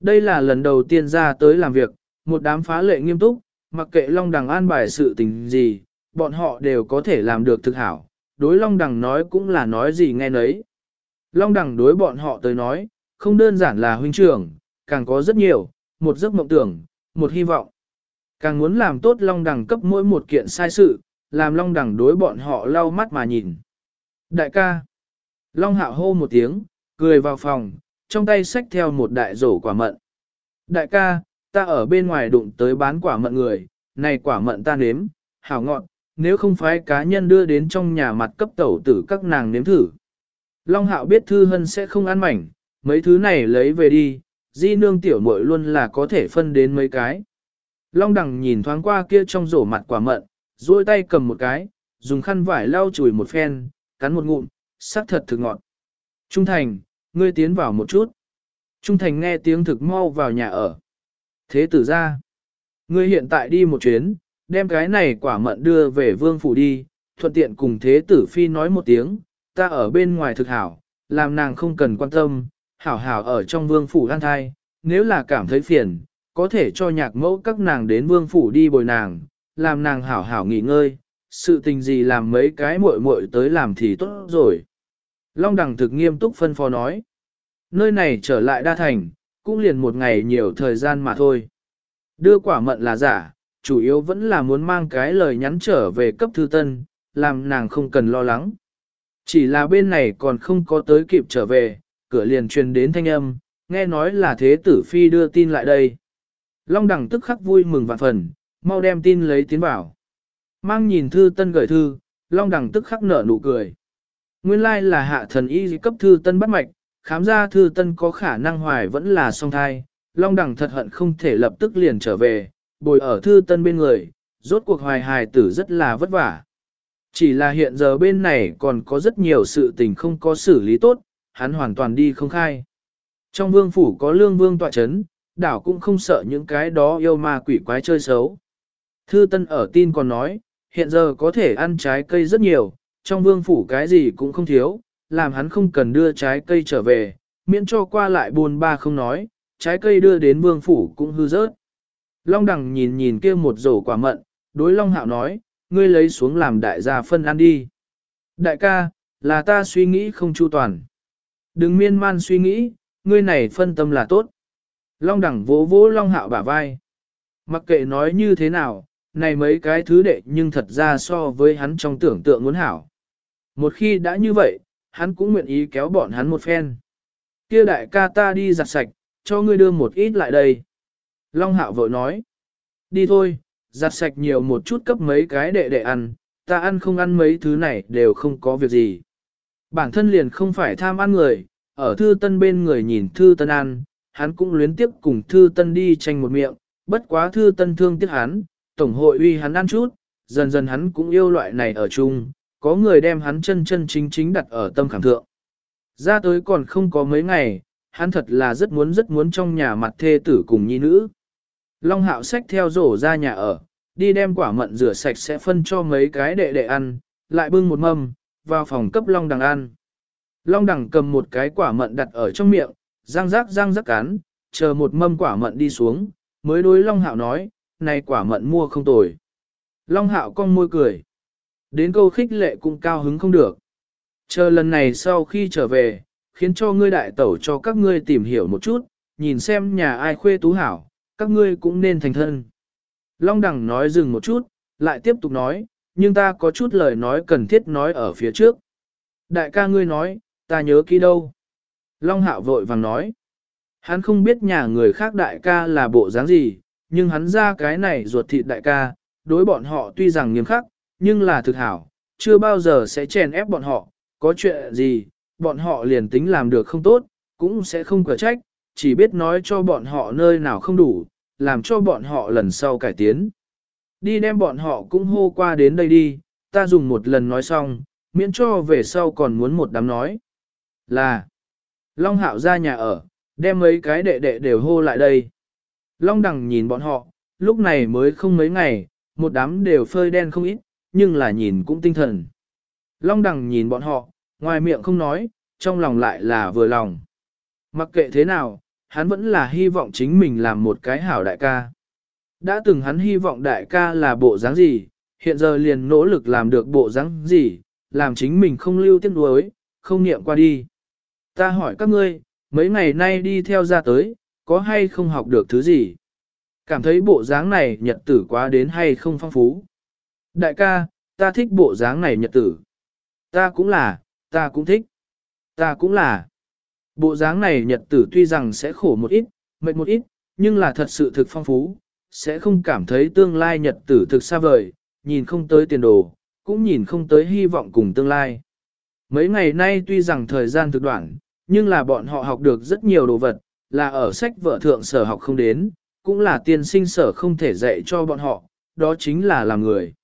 Đây là lần đầu tiên ra tới làm việc, một đám phá lệ nghiêm túc, mặc kệ Long Đằng an bài sự tình gì, bọn họ đều có thể làm được thực hảo. Đối Long Đằng nói cũng là nói gì nghe nấy. Long Đằng đối bọn họ tới nói, không đơn giản là huynh trưởng, càng có rất nhiều, một giấc mộng tưởng, một hy vọng. Càng muốn làm tốt Long Đằng cấp mỗi một kiện sai sự, làm Long Đằng đối bọn họ lau mắt mà nhìn. Đại ca. Long Hạo hô một tiếng, cười vào phòng, trong tay xách theo một đại rổ quả mận. Đại ca, ta ở bên ngoài đụng tới bán quả mận người, này quả mận ta nếm, hảo ngọn, nếu không phải cá nhân đưa đến trong nhà mặt cấp tẩu tử các nàng nếm thử. Long Hạo biết Thư Hân sẽ không ăn mảnh, mấy thứ này lấy về đi, di nương tiểu muội luôn là có thể phân đến mấy cái. Long Đằng nhìn thoáng qua kia trong rổ mặt quả mận, duỗi tay cầm một cái, dùng khăn vải lau chùi một phen, cắn một ngụm, sắc thật thực ngọt. Trung Thành, ngươi tiến vào một chút. Trung Thành nghe tiếng thực mau vào nhà ở. Thế tử ra, ngươi hiện tại đi một chuyến, đem cái này quả mận đưa về vương phủ đi, thuận tiện cùng thế tử phi nói một tiếng, ta ở bên ngoài thực hảo, làm nàng không cần quan tâm, hảo hảo ở trong vương phủ an thai, nếu là cảm thấy phiền, có thể cho nhạc mẫu các nàng đến vương phủ đi bồi nàng, làm nàng hảo hảo nghỉ ngơi, sự tình gì làm mấy cái muội muội tới làm thì tốt rồi. Long đẳng thực nghiêm túc phân phó nói, nơi này trở lại đa thành, cũng liền một ngày nhiều thời gian mà thôi. Đưa quả mận là giả, chủ yếu vẫn là muốn mang cái lời nhắn trở về cấp thư tân, làm nàng không cần lo lắng. Chỉ là bên này còn không có tới kịp trở về, cửa liền truyền đến thanh âm, nghe nói là thế tử phi đưa tin lại đây. Long đẳng tức khắc vui mừng vạn phần, mau đem tin lấy tiến bảo, Mang nhìn thư tân gửi thư, Long đẳng tức khắc nở nụ cười. Nguyên lai là hạ thần y cấp thư tân bắt mạch, khám ra thư tân có khả năng hoài vẫn là song thai. Long đẳng thật hận không thể lập tức liền trở về, bồi ở thư tân bên người, rốt cuộc hoài hài tử rất là vất vả. Chỉ là hiện giờ bên này còn có rất nhiều sự tình không có xử lý tốt, hắn hoàn toàn đi không khai. Trong vương phủ có lương vương tọa chấn, đảo cũng không sợ những cái đó yêu ma quỷ quái chơi xấu. Thư Tân ở tin còn nói, hiện giờ có thể ăn trái cây rất nhiều, trong vương phủ cái gì cũng không thiếu, làm hắn không cần đưa trái cây trở về, miễn cho qua lại buồn ba không nói, trái cây đưa đến vương phủ cũng hư rớt. Long đằng nhìn nhìn kia một rổ quả mận, đối Long Hạo nói, ngươi lấy xuống làm đại gia phân ăn đi. Đại ca, là ta suy nghĩ không chu toàn. Đừng miên man suy nghĩ, ngươi này phân tâm là tốt. Long đẳng vỗ vỗ Long Hạo bả vai. Mặc kệ nói như thế nào, này mấy cái thứ đệ nhưng thật ra so với hắn trong tưởng tượng muốn hảo. Một khi đã như vậy, hắn cũng nguyện ý kéo bọn hắn một phen. Kia đại ca ta đi giặt sạch, cho ngươi đưa một ít lại đây. Long Hạo vội nói. Đi thôi, giặt sạch nhiều một chút cấp mấy cái đệ đệ ăn, ta ăn không ăn mấy thứ này đều không có việc gì. Bản thân liền không phải tham ăn người, ở thư tân bên người nhìn thư tân ăn, hắn cũng luyến tiếp cùng thư tân đi tranh một miệng, bất quá thư tân thương tiếc hắn, tổng hội uy hắn ăn chút, dần dần hắn cũng yêu loại này ở chung, có người đem hắn chân chân chính chính đặt ở tâm khảm thượng. Ra tới còn không có mấy ngày, hắn thật là rất muốn rất muốn trong nhà mặt thê tử cùng nhi nữ. Long hạo xách theo rổ ra nhà ở, đi đem quả mận rửa sạch sẽ phân cho mấy cái đệ đệ ăn, lại bưng một mâm, vào phòng cấp Long đằng ăn. Long đằng cầm một cái quả mận đặt ở trong miệng, răng rác răng rác cán chờ một mâm quả mận đi xuống, mới đối Long hạo nói, này quả mận mua không tồi. Long hạo cong môi cười. Đến câu khích lệ cũng cao hứng không được. Chờ lần này sau khi trở về, khiến cho ngươi đại tẩu cho các ngươi tìm hiểu một chút, nhìn xem nhà ai khuê tú hảo, các ngươi cũng nên thành thân. Long đẳng nói dừng một chút, lại tiếp tục nói, nhưng ta có chút lời nói cần thiết nói ở phía trước. Đại ca ngươi nói, ta nhớ kỹ đâu. Long hạo vội vàng nói, hắn không biết nhà người khác đại ca là bộ dáng gì, nhưng hắn ra cái này ruột thịt đại ca, đối bọn họ tuy rằng nghiêm khắc, nhưng là thực hảo, chưa bao giờ sẽ chèn ép bọn họ, có chuyện gì, bọn họ liền tính làm được không tốt, cũng sẽ không cửa trách, chỉ biết nói cho bọn họ nơi nào không đủ, làm cho bọn họ lần sau cải tiến. Đi đem bọn họ cũng hô qua đến đây đi, ta dùng một lần nói xong, miễn cho về sau còn muốn một đám nói. Là, Long Hạo ra nhà ở, đem mấy cái đệ đệ đều hô lại đây. Long Đằng nhìn bọn họ, lúc này mới không mấy ngày, một đám đều phơi đen không ít, nhưng là nhìn cũng tinh thần. Long Đằng nhìn bọn họ, ngoài miệng không nói, trong lòng lại là vừa lòng. Mặc kệ thế nào, hắn vẫn là hy vọng chính mình làm một cái hảo đại ca. Đã từng hắn hy vọng đại ca là bộ dáng gì, hiện giờ liền nỗ lực làm được bộ dáng gì, làm chính mình không lưu tiếc nuối, không niệm qua đi. Ta hỏi các ngươi, mấy ngày nay đi theo ra tới, có hay không học được thứ gì? Cảm thấy bộ dáng này nhật tử quá đến hay không phong phú? Đại ca, ta thích bộ dáng này nhật tử. Ta cũng là, ta cũng thích. Ta cũng là. Bộ dáng này nhật tử tuy rằng sẽ khổ một ít, mệt một ít, nhưng là thật sự thực phong phú, sẽ không cảm thấy tương lai nhật tử thực xa vời, nhìn không tới tiền đồ, cũng nhìn không tới hy vọng cùng tương lai. Mấy ngày nay tuy rằng thời gian thực đoạn, nhưng là bọn họ học được rất nhiều đồ vật, là ở sách vợ thượng sở học không đến, cũng là tiên sinh sở không thể dạy cho bọn họ, đó chính là làm người.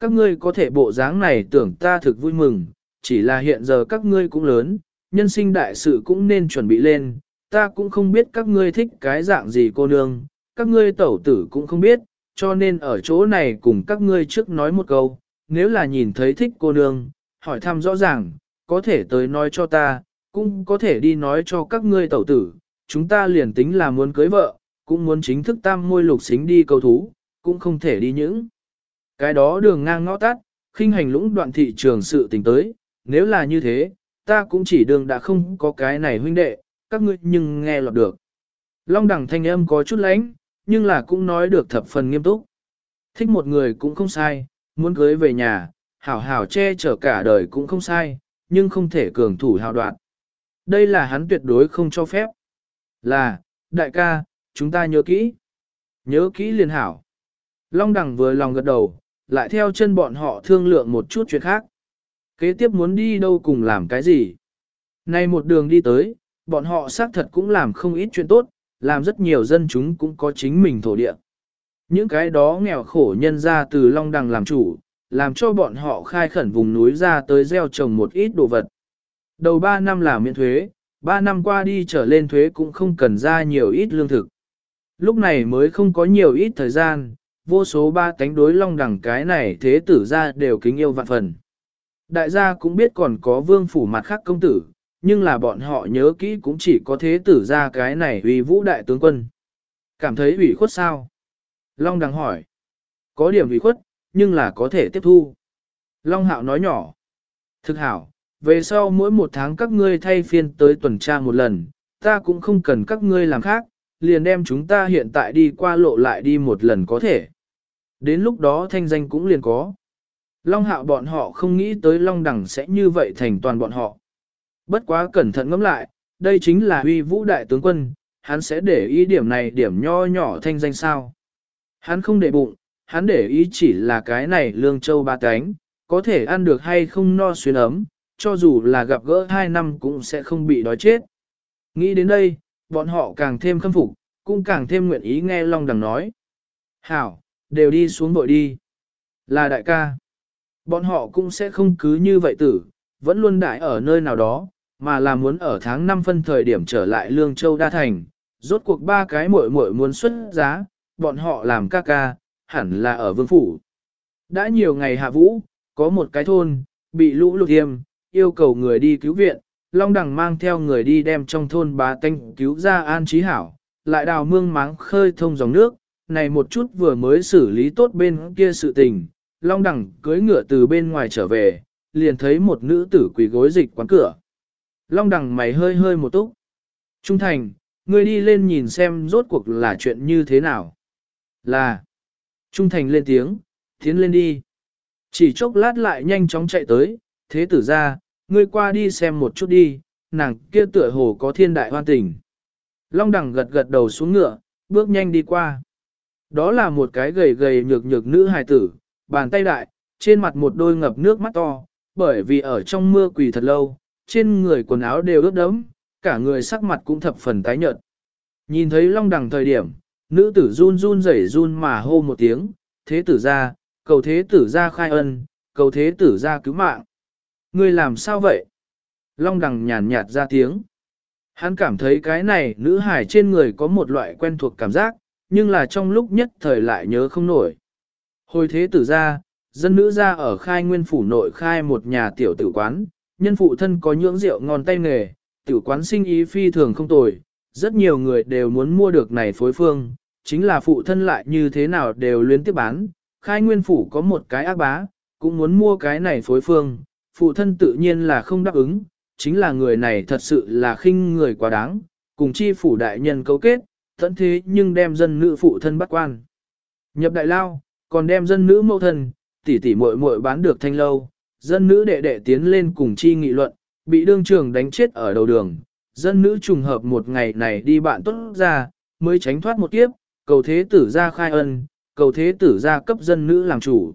Các ngươi có thể bộ dáng này tưởng ta thực vui mừng, chỉ là hiện giờ các ngươi cũng lớn, nhân sinh đại sự cũng nên chuẩn bị lên, ta cũng không biết các ngươi thích cái dạng gì cô nương, các ngươi tẩu tử cũng không biết, cho nên ở chỗ này cùng các ngươi trước nói một câu, nếu là nhìn thấy thích cô nương, hỏi thăm rõ ràng, có thể tới nói cho ta, cũng có thể đi nói cho các ngươi tẩu tử, chúng ta liền tính là muốn cưới vợ, cũng muốn chính thức tam môi lục xính đi cầu thú, cũng không thể đi những. Cái đó đường ngang ngõ tắt, khinh hành lũng đoạn thị trường sự tình tới, nếu là như thế, ta cũng chỉ đường đã không có cái này huynh đệ, các ngươi nhưng nghe lọt được. Long đẳng thanh âm có chút lánh, nhưng là cũng nói được thập phần nghiêm túc. Thích một người cũng không sai, muốn cưới về nhà, hảo hảo che chở cả đời cũng không sai, nhưng không thể cường thủ hào đoạn. Đây là hắn tuyệt đối không cho phép. Là, đại ca, chúng ta nhớ kỹ. Nhớ kỹ liền hảo. Long đẳng vừa lòng gật đầu, lại theo chân bọn họ thương lượng một chút chuyện khác. Kế tiếp muốn đi đâu cùng làm cái gì. Nay một đường đi tới, bọn họ xác thật cũng làm không ít chuyện tốt, làm rất nhiều dân chúng cũng có chính mình thổ địa. Những cái đó nghèo khổ nhân ra từ Long Đằng làm chủ, làm cho bọn họ khai khẩn vùng núi ra tới gieo trồng một ít đồ vật. Đầu 3 năm là miễn thuế, 3 năm qua đi trở lên thuế cũng không cần ra nhiều ít lương thực. Lúc này mới không có nhiều ít thời gian, vô số ba cánh đối long đẳng cái này thế tử ra đều kính yêu vạn phần. Đại gia cũng biết còn có vương phủ mặt khác công tử, nhưng là bọn họ nhớ kỹ cũng chỉ có thế tử ra cái này uy vũ đại tướng quân. Cảm thấy ủy khuất sao? Long đằng hỏi. Có điểm ủy khuất, nhưng là có thể tiếp thu. Long hạo nói nhỏ. Thực hảo, về sau mỗi một tháng các ngươi thay phiên tới tuần tra một lần, ta cũng không cần các ngươi làm khác, liền đem chúng ta hiện tại đi qua lộ lại đi một lần có thể. Đến lúc đó thanh danh cũng liền có. Long hạo bọn họ không nghĩ tới Long đẳng sẽ như vậy thành toàn bọn họ. Bất quá cẩn thận ngẫm lại, đây chính là huy vũ đại tướng quân, hắn sẽ để ý điểm này điểm nho nhỏ thanh danh sao. Hắn không để bụng, hắn để ý chỉ là cái này lương châu ba cánh, có thể ăn được hay không no xuyên ấm, cho dù là gặp gỡ hai năm cũng sẽ không bị đói chết. Nghĩ đến đây, bọn họ càng thêm khâm phục, cũng càng thêm nguyện ý nghe Long Đằng nói. Hảo, đều đi xuống bội đi. Là đại ca. Bọn họ cũng sẽ không cứ như vậy tử, vẫn luôn đại ở nơi nào đó, mà là muốn ở tháng 5 phân thời điểm trở lại Lương Châu Đa Thành. Rốt cuộc ba cái muội muội muốn xuất giá, bọn họ làm ca ca, hẳn là ở vương phủ. Đã nhiều ngày hạ vũ, có một cái thôn, bị lũ lụt tiêm, yêu cầu người đi cứu viện, Long Đằng mang theo người đi đem trong thôn bá tanh cứu ra an trí hảo, lại đào mương máng khơi thông dòng nước, này một chút vừa mới xử lý tốt bên kia sự tình, Long Đằng cưới ngựa từ bên ngoài trở về, liền thấy một nữ tử quỳ gối dịch quán cửa. Long Đằng mày hơi hơi một túc. Trung thành, ngươi đi lên nhìn xem rốt cuộc là chuyện như thế nào. Là. Trung thành lên tiếng, tiến lên đi. Chỉ chốc lát lại nhanh chóng chạy tới, thế tử ra, ngươi qua đi xem một chút đi, nàng kia tựa hồ có thiên đại hoan tình. Long đẳng gật gật đầu xuống ngựa, bước nhanh đi qua. Đó là một cái gầy gầy nhược nhược nữ hài tử, bàn tay đại, trên mặt một đôi ngập nước mắt to, bởi vì ở trong mưa quỳ thật lâu, trên người quần áo đều ướt đẫm, cả người sắc mặt cũng thập phần tái nhợt. Nhìn thấy long đằng thời điểm, nữ tử run run rẩy run mà hô một tiếng, thế tử ra, cầu thế tử ra khai ân, cầu thế tử ra cứu mạng. Ngươi làm sao vậy? Long đằng nhàn nhạt ra tiếng. Hắn cảm thấy cái này nữ hải trên người có một loại quen thuộc cảm giác, nhưng là trong lúc nhất thời lại nhớ không nổi. Hồi thế tử ra, dân nữ ra ở khai nguyên phủ nội khai một nhà tiểu tử quán, nhân phụ thân có nhưỡng rượu ngon tay nghề, tiểu quán sinh ý phi thường không tồi, rất nhiều người đều muốn mua được này phối phương, chính là phụ thân lại như thế nào đều luyến tiếp bán, khai nguyên phủ có một cái ác bá, cũng muốn mua cái này phối phương, phụ thân tự nhiên là không đáp ứng, chính là người này thật sự là khinh người quá đáng, cùng chi phủ đại nhân cấu kết, tận thế nhưng đem dân nữ phụ thân bắt quan. Nhập đại lao, còn đem dân nữ mẫu thân, tỷ tỷ muội muội bán được thanh lâu, dân nữ đệ đệ tiến lên cùng chi nghị luận, bị đương trường đánh chết ở đầu đường, dân nữ trùng hợp một ngày này đi bạn tốt ra, mới tránh thoát một kiếp, cầu thế tử ra khai ân, cầu thế tử ra cấp dân nữ làm chủ.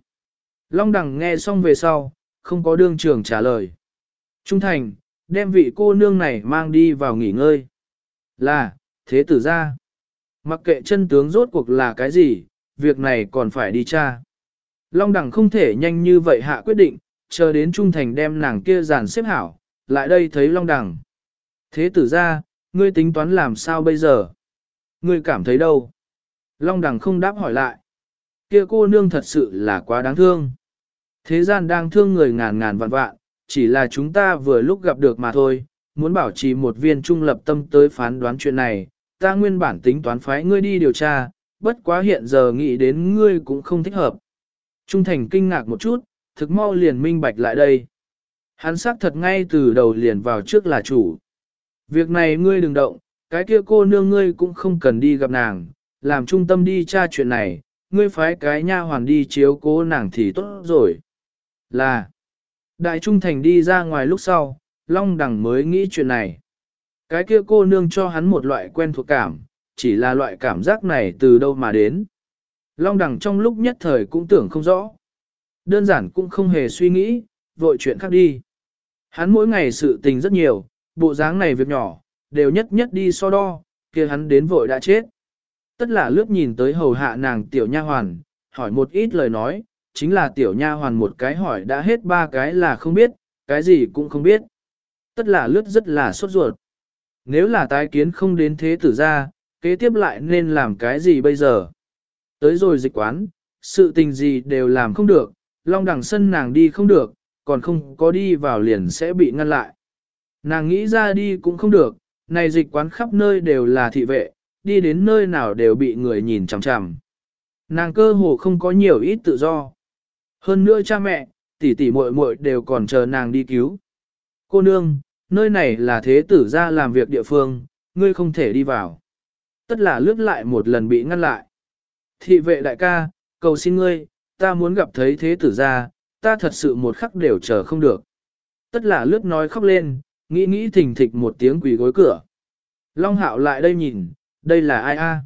Long đằng nghe xong về sau, không có đương trường trả lời. Trung thành, đem vị cô nương này mang đi vào nghỉ ngơi. Là, thế tử ra. Mặc kệ chân tướng rốt cuộc là cái gì, việc này còn phải đi tra. Long đẳng không thể nhanh như vậy hạ quyết định, chờ đến trung thành đem nàng kia giàn xếp hảo, lại đây thấy long đẳng. Thế tử ra, ngươi tính toán làm sao bây giờ? Ngươi cảm thấy đâu? Long đẳng không đáp hỏi lại. Kia cô nương thật sự là quá đáng thương. Thế gian đang thương người ngàn ngàn vạn vạn, chỉ là chúng ta vừa lúc gặp được mà thôi, muốn bảo trì một viên trung lập tâm tới phán đoán chuyện này, ta nguyên bản tính toán phái ngươi đi điều tra, bất quá hiện giờ nghĩ đến ngươi cũng không thích hợp. Trung thành kinh ngạc một chút, thực mau liền minh bạch lại đây. Hắn xác thật ngay từ đầu liền vào trước là chủ. Việc này ngươi đừng động, cái kia cô nương ngươi cũng không cần đi gặp nàng, làm trung tâm đi tra chuyện này, ngươi phái cái nha hoàn đi chiếu cố nàng thì tốt rồi. Là, Đại Trung Thành đi ra ngoài lúc sau, Long Đằng mới nghĩ chuyện này. Cái kia cô nương cho hắn một loại quen thuộc cảm, chỉ là loại cảm giác này từ đâu mà đến. Long Đằng trong lúc nhất thời cũng tưởng không rõ. Đơn giản cũng không hề suy nghĩ, vội chuyện khác đi. Hắn mỗi ngày sự tình rất nhiều, bộ dáng này việc nhỏ, đều nhất nhất đi so đo, kia hắn đến vội đã chết. Tất là lướt nhìn tới hầu hạ nàng tiểu nha hoàn, hỏi một ít lời nói, chính là tiểu nha hoàn một cái hỏi đã hết ba cái là không biết, cái gì cũng không biết. Tất là lướt rất là sốt ruột. Nếu là tái kiến không đến thế tử ra, kế tiếp lại nên làm cái gì bây giờ? Tới rồi dịch quán, sự tình gì đều làm không được, long đẳng sân nàng đi không được, còn không có đi vào liền sẽ bị ngăn lại. Nàng nghĩ ra đi cũng không được, này dịch quán khắp nơi đều là thị vệ, đi đến nơi nào đều bị người nhìn chằm chằm. Nàng cơ hồ không có nhiều ít tự do. Hơn nữa cha mẹ, tỷ tỷ muội muội đều còn chờ nàng đi cứu. Cô nương, nơi này là thế tử ra làm việc địa phương, ngươi không thể đi vào. Tất là lướt lại một lần bị ngăn lại. Thị vệ đại ca, cầu xin ngươi, ta muốn gặp thấy thế tử ra, ta thật sự một khắc đều chờ không được. Tất là lướt nói khóc lên, nghĩ nghĩ thình thịch một tiếng quỳ gối cửa. Long hạo lại đây nhìn, đây là ai a?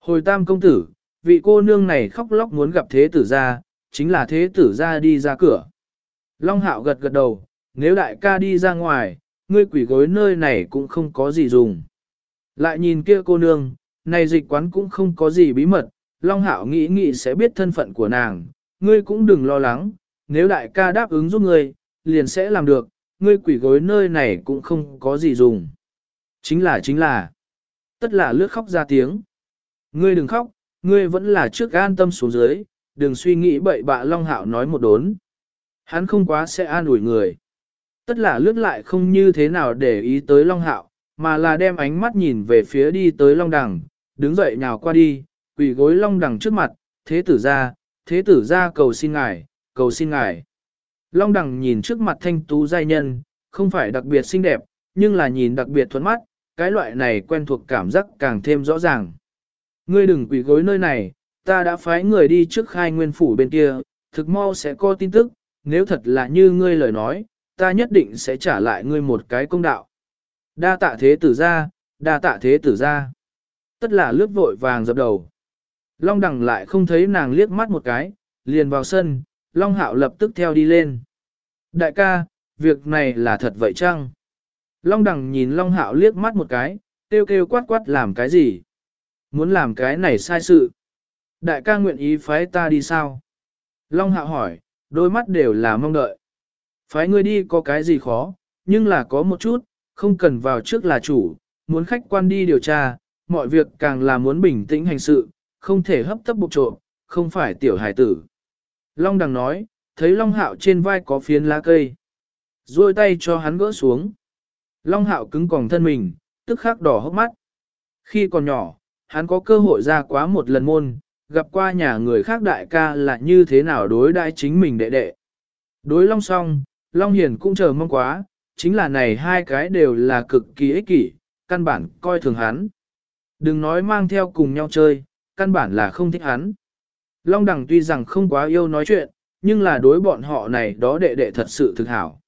Hồi tam công tử, vị cô nương này khóc lóc muốn gặp thế tử ra, chính là thế tử ra đi ra cửa. Long hạo gật gật đầu, nếu đại ca đi ra ngoài, ngươi quỷ gối nơi này cũng không có gì dùng. Lại nhìn kia cô nương, này dịch quán cũng không có gì bí mật, Long hạo nghĩ nghĩ sẽ biết thân phận của nàng, ngươi cũng đừng lo lắng, nếu đại ca đáp ứng giúp ngươi, liền sẽ làm được, ngươi quỷ gối nơi này cũng không có gì dùng. Chính là chính là, tất là lướt khóc ra tiếng. Ngươi đừng khóc, ngươi vẫn là trước an tâm xuống dưới, đừng suy nghĩ bậy bạ Long Hạo nói một đốn. Hắn không quá sẽ an ủi người. Tất là lướt lại không như thế nào để ý tới Long Hạo, mà là đem ánh mắt nhìn về phía đi tới Long Đằng, đứng dậy nhào qua đi, quỳ gối Long Đằng trước mặt, thế tử ra, thế tử ra cầu xin ngài, cầu xin ngài. Long Đằng nhìn trước mặt thanh tú giai nhân, không phải đặc biệt xinh đẹp, nhưng là nhìn đặc biệt thuẫn mắt, cái loại này quen thuộc cảm giác càng thêm rõ ràng. Ngươi đừng quỳ gối nơi này, ta đã phái người đi trước khai nguyên phủ bên kia, thực mau sẽ có tin tức, nếu thật là như ngươi lời nói, ta nhất định sẽ trả lại ngươi một cái công đạo. Đa tạ thế tử ra, đa tạ thế tử ra. Tất là lướt vội vàng dập đầu. Long đằng lại không thấy nàng liếc mắt một cái, liền vào sân, Long hạo lập tức theo đi lên. Đại ca, việc này là thật vậy chăng? Long đằng nhìn Long hạo liếc mắt một cái, kêu kêu quát quát làm cái gì? Muốn làm cái này sai sự. Đại ca nguyện ý phái ta đi sao? Long hạo hỏi, đôi mắt đều là mong đợi. Phái ngươi đi có cái gì khó, nhưng là có một chút, không cần vào trước là chủ, muốn khách quan đi điều tra, mọi việc càng là muốn bình tĩnh hành sự, không thể hấp tấp bục trộm, không phải tiểu hài tử. Long đằng nói, thấy Long hạo trên vai có phiến lá cây. Rồi tay cho hắn gỡ xuống. Long hạo cứng còng thân mình, tức khắc đỏ hốc mắt. Khi còn nhỏ, hắn có cơ hội ra quá một lần môn, gặp qua nhà người khác đại ca là như thế nào đối đãi chính mình đệ đệ. Đối Long song, Long Hiền cũng chờ mong quá, chính là này hai cái đều là cực kỳ ích kỷ, căn bản coi thường hắn. Đừng nói mang theo cùng nhau chơi, căn bản là không thích hắn. Long Đằng tuy rằng không quá yêu nói chuyện, nhưng là đối bọn họ này đó đệ đệ thật sự thực hảo.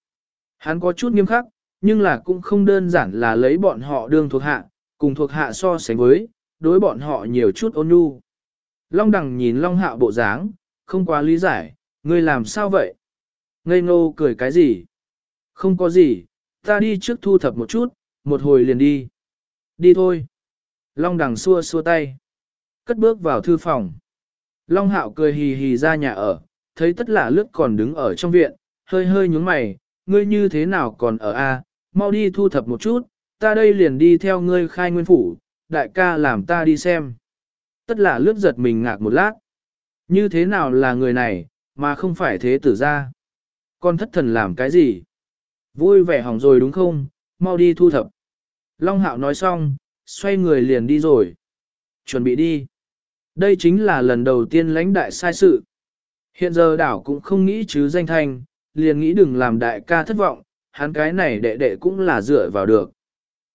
Hắn có chút nghiêm khắc, nhưng là cũng không đơn giản là lấy bọn họ đương thuộc hạ, cùng thuộc hạ so sánh với, đối bọn họ nhiều chút ôn nhu. Long đằng nhìn Long hạo bộ dáng, không quá lý giải, ngươi làm sao vậy? Ngây ngô cười cái gì? Không có gì, ta đi trước thu thập một chút, một hồi liền đi. Đi thôi. Long đằng xua xua tay. Cất bước vào thư phòng. Long hạo cười hì hì ra nhà ở, thấy tất lạ lướt còn đứng ở trong viện, hơi hơi nhúng mày, ngươi như thế nào còn ở a? mau đi thu thập một chút, ta đây liền đi theo ngươi khai nguyên phủ, đại ca làm ta đi xem. Tất là lướt giật mình ngạc một lát. Như thế nào là người này, mà không phải thế tử ra? Con thất thần làm cái gì? Vui vẻ hỏng rồi đúng không? Mau đi thu thập. Long hạo nói xong, xoay người liền đi rồi. Chuẩn bị đi. Đây chính là lần đầu tiên lãnh đại sai sự. Hiện giờ đảo cũng không nghĩ chứ danh thanh, liền nghĩ đừng làm đại ca thất vọng, hắn cái này đệ đệ cũng là dựa vào được.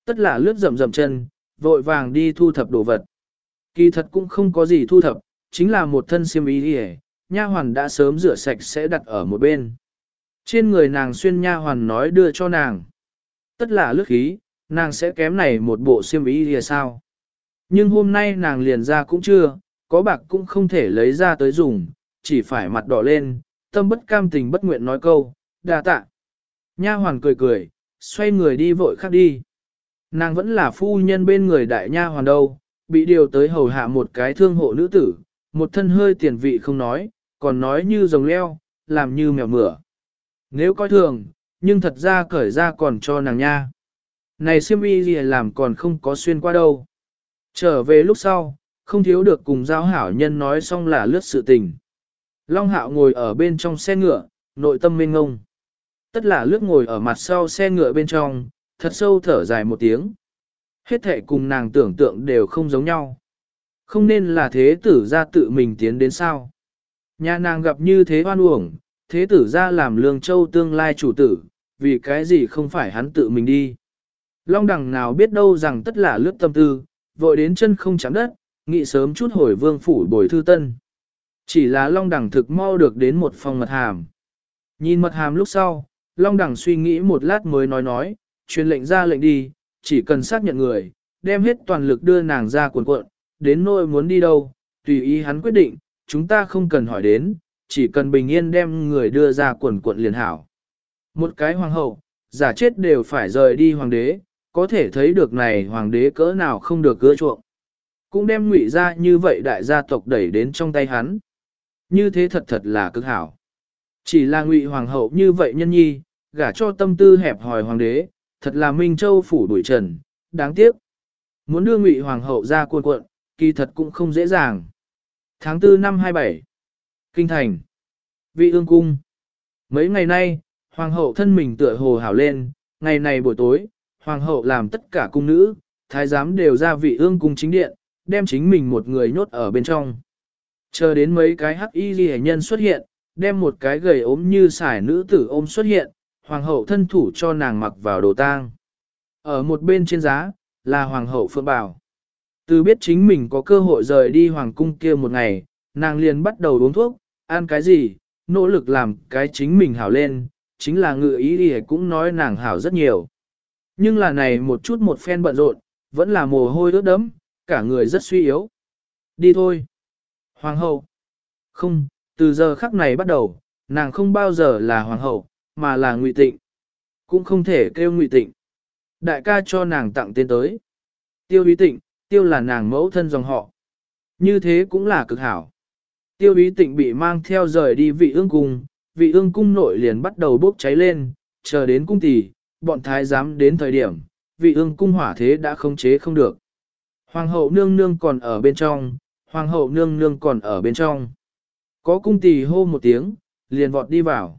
Tất là lướt rầm rầm chân, vội vàng đi thu thập đồ vật. Kỳ thật cũng không có gì thu thập, chính là một thân xiêm y đi nha hoàn đã sớm rửa sạch sẽ đặt ở một bên. Trên người nàng xuyên nha hoàn nói đưa cho nàng. Tất là lướt khí, nàng sẽ kém này một bộ xiêm y thì sao. Nhưng hôm nay nàng liền ra cũng chưa, có bạc cũng không thể lấy ra tới dùng, chỉ phải mặt đỏ lên, tâm bất cam tình bất nguyện nói câu, đa tạ. Nha hoàn cười cười, xoay người đi vội khác đi. Nàng vẫn là phu nhân bên người đại nha hoàn đâu, bị điều tới hầu hạ một cái thương hộ nữ tử, một thân hơi tiền vị không nói, còn nói như rồng leo, làm như mèo mửa. Nếu coi thường, nhưng thật ra cởi ra còn cho nàng nha. Này siêm y gì làm còn không có xuyên qua đâu. Trở về lúc sau, không thiếu được cùng giao hảo nhân nói xong là lướt sự tình. Long hạo ngồi ở bên trong xe ngựa, nội tâm mênh ngông. Tất là lướt ngồi ở mặt sau xe ngựa bên trong, thật sâu thở dài một tiếng. Hết thể cùng nàng tưởng tượng đều không giống nhau. Không nên là thế tử ra tự mình tiến đến sao. Nhà nàng gặp như thế oan uổng, thế tử ra làm lương châu tương lai chủ tử, vì cái gì không phải hắn tự mình đi. Long đằng nào biết đâu rằng tất là lướt tâm tư, vội đến chân không chạm đất, nghĩ sớm chút hồi vương phủ bồi thư tân. Chỉ là long đằng thực mau được đến một phòng mật hàm. Nhìn mật hàm lúc sau, long đằng suy nghĩ một lát mới nói nói, truyền lệnh ra lệnh đi, chỉ cần xác nhận người, đem hết toàn lực đưa nàng ra cuộn cuộn, đến nơi muốn đi đâu, tùy ý hắn quyết định, chúng ta không cần hỏi đến, chỉ cần bình yên đem người đưa ra cuộn cuộn liền hảo. Một cái hoàng hậu, giả chết đều phải rời đi hoàng đế, có thể thấy được này hoàng đế cỡ nào không được cưa chuộng. Cũng đem ngụy ra như vậy đại gia tộc đẩy đến trong tay hắn. Như thế thật thật là cực hảo. Chỉ là ngụy hoàng hậu như vậy nhân nhi, gả cho tâm tư hẹp hòi hoàng đế, thật là Minh Châu phủ đuổi trần, đáng tiếc. Muốn đưa ngụy hoàng hậu ra cuộn cuộn, kỳ thật cũng không dễ dàng. Tháng 4 năm 27 Kinh thành Vị ương cung Mấy ngày nay, hoàng hậu thân mình tựa hồ hảo lên, ngày này buổi tối, hoàng hậu làm tất cả cung nữ, thái giám đều ra vị ương cung chính điện, đem chính mình một người nhốt ở bên trong. Chờ đến mấy cái hắc y ghi nhân xuất hiện, đem một cái gầy ốm như xài nữ tử ôm xuất hiện, hoàng hậu thân thủ cho nàng mặc vào đồ tang. Ở một bên trên giá, là hoàng hậu phượng bảo. Từ biết chính mình có cơ hội rời đi hoàng cung kia một ngày, nàng liền bắt đầu uống thuốc, ăn cái gì, nỗ lực làm cái chính mình hảo lên, chính là ngự ý đi cũng nói nàng hảo rất nhiều. Nhưng là này một chút một phen bận rộn, vẫn là mồ hôi ướt đẫm, cả người rất suy yếu. Đi thôi. Hoàng hậu. Không, từ giờ khắc này bắt đầu, nàng không bao giờ là hoàng hậu, mà là ngụy tịnh. Cũng không thể kêu ngụy tịnh. Đại ca cho nàng tặng tên tới. Tiêu ý tịnh, tiêu là nàng mẫu thân dòng họ. Như thế cũng là cực hảo. Tiêu ý tịnh bị mang theo rời đi vị ương cung, vị ương cung nội liền bắt đầu bốc cháy lên, chờ đến cung tỷ, bọn thái giám đến thời điểm, vị ương cung hỏa thế đã không chế không được. Hoàng hậu nương nương còn ở bên trong, hoàng hậu nương nương còn ở bên trong. Có cung tỷ hô một tiếng, liền vọt đi vào.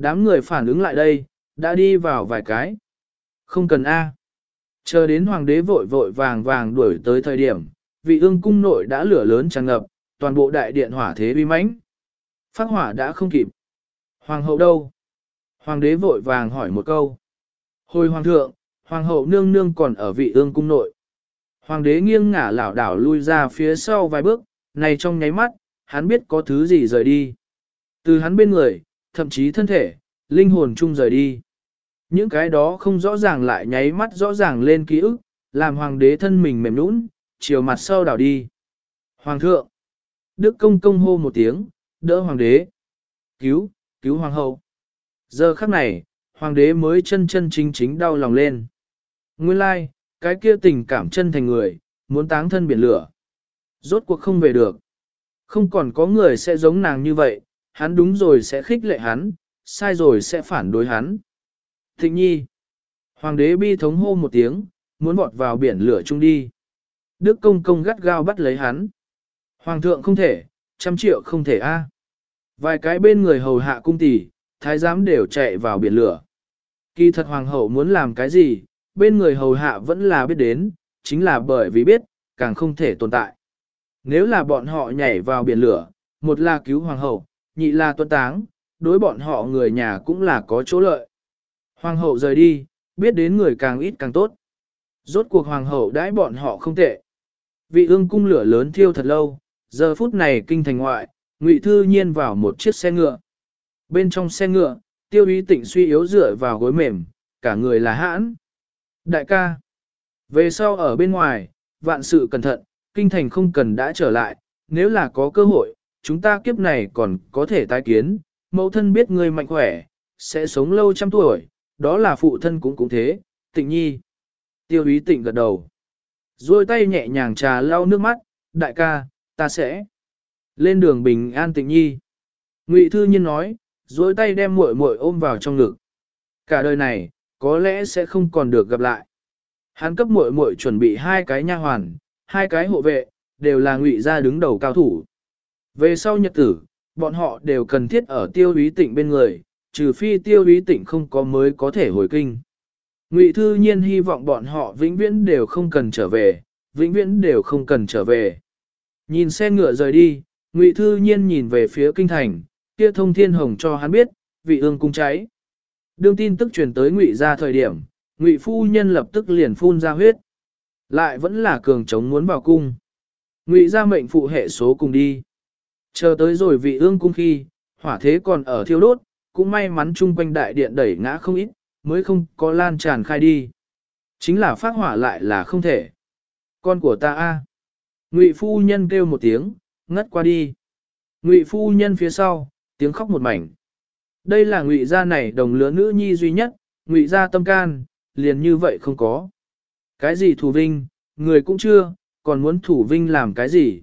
Đám người phản ứng lại đây, đã đi vào vài cái. Không cần A. Chờ đến hoàng đế vội vội vàng vàng đuổi tới thời điểm, vị ương cung nội đã lửa lớn tràn ngập, toàn bộ đại điện hỏa thế uy mãnh. Phát hỏa đã không kịp. Hoàng hậu đâu? Hoàng đế vội vàng hỏi một câu. Hồi hoàng thượng, hoàng hậu nương nương còn ở vị ương cung nội. Hoàng đế nghiêng ngả lảo đảo lui ra phía sau vài bước, này trong nháy mắt, hắn biết có thứ gì rời đi. Từ hắn bên người, thậm chí thân thể, linh hồn chung rời đi. Những cái đó không rõ ràng lại nháy mắt rõ ràng lên ký ức, làm hoàng đế thân mình mềm nũng, chiều mặt sau đảo đi. Hoàng thượng! Đức công công hô một tiếng, đỡ hoàng đế. Cứu, cứu hoàng hậu. Giờ khắc này, hoàng đế mới chân chân chính chính đau lòng lên. Nguyên lai, like, cái kia tình cảm chân thành người, muốn táng thân biển lửa. Rốt cuộc không về được. Không còn có người sẽ giống nàng như vậy, hắn đúng rồi sẽ khích lệ hắn, sai rồi sẽ phản đối hắn. Thịnh nhi. Hoàng đế bi thống hô một tiếng, muốn vọt vào biển lửa chung đi. Đức công công gắt gao bắt lấy hắn. Hoàng thượng không thể, trăm triệu không thể a. À. Vài cái bên người hầu hạ cung tỷ, thái giám đều chạy vào biển lửa. Kỳ thật hoàng hậu muốn làm cái gì, bên người hầu hạ vẫn là biết đến, chính là bởi vì biết, càng không thể tồn tại. Nếu là bọn họ nhảy vào biển lửa, một là cứu hoàng hậu, nhị là tuân táng, đối bọn họ người nhà cũng là có chỗ lợi. Hoàng hậu rời đi, biết đến người càng ít càng tốt. Rốt cuộc hoàng hậu đãi bọn họ không tệ. Vị ương cung lửa lớn thiêu thật lâu, giờ phút này kinh thành ngoại, ngụy thư nhiên vào một chiếc xe ngựa. Bên trong xe ngựa, tiêu ý tịnh suy yếu dựa vào gối mềm, cả người là hãn. Đại ca, về sau ở bên ngoài, vạn sự cẩn thận, kinh thành không cần đã trở lại, nếu là có cơ hội, chúng ta kiếp này còn có thể tái kiến, mẫu thân biết ngươi mạnh khỏe, sẽ sống lâu trăm tuổi, đó là phụ thân cũng cũng thế, tịnh nhi. Tiêu ý tịnh gật đầu. Rồi tay nhẹ nhàng trà lau nước mắt, đại ca, ta sẽ lên đường bình an tịnh nhi. Ngụy thư nhiên nói, duỗi tay đem muội muội ôm vào trong ngực. Cả đời này, có lẽ sẽ không còn được gặp lại. Hắn cấp muội muội chuẩn bị hai cái nha hoàn, hai cái hộ vệ, đều là ngụy gia đứng đầu cao thủ. Về sau nhật tử, bọn họ đều cần thiết ở tiêu úy tịnh bên người, trừ phi tiêu úy tịnh không có mới có thể hồi kinh. Ngụy Thư Nhiên hy vọng bọn họ vĩnh viễn đều không cần trở về, vĩnh viễn đều không cần trở về. Nhìn xe ngựa rời đi, Ngụy Thư Nhiên nhìn về phía kinh thành, kia thông thiên hồng cho hắn biết, vị ương cung cháy. Đương tin tức truyền tới Ngụy ra thời điểm, Ngụy phu nhân lập tức liền phun ra huyết. Lại vẫn là cường chống muốn vào cung. Ngụy ra mệnh phụ hệ số cùng đi. Chờ tới rồi vị ương cung khi, hỏa thế còn ở thiêu đốt, cũng may mắn chung quanh đại điện đẩy ngã không ít, mới không có lan tràn khai đi. Chính là phát hỏa lại là không thể. Con của ta a. Ngụy phu nhân kêu một tiếng, ngất qua đi. Ngụy phu nhân phía sau, tiếng khóc một mảnh. Đây là ngụy gia này đồng lứa nữ nhi duy nhất, ngụy gia tâm can, liền như vậy không có. Cái gì thủ vinh, người cũng chưa, còn muốn thủ vinh làm cái gì.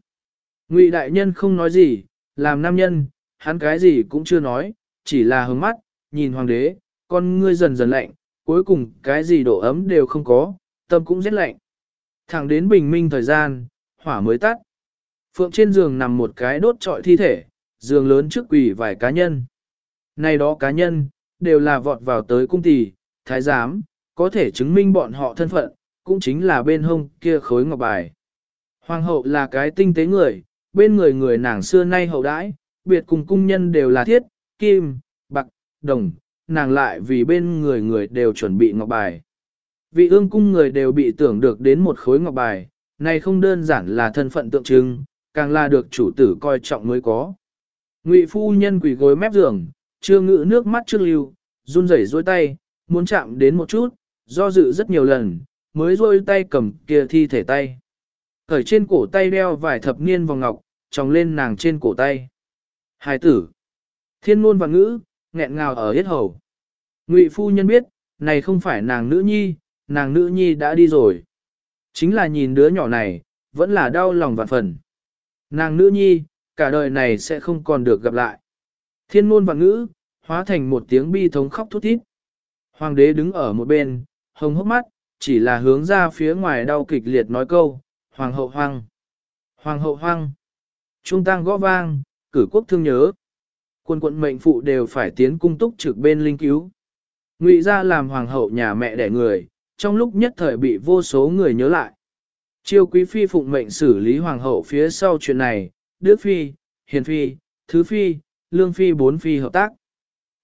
Ngụy đại nhân không nói gì, làm nam nhân, hắn cái gì cũng chưa nói, chỉ là hướng mắt, nhìn hoàng đế, con ngươi dần dần lạnh, cuối cùng cái gì độ ấm đều không có, tâm cũng rất lạnh. Thẳng đến bình minh thời gian, hỏa mới tắt. Phượng trên giường nằm một cái đốt trọi thi thể, giường lớn trước quỷ vài cá nhân. Này đó cá nhân, đều là vọt vào tới cung tỷ, thái giám, có thể chứng minh bọn họ thân phận, cũng chính là bên hông kia khối ngọc bài. Hoàng hậu là cái tinh tế người, bên người người nàng xưa nay hậu đãi, biệt cùng cung nhân đều là thiết, kim, bạc, đồng, nàng lại vì bên người người đều chuẩn bị ngọc bài. Vị ương cung người đều bị tưởng được đến một khối ngọc bài, này không đơn giản là thân phận tượng trưng, càng là được chủ tử coi trọng mới có. Ngụy phu nhân quỳ gối mép giường, chưa ngự nước mắt trước lưu, run rẩy dôi tay, muốn chạm đến một chút, do dự rất nhiều lần, mới rôi tay cầm kia thi thể tay. Khởi trên cổ tay đeo vài thập niên vòng ngọc, tròng lên nàng trên cổ tay. Hài tử. Thiên ngôn và ngữ, nghẹn ngào ở hết hầu. Ngụy phu nhân biết, này không phải nàng nữ nhi, nàng nữ nhi đã đi rồi. Chính là nhìn đứa nhỏ này, vẫn là đau lòng vạn phần. Nàng nữ nhi, cả đời này sẽ không còn được gặp lại. Thiên ngôn và ngữ, hóa thành một tiếng bi thống khóc thút thít. Hoàng đế đứng ở một bên, hồng hốc mắt, chỉ là hướng ra phía ngoài đau kịch liệt nói câu, Hoàng hậu hoang. Hoàng hậu hoang. Trung tăng gõ vang, cử quốc thương nhớ. Quân quận mệnh phụ đều phải tiến cung túc trực bên linh cứu. Ngụy ra làm hoàng hậu nhà mẹ đẻ người, trong lúc nhất thời bị vô số người nhớ lại. Chiêu quý phi phụng mệnh xử lý hoàng hậu phía sau chuyện này, Đức phi, Hiền phi, Thứ phi, Lương phi bốn phi hợp tác.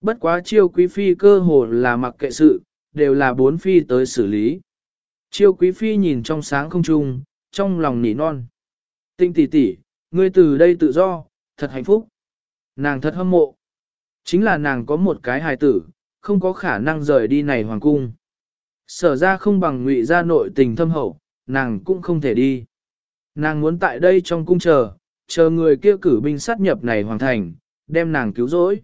Bất quá chiêu quý phi cơ hồ là mặc kệ sự, đều là bốn phi tới xử lý. Chiêu quý phi nhìn trong sáng không trung, trong lòng nỉ non. Tinh tỷ tỷ, ngươi từ đây tự do, thật hạnh phúc. Nàng thật hâm mộ. Chính là nàng có một cái hài tử, không có khả năng rời đi này hoàng cung. Sở ra không bằng ngụy ra nội tình thâm hậu, nàng cũng không thể đi. Nàng muốn tại đây trong cung chờ, chờ người kia cử binh sát nhập này hoàn thành, đem nàng cứu rỗi.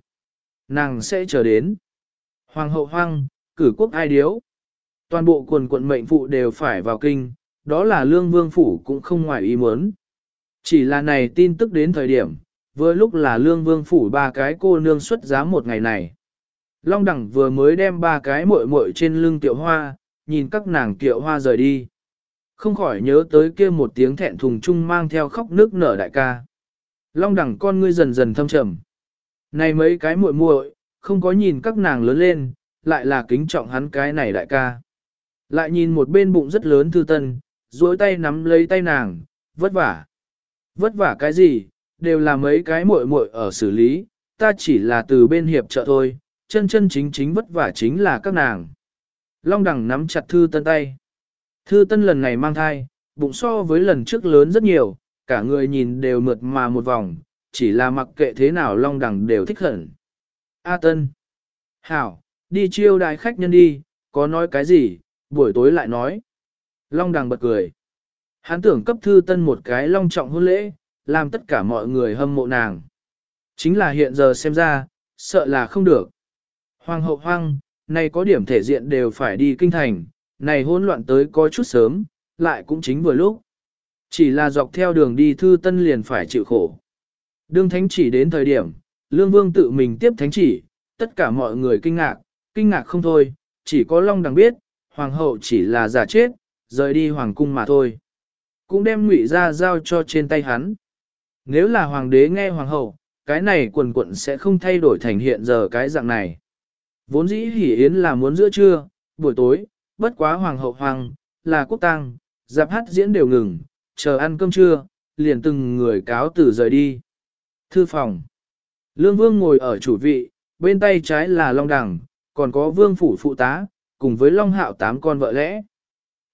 Nàng sẽ chờ đến. Hoàng hậu hoang, cử quốc ai điếu. Toàn bộ quần quận mệnh phụ đều phải vào kinh, đó là lương vương phủ cũng không ngoài ý muốn. Chỉ là này tin tức đến thời điểm, vừa lúc là lương vương phủ ba cái cô nương xuất giá một ngày này. Long đẳng vừa mới đem ba cái muội muội trên lưng tiệu hoa, nhìn các nàng tiệu hoa rời đi. Không khỏi nhớ tới kia một tiếng thẹn thùng chung mang theo khóc nước nở đại ca. Long đẳng con ngươi dần dần thâm trầm. Này mấy cái muội muội, không có nhìn các nàng lớn lên, lại là kính trọng hắn cái này đại ca. Lại nhìn một bên bụng rất lớn thư tân, duỗi tay nắm lấy tay nàng, vất vả. Vất vả cái gì, đều là mấy cái muội muội ở xử lý, ta chỉ là từ bên hiệp trợ thôi, chân chân chính chính vất vả chính là các nàng. Long đẳng nắm chặt thư tân tay. Thư tân lần này mang thai, bụng so với lần trước lớn rất nhiều, cả người nhìn đều mượt mà một vòng, chỉ là mặc kệ thế nào long đẳng đều thích hẳn. A tân. Hảo, đi chiêu đại khách nhân đi, có nói cái gì, buổi tối lại nói. Long đằng bật cười. Hắn tưởng cấp thư tân một cái long trọng hôn lễ, làm tất cả mọi người hâm mộ nàng. Chính là hiện giờ xem ra, sợ là không được. Hoàng hậu hoang, này có điểm thể diện đều phải đi kinh thành, này hỗn loạn tới có chút sớm, lại cũng chính vừa lúc. Chỉ là dọc theo đường đi thư tân liền phải chịu khổ. Đương thánh chỉ đến thời điểm, Lương Vương tự mình tiếp thánh chỉ, tất cả mọi người kinh ngạc, kinh ngạc không thôi, chỉ có Long Đằng biết, Hoàng hậu chỉ là giả chết, rời đi Hoàng cung mà thôi. Cũng đem ngụy ra giao cho trên tay hắn. Nếu là Hoàng đế nghe Hoàng hậu, cái này quần quận sẽ không thay đổi thành hiện giờ cái dạng này. Vốn dĩ hỉ yến là muốn giữa trưa, buổi tối, bất quá Hoàng hậu Hoàng, là quốc tang, dạp hát diễn đều ngừng, chờ ăn cơm trưa, liền từng người cáo từ rời đi. Thư phòng. Lương Vương ngồi ở chủ vị, bên tay trái là Long Đằng, còn có Vương Phủ Phụ tá, cùng với Long Hạo tám con vợ lẽ.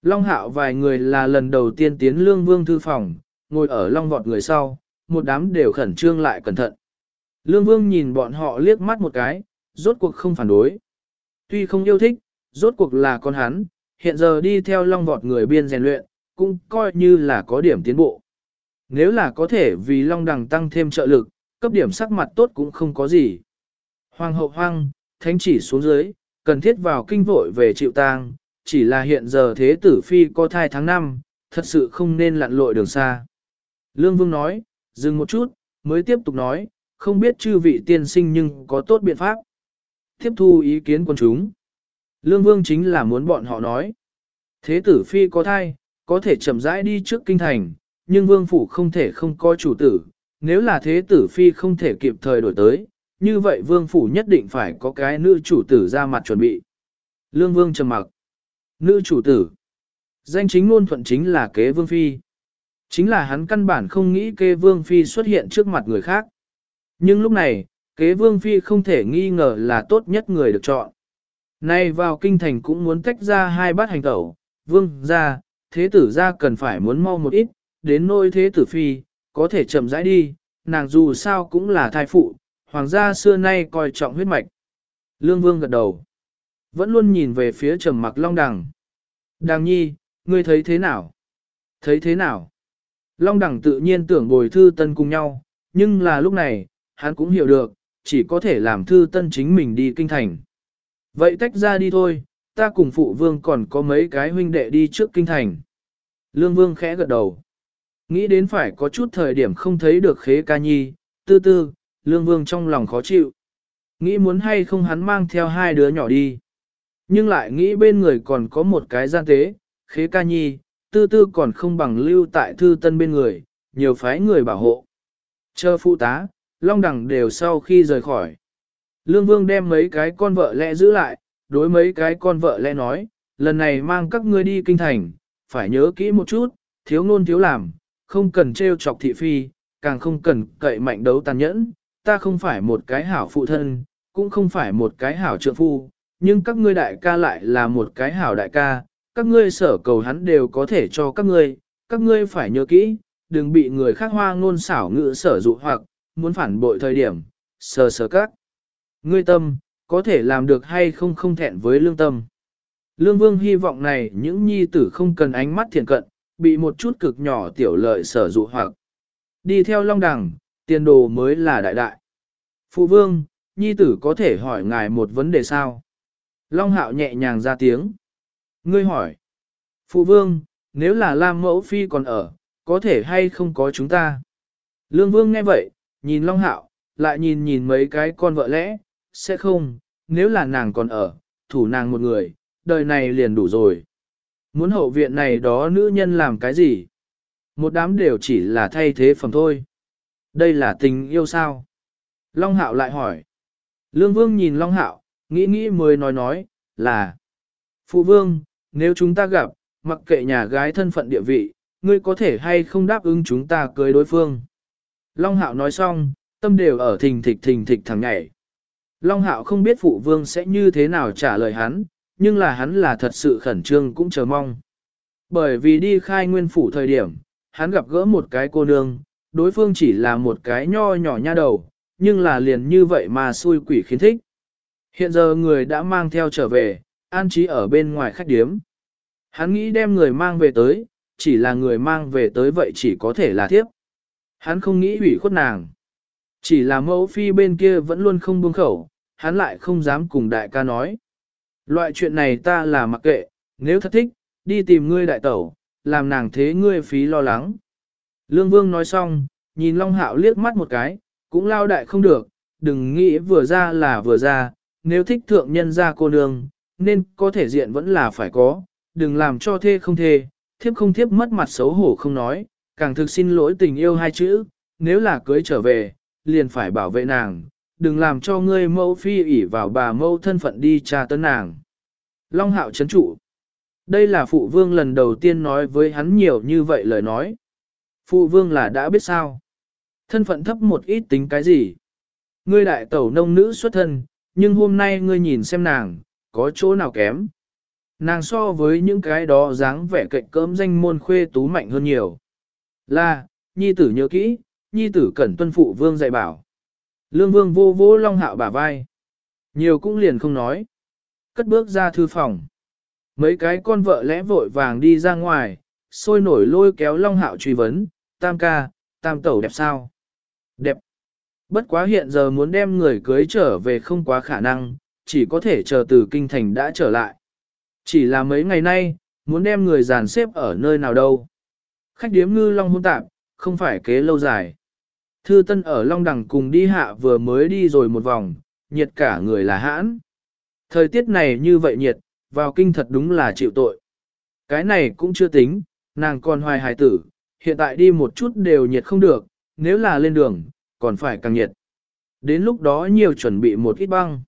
Long Hạo vài người là lần đầu tiên tiến Lương Vương thư phòng, ngồi ở Long vọt người sau, một đám đều khẩn trương lại cẩn thận. Lương Vương nhìn bọn họ liếc mắt một cái, rốt cuộc không phản đối. Tuy không yêu thích, rốt cuộc là con hắn, hiện giờ đi theo Long vọt người biên rèn luyện, cũng coi như là có điểm tiến bộ. Nếu là có thể vì Long Đằng tăng thêm trợ lực, cấp điểm sắc mặt tốt cũng không có gì. Hoàng hậu hoang, thánh chỉ xuống dưới, cần thiết vào kinh vội về chịu tang, chỉ là hiện giờ thế tử phi có thai tháng 5, thật sự không nên lặn lội đường xa. Lương Vương nói, dừng một chút, mới tiếp tục nói, không biết chư vị tiên sinh nhưng có tốt biện pháp. Tiếp thu ý kiến quân chúng. Lương Vương chính là muốn bọn họ nói. Thế tử phi có thai, có thể chậm rãi đi trước kinh thành, nhưng vương phủ không thể không có chủ tử, nếu là thế tử phi không thể kịp thời đổi tới, như vậy vương phủ nhất định phải có cái nữ chủ tử ra mặt chuẩn bị. Lương vương trầm mặc. Nữ chủ tử. Danh chính ngôn thuận chính là kế vương phi. Chính là hắn căn bản không nghĩ kế vương phi xuất hiện trước mặt người khác. Nhưng lúc này, kế vương phi không thể nghi ngờ là tốt nhất người được chọn. Nay vào kinh thành cũng muốn tách ra hai bát hành tẩu, vương ra, thế tử ra cần phải muốn mau một ít, đến nôi thế tử phi, có thể chậm rãi đi, nàng dù sao cũng là thai phụ, hoàng gia xưa nay coi trọng huyết mạch. Lương Vương gật đầu, vẫn luôn nhìn về phía trầm mặc Long Đằng. Đằng nhi, ngươi thấy thế nào? Thấy thế nào? Long Đằng tự nhiên tưởng bồi thư tân cùng nhau, nhưng là lúc này, hắn cũng hiểu được, chỉ có thể làm thư tân chính mình đi kinh thành. Vậy tách ra đi thôi, ta cùng phụ vương còn có mấy cái huynh đệ đi trước kinh thành. Lương Vương khẽ gật đầu. Nghĩ đến phải có chút thời điểm không thấy được khế ca nhi, tư tư, lương vương trong lòng khó chịu. Nghĩ muốn hay không hắn mang theo hai đứa nhỏ đi. Nhưng lại nghĩ bên người còn có một cái gian tế, khế ca nhi, tư tư còn không bằng lưu tại thư tân bên người, nhiều phái người bảo hộ. Chờ phụ tá, long đẳng đều sau khi rời khỏi. Lương vương đem mấy cái con vợ lẽ giữ lại, đối mấy cái con vợ lẽ nói, lần này mang các ngươi đi kinh thành, phải nhớ kỹ một chút, thiếu ngôn thiếu làm, không cần trêu chọc thị phi, càng không cần cậy mạnh đấu tàn nhẫn, ta không phải một cái hảo phụ thân, cũng không phải một cái hảo trượng phu, nhưng các ngươi đại ca lại là một cái hảo đại ca, các ngươi sở cầu hắn đều có thể cho các ngươi, các ngươi phải nhớ kỹ, đừng bị người khác hoa ngôn xảo ngữ sở dụ hoặc, muốn phản bội thời điểm, sờ sờ các. Ngươi tâm, có thể làm được hay không không thẹn với lương tâm. Lương Vương hy vọng này những nhi tử không cần ánh mắt thiện cận, bị một chút cực nhỏ tiểu lợi sở dụ hoặc. Đi theo long đằng, tiền đồ mới là đại đại. Phụ vương, nhi tử có thể hỏi ngài một vấn đề sao? Long hạo nhẹ nhàng ra tiếng. Ngươi hỏi. Phụ vương, nếu là Lam mẫu phi còn ở, có thể hay không có chúng ta? Lương vương nghe vậy, nhìn Long hạo, lại nhìn nhìn mấy cái con vợ lẽ, sẽ không, nếu là nàng còn ở, thủ nàng một người, đời này liền đủ rồi. Muốn hậu viện này đó nữ nhân làm cái gì? Một đám đều chỉ là thay thế phẩm thôi. Đây là tình yêu sao? Long Hạo lại hỏi. Lương Vương nhìn Long Hạo, nghĩ nghĩ mới nói nói, là Phụ Vương, nếu chúng ta gặp, mặc kệ nhà gái thân phận địa vị, ngươi có thể hay không đáp ứng chúng ta cưới đối phương. Long Hạo nói xong, tâm đều ở thình thịch thình thịch thẳng nhảy. Long Hạo không biết Phụ Vương sẽ như thế nào trả lời hắn, nhưng là hắn là thật sự khẩn trương cũng chờ mong. Bởi vì đi khai nguyên phủ thời điểm, hắn gặp gỡ một cái cô nương, đối phương chỉ là một cái nho nhỏ nha đầu, nhưng là liền như vậy mà xui quỷ khiến thích. Hiện giờ người đã mang theo trở về, an trí ở bên ngoài khách điếm. Hắn nghĩ đem người mang về tới, chỉ là người mang về tới vậy chỉ có thể là thiếp. Hắn không nghĩ hủy khuất nàng. Chỉ là mẫu phi bên kia vẫn luôn không buông khẩu, hắn lại không dám cùng đại ca nói. Loại chuyện này ta là mặc kệ, nếu thật thích, đi tìm ngươi đại tẩu, làm nàng thế ngươi phí lo lắng. Lương Vương nói xong, nhìn Long Hạo liếc mắt một cái, cũng lao đại không được, đừng nghĩ vừa ra là vừa ra, nếu thích thượng nhân ra cô nương, nên có thể diện vẫn là phải có, đừng làm cho thê không thê, thiếp không thiếp mất mặt xấu hổ không nói, càng thực xin lỗi tình yêu hai chữ, nếu là cưới trở về, liền phải bảo vệ nàng, đừng làm cho ngươi mẫu phi ỷ vào bà mẫu thân phận đi tra tấn nàng. Long hạo chấn trụ. Đây là phụ vương lần đầu tiên nói với hắn nhiều như vậy lời nói. Phụ vương là đã biết sao. Thân phận thấp một ít tính cái gì. Ngươi đại tẩu nông nữ xuất thân, nhưng hôm nay ngươi nhìn xem nàng, có chỗ nào kém. Nàng so với những cái đó dáng vẻ cạnh cơm danh môn khuê tú mạnh hơn nhiều. Là, nhi tử nhớ kỹ, nhi tử cẩn tuân phụ vương dạy bảo. Lương vương vô vô long hạo bả vai. Nhiều cũng liền không nói. Cất bước ra thư phòng. Mấy cái con vợ lẽ vội vàng đi ra ngoài, sôi nổi lôi kéo long hạo truy vấn, tam ca, tam tẩu đẹp sao? Đẹp. Bất quá hiện giờ muốn đem người cưới trở về không quá khả năng, chỉ có thể chờ từ kinh thành đã trở lại. Chỉ là mấy ngày nay, muốn đem người dàn xếp ở nơi nào đâu. Khách điếm ngư long hôn tạp, không phải kế lâu dài. Thư Tân ở Long Đằng cùng đi hạ vừa mới đi rồi một vòng, nhiệt cả người là hãn. Thời tiết này như vậy nhiệt, vào kinh thật đúng là chịu tội. Cái này cũng chưa tính, nàng còn hoài hài tử, hiện tại đi một chút đều nhiệt không được, nếu là lên đường, còn phải càng nhiệt. Đến lúc đó nhiều chuẩn bị một ít băng.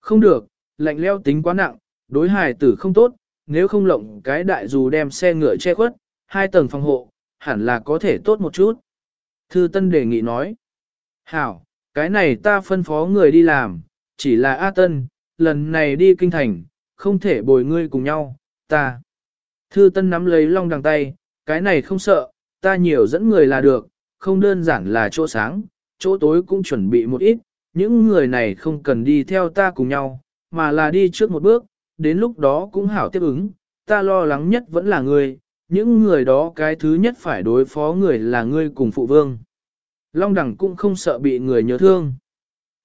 Không được, lạnh leo tính quá nặng, đối hài tử không tốt, nếu không lộng cái đại dù đem xe ngựa che khuất, hai tầng phòng hộ, hẳn là có thể tốt một chút. Thư Tân đề nghị nói. Hảo, cái này ta phân phó người đi làm, chỉ là A Tân, lần này đi kinh thành, không thể bồi ngươi cùng nhau, ta. Thư Tân nắm lấy long đằng tay, cái này không sợ, ta nhiều dẫn người là được, không đơn giản là chỗ sáng, chỗ tối cũng chuẩn bị một ít, những người này không cần đi theo ta cùng nhau, mà là đi trước một bước, đến lúc đó cũng hảo tiếp ứng, ta lo lắng nhất vẫn là ngươi, những người đó cái thứ nhất phải đối phó người là ngươi cùng phụ vương. Long đẳng cũng không sợ bị người nhớ thương.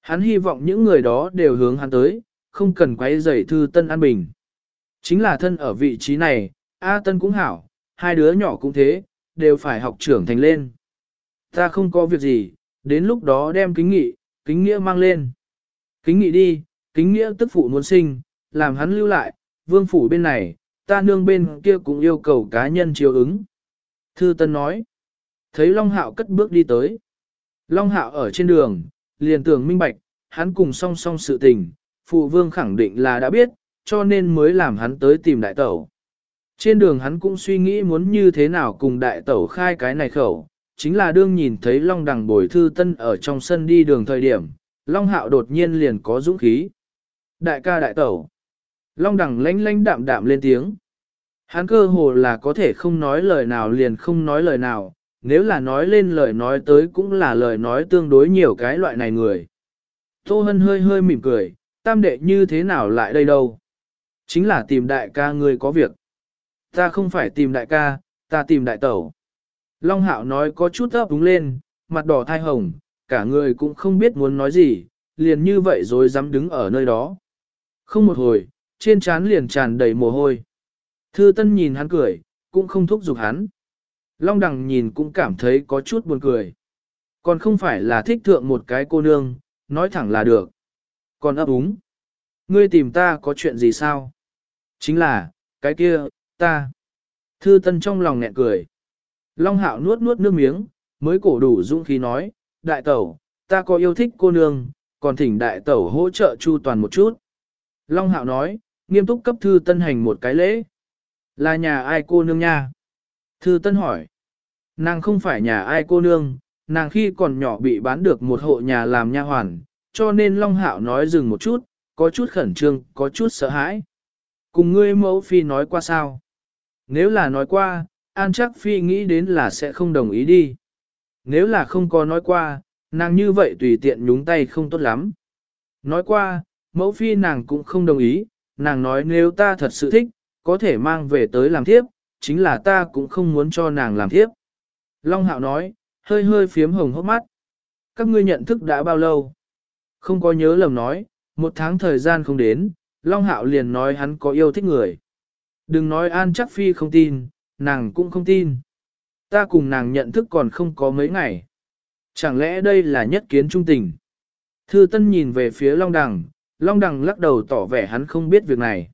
Hắn hy vọng những người đó đều hướng hắn tới, không cần quấy rầy thư tân an bình. Chính là thân ở vị trí này, A tân cũng hảo, hai đứa nhỏ cũng thế, đều phải học trưởng thành lên. Ta không có việc gì, đến lúc đó đem kính nghị, kính nghĩa mang lên. Kính nghị đi, kính nghĩa tức phụ muốn sinh, làm hắn lưu lại, vương phủ bên này, ta nương bên kia cũng yêu cầu cá nhân chiều ứng. Thư Tân nói, thấy Long Hạo cất bước đi tới. Long Hạo ở trên đường, liền tưởng minh bạch, hắn cùng song song sự tình, phụ vương khẳng định là đã biết, cho nên mới làm hắn tới tìm đại tẩu. Trên đường hắn cũng suy nghĩ muốn như thế nào cùng đại tẩu khai cái này khẩu, chính là đương nhìn thấy Long Đằng bồi thư tân ở trong sân đi đường thời điểm, Long Hạo đột nhiên liền có dũng khí. Đại ca đại tẩu. Long Đằng lánh lánh đạm đạm lên tiếng. Hắn cơ hồ là có thể không nói lời nào liền không nói lời nào, nếu là nói lên lời nói tới cũng là lời nói tương đối nhiều cái loại này người. Tô Hân hơi hơi mỉm cười, tam đệ như thế nào lại đây đâu? Chính là tìm đại ca người có việc. Ta không phải tìm đại ca, ta tìm đại tẩu. Long Hạo nói có chút ấp đúng lên, mặt đỏ thai hồng, cả người cũng không biết muốn nói gì, liền như vậy rồi dám đứng ở nơi đó. Không một hồi, trên trán liền tràn đầy mồ hôi. Thư Tân nhìn hắn cười, cũng không thúc giục hắn. Long Đằng nhìn cũng cảm thấy có chút buồn cười. Còn không phải là thích thượng một cái cô nương, nói thẳng là được. Còn ấp úng. Ngươi tìm ta có chuyện gì sao? Chính là, cái kia, ta. Thư Tân trong lòng nghẹn cười. Long Hạo nuốt nuốt nước miếng, mới cổ đủ dũng khí nói, đại tẩu, ta có yêu thích cô nương, còn thỉnh đại tẩu hỗ trợ chu toàn một chút. Long Hạo nói, nghiêm túc cấp thư tân hành một cái lễ. Là nhà ai cô nương nha? Thư tân hỏi. Nàng không phải nhà ai cô nương, nàng khi còn nhỏ bị bán được một hộ nhà làm nha hoàn, cho nên Long Hạo nói dừng một chút, có chút khẩn trương, có chút sợ hãi. Cùng ngươi mẫu phi nói qua sao? Nếu là nói qua, An chắc phi nghĩ đến là sẽ không đồng ý đi. Nếu là không có nói qua, nàng như vậy tùy tiện nhúng tay không tốt lắm. Nói qua, mẫu phi nàng cũng không đồng ý, nàng nói nếu ta thật sự thích, có thể mang về tới làm thiếp, chính là ta cũng không muốn cho nàng làm thiếp. Long Hạo nói, hơi hơi phiếm hồng hốc mắt. Các ngươi nhận thức đã bao lâu? Không có nhớ lầm nói, một tháng thời gian không đến, Long Hạo liền nói hắn có yêu thích người. Đừng nói An chắc phi không tin, nàng cũng không tin. Ta cùng nàng nhận thức còn không có mấy ngày. Chẳng lẽ đây là nhất kiến trung tình? Thư Tân nhìn về phía Long Đằng, Long Đằng lắc đầu tỏ vẻ hắn không biết việc này.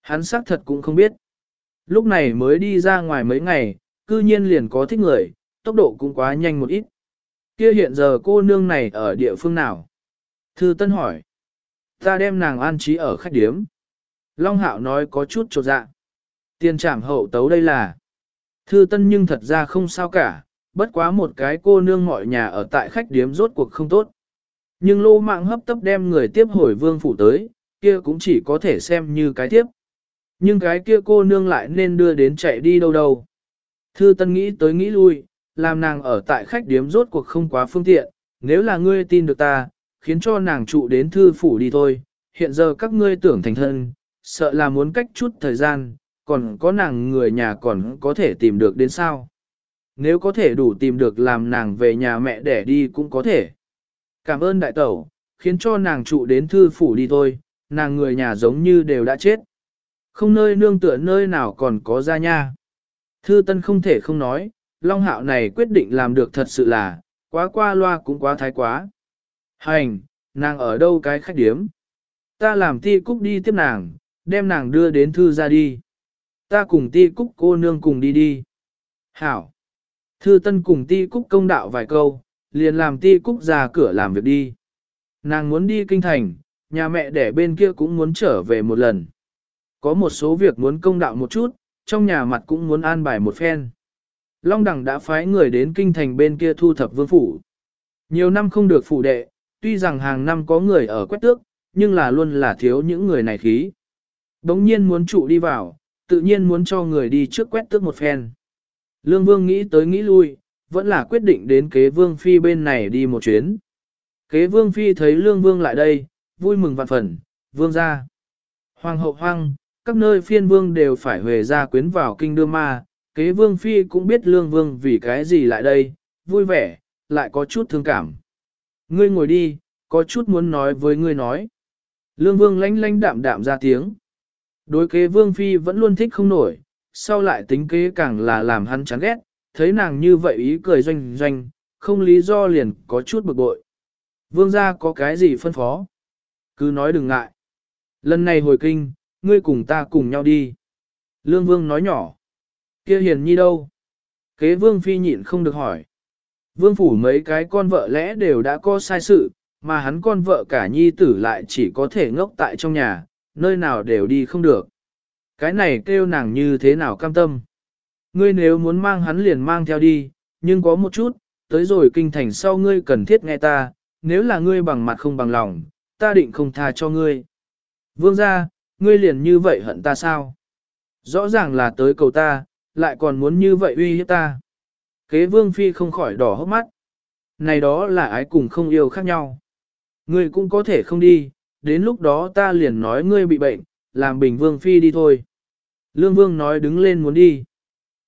Hắn xác thật cũng không biết. Lúc này mới đi ra ngoài mấy ngày, cư nhiên liền có thích người, tốc độ cũng quá nhanh một ít. Kia hiện giờ cô nương này ở địa phương nào? Thư Tân hỏi. Ta đem nàng an trí ở khách điếm. Long Hạo nói có chút chột dạ. Tiền trảm hậu tấu đây là. Thư Tân nhưng thật ra không sao cả, bất quá một cái cô nương mọi nhà ở tại khách điếm rốt cuộc không tốt. Nhưng lô mạng hấp tấp đem người tiếp hồi vương phủ tới, kia cũng chỉ có thể xem như cái tiếp. Nhưng cái kia cô nương lại nên đưa đến chạy đi đâu đâu. Thư Tân nghĩ tới nghĩ lui, làm nàng ở tại khách điếm rốt cuộc không quá phương tiện, nếu là ngươi tin được ta, khiến cho nàng trụ đến thư phủ đi thôi, hiện giờ các ngươi tưởng thành thân, sợ là muốn cách chút thời gian, còn có nàng người nhà còn có thể tìm được đến sao. Nếu có thể đủ tìm được làm nàng về nhà mẹ để đi cũng có thể. Cảm ơn đại tẩu, khiến cho nàng trụ đến thư phủ đi thôi, nàng người nhà giống như đều đã chết. Không nơi nương tựa nơi nào còn có ra nha. Thư Tân không thể không nói, Long Hạo này quyết định làm được thật sự là, quá qua loa cũng quá thái quá. Hành, nàng ở đâu cái khách điếm? Ta làm ti cúc đi tiếp nàng, đem nàng đưa đến thư ra đi. Ta cùng ti cúc cô nương cùng đi đi. Hảo. Thư Tân cùng ti cúc công đạo vài câu, liền làm ti cúc ra cửa làm việc đi. Nàng muốn đi kinh thành, nhà mẹ đẻ bên kia cũng muốn trở về một lần. Có một số việc muốn công đạo một chút, trong nhà mặt cũng muốn an bài một phen. Long Đằng đã phái người đến kinh thành bên kia thu thập vương phủ. Nhiều năm không được phủ đệ, tuy rằng hàng năm có người ở quét tước, nhưng là luôn là thiếu những người này khí. Đống nhiên muốn trụ đi vào, tự nhiên muốn cho người đi trước quét tước một phen. Lương Vương nghĩ tới nghĩ lui, vẫn là quyết định đến kế Vương Phi bên này đi một chuyến. Kế Vương Phi thấy Lương Vương lại đây, vui mừng vạn phần, Vương ra. Hoàng hậu hoang, các nơi phiên vương đều phải huề ra quyến vào kinh đưa ma, kế vương phi cũng biết lương vương vì cái gì lại đây, vui vẻ, lại có chút thương cảm. Ngươi ngồi đi, có chút muốn nói với ngươi nói. Lương vương lánh lánh đạm đạm ra tiếng. Đối kế vương phi vẫn luôn thích không nổi, sau lại tính kế càng là làm hắn chán ghét, thấy nàng như vậy ý cười doanh doanh, không lý do liền có chút bực bội. Vương gia có cái gì phân phó? Cứ nói đừng ngại. Lần này hồi kinh, ngươi cùng ta cùng nhau đi. Lương Vương nói nhỏ. kia hiền nhi đâu? Kế Vương Phi nhịn không được hỏi. Vương phủ mấy cái con vợ lẽ đều đã có sai sự, mà hắn con vợ cả nhi tử lại chỉ có thể ngốc tại trong nhà, nơi nào đều đi không được. Cái này kêu nàng như thế nào cam tâm. Ngươi nếu muốn mang hắn liền mang theo đi, nhưng có một chút, tới rồi kinh thành sau ngươi cần thiết nghe ta, nếu là ngươi bằng mặt không bằng lòng, ta định không tha cho ngươi. Vương ra, ngươi liền như vậy hận ta sao? Rõ ràng là tới cầu ta, lại còn muốn như vậy uy hiếp ta. Kế vương phi không khỏi đỏ hốc mắt. Này đó là ái cùng không yêu khác nhau. Ngươi cũng có thể không đi, đến lúc đó ta liền nói ngươi bị bệnh, làm bình vương phi đi thôi. Lương vương nói đứng lên muốn đi.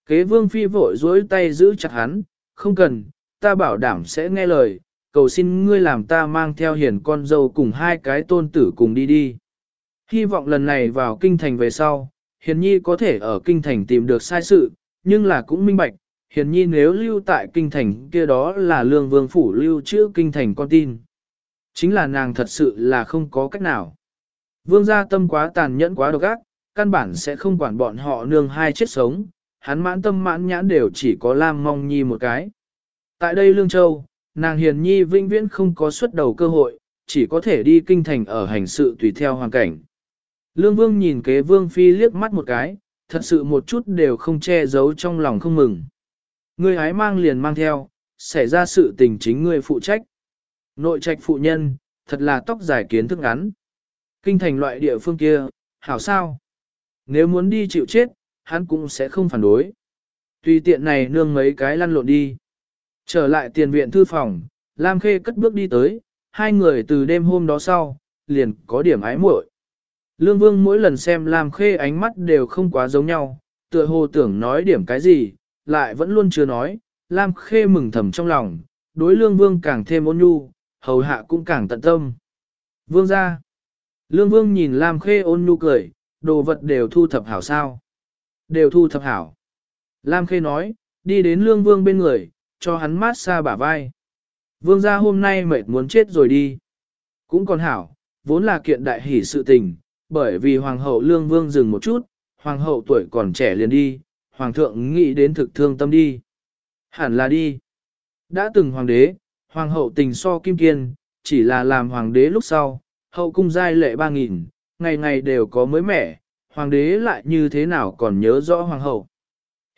Kế vương phi vội dối tay giữ chặt hắn, không cần, ta bảo đảm sẽ nghe lời, cầu xin ngươi làm ta mang theo hiền con dâu cùng hai cái tôn tử cùng đi đi. Hy vọng lần này vào kinh thành về sau, Hiền Nhi có thể ở kinh thành tìm được sai sự, nhưng là cũng minh bạch, Hiền Nhi nếu lưu tại kinh thành kia đó là lương vương phủ lưu trữ kinh thành con tin. Chính là nàng thật sự là không có cách nào. Vương gia tâm quá tàn nhẫn quá độc ác, căn bản sẽ không quản bọn họ nương hai chết sống, hắn mãn tâm mãn nhãn đều chỉ có Lam Mong Nhi một cái. Tại đây Lương Châu, nàng Hiền Nhi vinh viễn không có xuất đầu cơ hội, chỉ có thể đi kinh thành ở hành sự tùy theo hoàn cảnh. Lương Vương nhìn kế Vương Phi liếc mắt một cái, thật sự một chút đều không che giấu trong lòng không mừng. Ngươi hái mang liền mang theo, xảy ra sự tình chính ngươi phụ trách. Nội trạch phụ nhân, thật là tóc dài kiến thức ngắn. Kinh thành loại địa phương kia, hảo sao? Nếu muốn đi chịu chết, hắn cũng sẽ không phản đối. Tùy tiện này nương mấy cái lăn lộn đi. Trở lại tiền viện thư phòng, Lam Khê cất bước đi tới, hai người từ đêm hôm đó sau, liền có điểm ái muội. Lương Vương mỗi lần xem Lam Khê ánh mắt đều không quá giống nhau, tựa hồ tưởng nói điểm cái gì, lại vẫn luôn chưa nói, Lam Khê mừng thầm trong lòng, đối Lương Vương càng thêm ôn nhu, hầu hạ cũng càng tận tâm. Vương ra. Lương Vương nhìn Lam Khê ôn nhu cười, đồ vật đều thu thập hảo sao. Đều thu thập hảo. Lam Khê nói, đi đến Lương Vương bên người, cho hắn mát xa bả vai. Vương gia hôm nay mệt muốn chết rồi đi. Cũng còn hảo, vốn là kiện đại hỷ sự tình, bởi vì Hoàng hậu Lương Vương dừng một chút, Hoàng hậu tuổi còn trẻ liền đi, Hoàng thượng nghĩ đến thực thương tâm đi. Hẳn là đi. Đã từng Hoàng đế, Hoàng hậu tình so kim kiên, chỉ là làm Hoàng đế lúc sau, hậu cung giai lệ ba nghìn, ngày ngày đều có mới mẻ, Hoàng đế lại như thế nào còn nhớ rõ Hoàng hậu.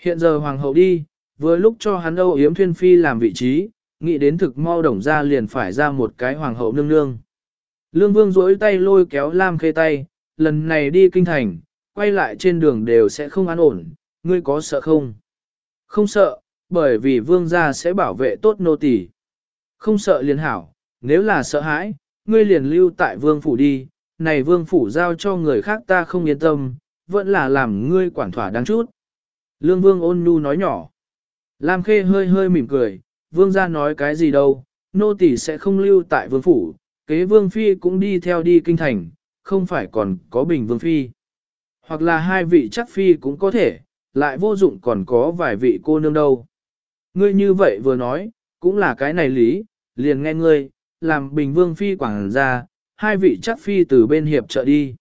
Hiện giờ Hoàng hậu đi, vừa lúc cho hắn âu yếm thuyên phi làm vị trí, nghĩ đến thực mau đồng ra liền phải ra một cái Hoàng hậu nương nương. Lương Vương duỗi tay lôi kéo Lam Khê tay, lần này đi kinh thành, quay lại trên đường đều sẽ không an ổn, ngươi có sợ không? Không sợ, bởi vì vương gia sẽ bảo vệ tốt nô tỳ. Không sợ liền hảo, nếu là sợ hãi, ngươi liền lưu tại vương phủ đi, này vương phủ giao cho người khác ta không yên tâm, vẫn là làm ngươi quản thỏa đáng chút. Lương vương ôn nhu nói nhỏ. Lam khê hơi hơi mỉm cười, vương gia nói cái gì đâu, nô tỳ sẽ không lưu tại vương phủ, kế vương phi cũng đi theo đi kinh thành, không phải còn có bình vương phi. Hoặc là hai vị chắc phi cũng có thể, lại vô dụng còn có vài vị cô nương đâu. Ngươi như vậy vừa nói, cũng là cái này lý, liền nghe ngươi, làm bình vương phi quảng ra, hai vị chắc phi từ bên hiệp trợ đi.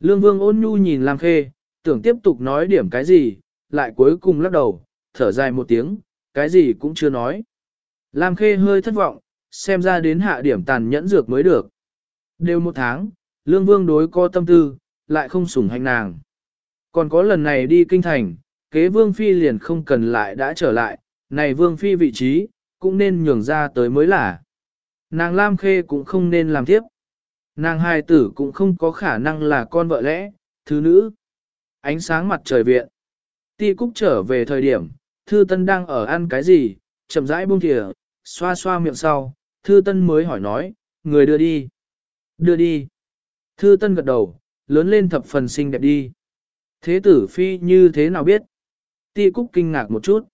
Lương vương ôn nhu nhìn Lam Khê, tưởng tiếp tục nói điểm cái gì, lại cuối cùng lắc đầu, thở dài một tiếng, cái gì cũng chưa nói. Lam Khê hơi thất vọng, xem ra đến hạ điểm tàn nhẫn dược mới được. Đều một tháng, Lương Vương đối co tâm tư, lại không sủng hành nàng. Còn có lần này đi kinh thành, kế Vương Phi liền không cần lại đã trở lại, này Vương Phi vị trí, cũng nên nhường ra tới mới là. Nàng Lam Khê cũng không nên làm tiếp. Nàng hài tử cũng không có khả năng là con vợ lẽ, thứ nữ. Ánh sáng mặt trời viện. Ti Cúc trở về thời điểm, Thư Tân đang ở ăn cái gì, chậm rãi buông thìa, xoa xoa miệng sau, Thư Tân mới hỏi nói, người đưa đi. Đưa đi. Thư Tân gật đầu, lớn lên thập phần xinh đẹp đi. Thế tử phi như thế nào biết? Ti Cúc kinh ngạc một chút.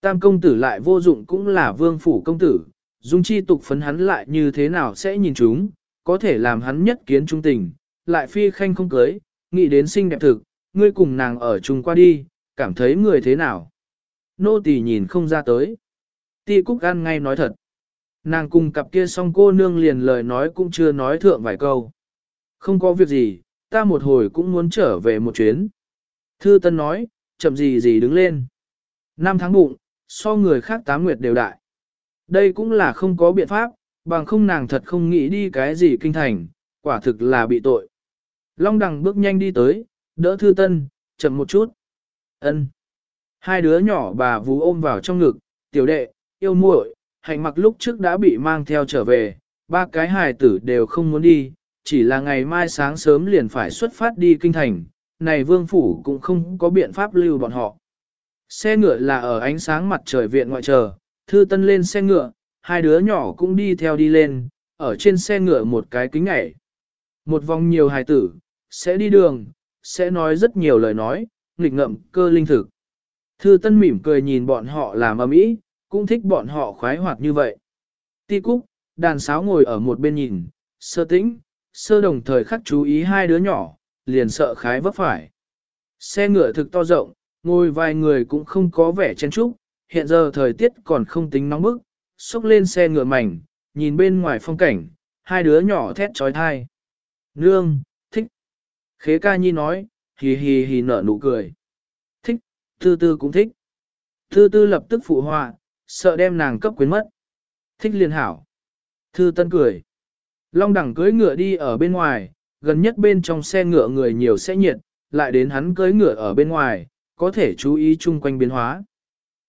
Tam công tử lại vô dụng cũng là vương phủ công tử, dung chi tục phấn hắn lại như thế nào sẽ nhìn chúng, có thể làm hắn nhất kiến trung tình, lại phi khanh không cưới, nghĩ đến xinh đẹp thực, ngươi cùng nàng ở chung qua đi, cảm thấy người thế nào? Nô tỳ nhìn không ra tới. Ti Cúc ăn ngay nói thật. Nàng cùng cặp kia xong cô nương liền lời nói cũng chưa nói thượng vài câu. Không có việc gì, ta một hồi cũng muốn trở về một chuyến. Thư Tân nói, chậm gì gì đứng lên. Năm tháng bụng, so người khác tám nguyệt đều đại. Đây cũng là không có biện pháp, bằng không nàng thật không nghĩ đi cái gì kinh thành, quả thực là bị tội. Long đằng bước nhanh đi tới, đỡ Thư Tân, chậm một chút. Ân. Hai đứa nhỏ bà vú ôm vào trong ngực, tiểu đệ, yêu muội, hành mặc lúc trước đã bị mang theo trở về, ba cái hài tử đều không muốn đi, chỉ là ngày mai sáng sớm liền phải xuất phát đi kinh thành, này vương phủ cũng không có biện pháp lưu bọn họ. Xe ngựa là ở ánh sáng mặt trời viện ngoại chờ, thư tân lên xe ngựa, hai đứa nhỏ cũng đi theo đi lên, ở trên xe ngựa một cái kính ngảy. Một vòng nhiều hài tử, sẽ đi đường, sẽ nói rất nhiều lời nói, nghịch ngậm cơ linh thực. Thư tân mỉm cười nhìn bọn họ làm ầm ĩ, cũng thích bọn họ khoái hoạt như vậy. Ti cúc, đàn sáo ngồi ở một bên nhìn, sơ tĩnh, sơ đồng thời khắc chú ý hai đứa nhỏ, liền sợ khái vấp phải. Xe ngựa thực to rộng, ngồi vài người cũng không có vẻ chen chúc, hiện giờ thời tiết còn không tính nóng bức, xúc lên xe ngựa mảnh, nhìn bên ngoài phong cảnh, hai đứa nhỏ thét trói thai. Nương, thích. Khế ca nhi nói, hì hì hì nở nụ cười. Thích, tư tư cũng thích. Tư tư lập tức phụ họa, sợ đem nàng cấp quyến mất. Thích liền hảo. Thư tân cười. Long đẳng cưới ngựa đi ở bên ngoài, gần nhất bên trong xe ngựa người nhiều sẽ nhiệt, lại đến hắn cưới ngựa ở bên ngoài, có thể chú ý chung quanh biến hóa.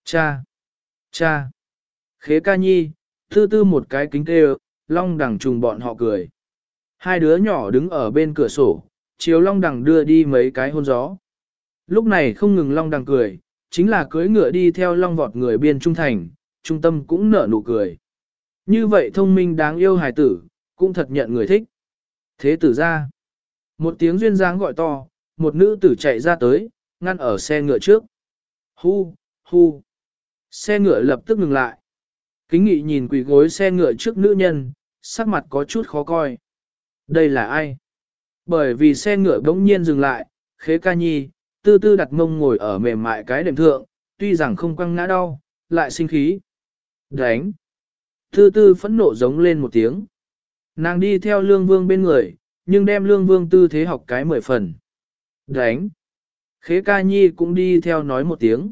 Cha! Cha! Khế ca nhi, thư tư một cái kính tê long đẳng trùng bọn họ cười. Hai đứa nhỏ đứng ở bên cửa sổ, chiếu long đẳng đưa đi mấy cái hôn gió. Lúc này không ngừng long đẳng cười, chính là cưới ngựa đi theo long vọt người biên trung thành, trung tâm cũng nở nụ cười. Như vậy thông minh đáng yêu hài tử, cũng thật nhận người thích. Thế tử ra. Một tiếng duyên dáng gọi to, một nữ tử chạy ra tới, ngăn ở xe ngựa trước. Hu, hu. Xe ngựa lập tức ngừng lại. Kính nghị nhìn quỷ gối xe ngựa trước nữ nhân, sắc mặt có chút khó coi. Đây là ai? Bởi vì xe ngựa bỗng nhiên dừng lại, khế ca nhi, tư tư đặt mông ngồi ở mềm mại cái đệm thượng, tuy rằng không quăng ngã đau, lại sinh khí. Đánh! Tư tư phẫn nộ giống lên một tiếng. Nàng đi theo lương vương bên người, nhưng đem lương vương tư thế học cái mười phần. Đánh! Khế ca nhi cũng đi theo nói một tiếng.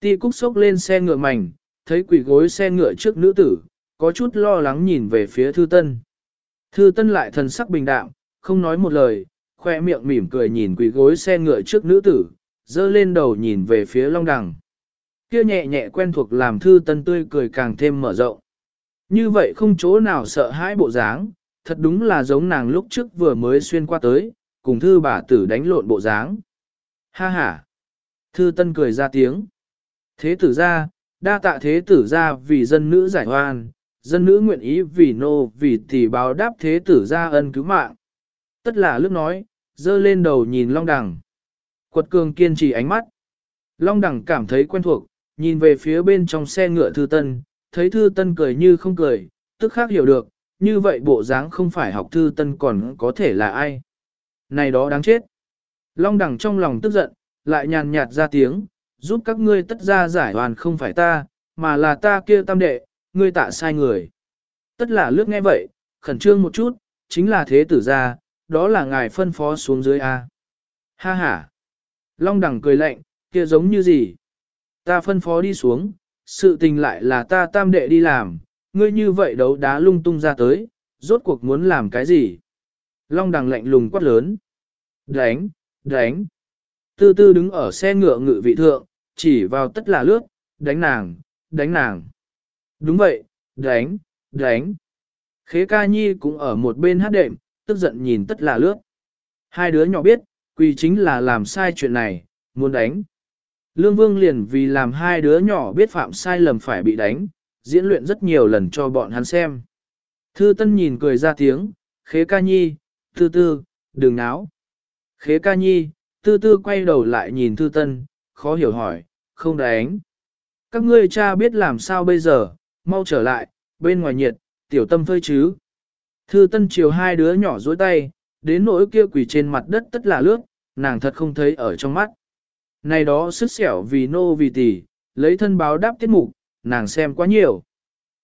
Ti cúc sốc lên xe ngựa mảnh, thấy quỷ gối xe ngựa trước nữ tử, có chút lo lắng nhìn về phía thư tân. Thư tân lại thần sắc bình đạm, không nói một lời, khoe miệng mỉm cười nhìn quỷ gối xe ngựa trước nữ tử, dơ lên đầu nhìn về phía long đằng. Kia nhẹ nhẹ quen thuộc làm thư tân tươi cười càng thêm mở rộng. Như vậy không chỗ nào sợ hãi bộ dáng, thật đúng là giống nàng lúc trước vừa mới xuyên qua tới, cùng thư bà tử đánh lộn bộ dáng. Ha ha! Thư tân cười ra tiếng. Thế tử ra, đa tạ thế tử ra vì dân nữ giải hoan, dân nữ nguyện ý vì nô vì tỷ báo đáp thế tử ra ân cứu mạng. Tất là lúc nói, dơ lên đầu nhìn Long Đằng. Quật cường kiên trì ánh mắt. Long Đằng cảm thấy quen thuộc, nhìn về phía bên trong xe ngựa Thư Tân, thấy Thư Tân cười như không cười, tức khác hiểu được, như vậy bộ dáng không phải học Thư Tân còn có thể là ai. Này đó đáng chết. Long Đằng trong lòng tức giận, lại nhàn nhạt ra tiếng, giúp các ngươi tất ra giải hoàn không phải ta, mà là ta kia tam đệ, ngươi tạ sai người. Tất là lướt nghe vậy, khẩn trương một chút, chính là thế tử ra, đó là ngài phân phó xuống dưới A. Ha ha. Long đẳng cười lạnh, kia giống như gì? Ta phân phó đi xuống, sự tình lại là ta tam đệ đi làm, ngươi như vậy đấu đá lung tung ra tới, rốt cuộc muốn làm cái gì? Long đằng lạnh lùng quát lớn. Đánh, đánh. Tư tư đứng ở xe ngựa ngự vị thượng, chỉ vào tất là lướt, đánh nàng, đánh nàng. Đúng vậy, đánh, đánh. Khế ca nhi cũng ở một bên hát đệm, tức giận nhìn tất là lướt. Hai đứa nhỏ biết, quỳ chính là làm sai chuyện này, muốn đánh. Lương Vương liền vì làm hai đứa nhỏ biết phạm sai lầm phải bị đánh, diễn luyện rất nhiều lần cho bọn hắn xem. Thư Tân nhìn cười ra tiếng, khế ca nhi, tư tư, đừng náo. Khế ca nhi, tư tư quay đầu lại nhìn Thư Tân, khó hiểu hỏi, không đánh. Các ngươi cha biết làm sao bây giờ, mau trở lại, bên ngoài nhiệt, tiểu tâm phơi chứ. Thư tân chiều hai đứa nhỏ dối tay, đến nỗi kia quỳ trên mặt đất tất là lướt, nàng thật không thấy ở trong mắt. Này đó sức xẻo vì nô vì tỷ, lấy thân báo đáp tiết mục, nàng xem quá nhiều.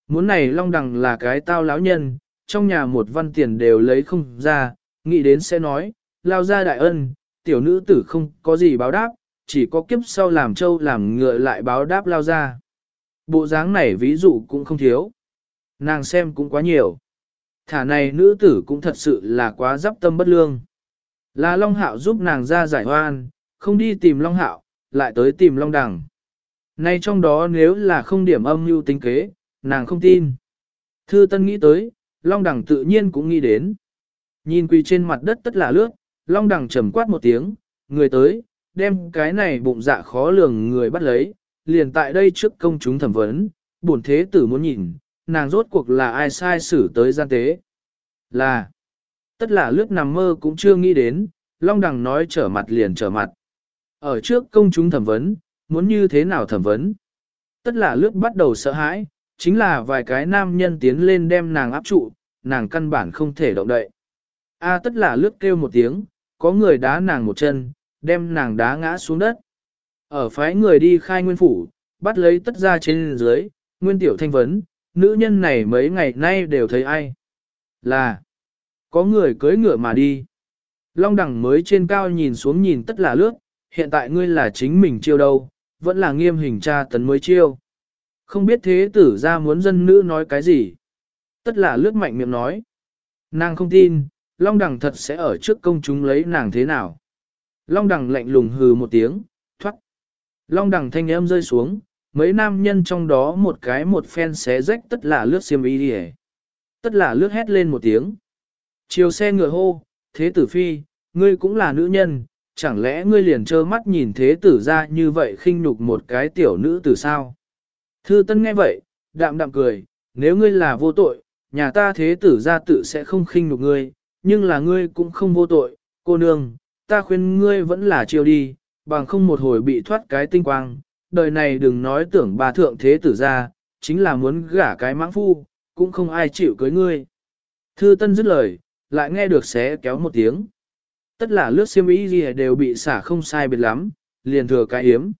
Muốn này long đằng là cái tao lão nhân, trong nhà một văn tiền đều lấy không ra, nghĩ đến sẽ nói, lao ra đại ân, tiểu nữ tử không có gì báo đáp, chỉ có kiếp sau làm trâu làm ngựa lại báo đáp lao ra. Bộ dáng này ví dụ cũng không thiếu. Nàng xem cũng quá nhiều. Thả này nữ tử cũng thật sự là quá dắp tâm bất lương. Là Long Hạo giúp nàng ra giải hoan, không đi tìm Long Hạo, lại tới tìm Long Đằng. Nay trong đó nếu là không điểm âm mưu tính kế, nàng không tin. Thư Tân nghĩ tới, Long Đằng tự nhiên cũng nghĩ đến. Nhìn quỳ trên mặt đất tất là lướt, Long Đằng trầm quát một tiếng, người tới, đem cái này bụng dạ khó lường người bắt lấy, liền tại đây trước công chúng thẩm vấn, bổn thế tử muốn nhìn, nàng rốt cuộc là ai sai xử tới gian tế. Là, tất là lướt nằm mơ cũng chưa nghĩ đến, Long Đằng nói trở mặt liền trở mặt. Ở trước công chúng thẩm vấn, muốn như thế nào thẩm vấn? Tất là lướt bắt đầu sợ hãi, chính là vài cái nam nhân tiến lên đem nàng áp trụ, nàng căn bản không thể động đậy. A tất là lướt kêu một tiếng, có người đá nàng một chân, đem nàng đá ngã xuống đất. Ở phái người đi khai nguyên phủ, bắt lấy tất ra trên dưới, nguyên tiểu thanh vấn, nữ nhân này mấy ngày nay đều thấy ai. Là, có người cưới ngựa mà đi. Long đẳng mới trên cao nhìn xuống nhìn tất là lướt, hiện tại ngươi là chính mình chiêu đâu, vẫn là nghiêm hình tra tấn mới chiêu. Không biết thế tử ra muốn dân nữ nói cái gì. Tất là lướt mạnh miệng nói. Nàng không tin, Long đẳng thật sẽ ở trước công chúng lấy nàng thế nào. Long đẳng lạnh lùng hừ một tiếng, thoát. Long đẳng thanh âm rơi xuống, mấy nam nhân trong đó một cái một phen xé rách tất là lướt xiêm y đi Tất là lướt hét lên một tiếng. Chiều xe ngựa hô, thế tử phi, ngươi cũng là nữ nhân, chẳng lẽ ngươi liền trơ mắt nhìn thế tử ra như vậy khinh nhục một cái tiểu nữ tử sao? Thư tân nghe vậy, đạm đạm cười, nếu ngươi là vô tội, nhà ta thế tử ra tự sẽ không khinh nhục ngươi, nhưng là ngươi cũng không vô tội, cô nương, ta khuyên ngươi vẫn là chiêu đi, bằng không một hồi bị thoát cái tinh quang, đời này đừng nói tưởng bà thượng thế tử ra, chính là muốn gả cái mãng phu, cũng không ai chịu cưới ngươi. Thư Tân dứt lời, lại nghe được xé kéo một tiếng. Tất là lướt xiêm y gì đều bị xả không sai biệt lắm, liền thừa cái hiếm.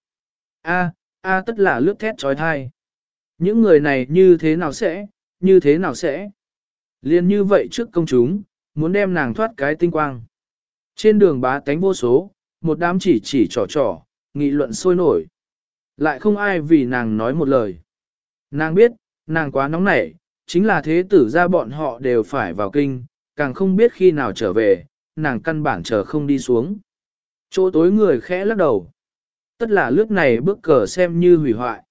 A, a tất là lướt thét trói thai. Những người này như thế nào sẽ, như thế nào sẽ. Liền như vậy trước công chúng, muốn đem nàng thoát cái tinh quang. Trên đường bá tánh vô số, một đám chỉ chỉ trò trò, nghị luận sôi nổi. Lại không ai vì nàng nói một lời. Nàng biết, nàng quá nóng nảy, chính là thế tử ra bọn họ đều phải vào kinh, càng không biết khi nào trở về, nàng căn bản chờ không đi xuống. Chỗ tối người khẽ lắc đầu. Tất là lướt này bước cờ xem như hủy hoại.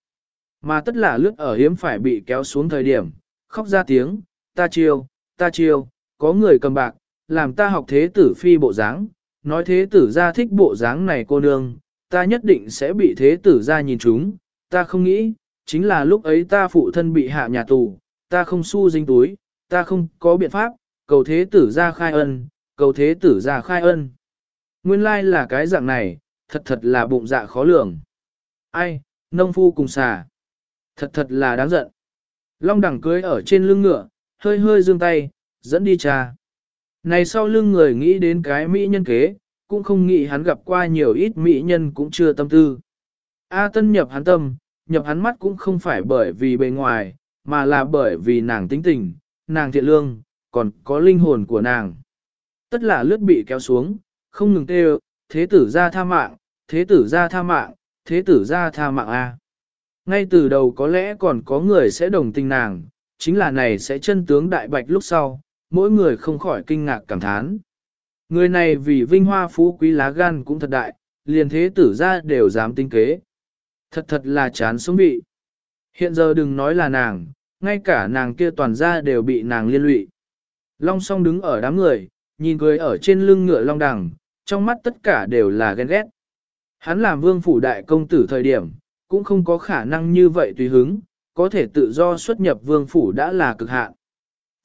Mà tất là lướt ở hiếm phải bị kéo xuống thời điểm, khóc ra tiếng, ta chiêu, ta chiêu, có người cầm bạc, làm ta học thế tử phi bộ dáng, nói thế tử ra thích bộ dáng này cô nương, ta nhất định sẽ bị thế tử ra nhìn chúng, ta không nghĩ, chính là lúc ấy ta phụ thân bị hạ nhà tù, ta không xu dính túi, ta không có biện pháp, cầu thế tử ra khai ân, cầu thế tử ra khai ân. Nguyên lai là cái dạng này, thật thật là bụng dạ khó lường. Ai, nông phu cùng xà. Thật thật là đáng giận. Long đẳng cưới ở trên lưng ngựa, hơi hơi dương tay, dẫn đi trà. Này sau lưng người nghĩ đến cái mỹ nhân kế, cũng không nghĩ hắn gặp qua nhiều ít mỹ nhân cũng chưa tâm tư. A tân nhập hắn tâm, nhập hắn mắt cũng không phải bởi vì bề ngoài, mà là bởi vì nàng tính tình, nàng thiện lương, còn có linh hồn của nàng. Tất là lướt bị kéo xuống, không ngừng kêu, thế tử ra tha mạng, thế tử ra tha mạng, thế tử ra tha mạng A. Ngay từ đầu có lẽ còn có người sẽ đồng tình nàng, chính là này sẽ chân tướng đại bạch lúc sau, mỗi người không khỏi kinh ngạc cảm thán. Người này vì vinh hoa phú quý lá gan cũng thật đại, liền thế tử ra đều dám tinh kế. Thật thật là chán sống bị. Hiện giờ đừng nói là nàng, ngay cả nàng kia toàn ra đều bị nàng liên lụy. Long song đứng ở đám người, nhìn cười ở trên lưng ngựa long đằng, trong mắt tất cả đều là ghen ghét. Hắn làm vương phủ đại công tử thời điểm, cũng không có khả năng như vậy tùy hứng, có thể tự do xuất nhập vương phủ đã là cực hạn.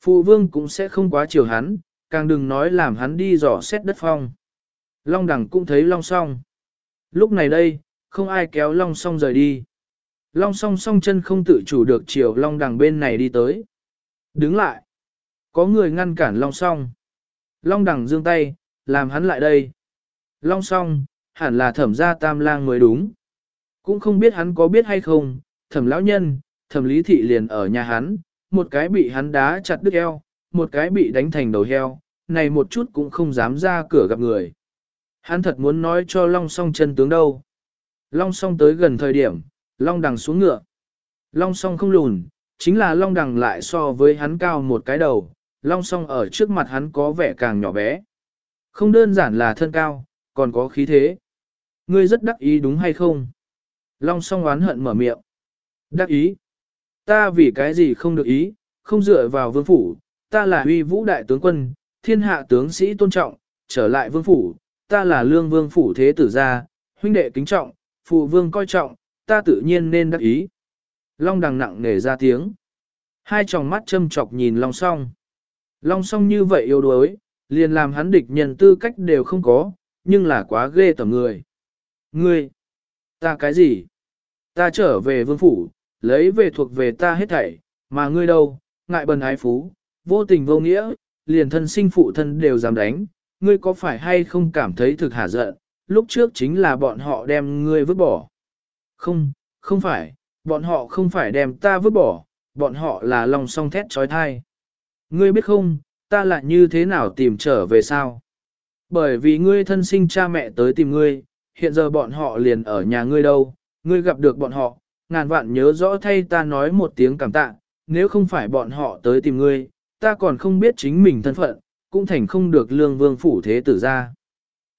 Phụ vương cũng sẽ không quá chiều hắn, càng đừng nói làm hắn đi dò xét đất phong. Long đẳng cũng thấy long song. Lúc này đây, không ai kéo long song rời đi. Long song song chân không tự chủ được chiều long đằng bên này đi tới. Đứng lại. Có người ngăn cản long song. Long đằng giương tay, làm hắn lại đây. Long song, hẳn là thẩm gia tam lang mới đúng. Cũng không biết hắn có biết hay không, thẩm lão nhân, thẩm lý thị liền ở nhà hắn, một cái bị hắn đá chặt đứt eo, một cái bị đánh thành đầu heo, này một chút cũng không dám ra cửa gặp người. Hắn thật muốn nói cho Long song chân tướng đâu. Long song tới gần thời điểm, Long đằng xuống ngựa. Long song không lùn, chính là Long đằng lại so với hắn cao một cái đầu, Long song ở trước mặt hắn có vẻ càng nhỏ bé. Không đơn giản là thân cao, còn có khí thế. Ngươi rất đắc ý đúng hay không? Long song oán hận mở miệng. Đắc ý. Ta vì cái gì không được ý, không dựa vào vương phủ, ta là huy vũ đại tướng quân, thiên hạ tướng sĩ tôn trọng, trở lại vương phủ, ta là lương vương phủ thế tử gia, huynh đệ kính trọng, phụ vương coi trọng, ta tự nhiên nên đắc ý. Long đằng nặng nề ra tiếng. Hai tròng mắt châm chọc nhìn Long song. Long song như vậy yếu đuối, liền làm hắn địch nhân tư cách đều không có, nhưng là quá ghê tởm người. Ngươi, ta cái gì? Ta trở về vương phủ, lấy về thuộc về ta hết thảy, mà ngươi đâu, ngại bần ái phú, vô tình vô nghĩa, liền thân sinh phụ thân đều dám đánh, ngươi có phải hay không cảm thấy thực hả giận, lúc trước chính là bọn họ đem ngươi vứt bỏ. Không, không phải, bọn họ không phải đem ta vứt bỏ, bọn họ là lòng song thét trói thai. Ngươi biết không, ta lại như thế nào tìm trở về sao? Bởi vì ngươi thân sinh cha mẹ tới tìm ngươi, hiện giờ bọn họ liền ở nhà ngươi đâu, ngươi gặp được bọn họ, ngàn vạn nhớ rõ thay ta nói một tiếng cảm tạ, nếu không phải bọn họ tới tìm ngươi, ta còn không biết chính mình thân phận, cũng thành không được lương vương phủ thế tử ra.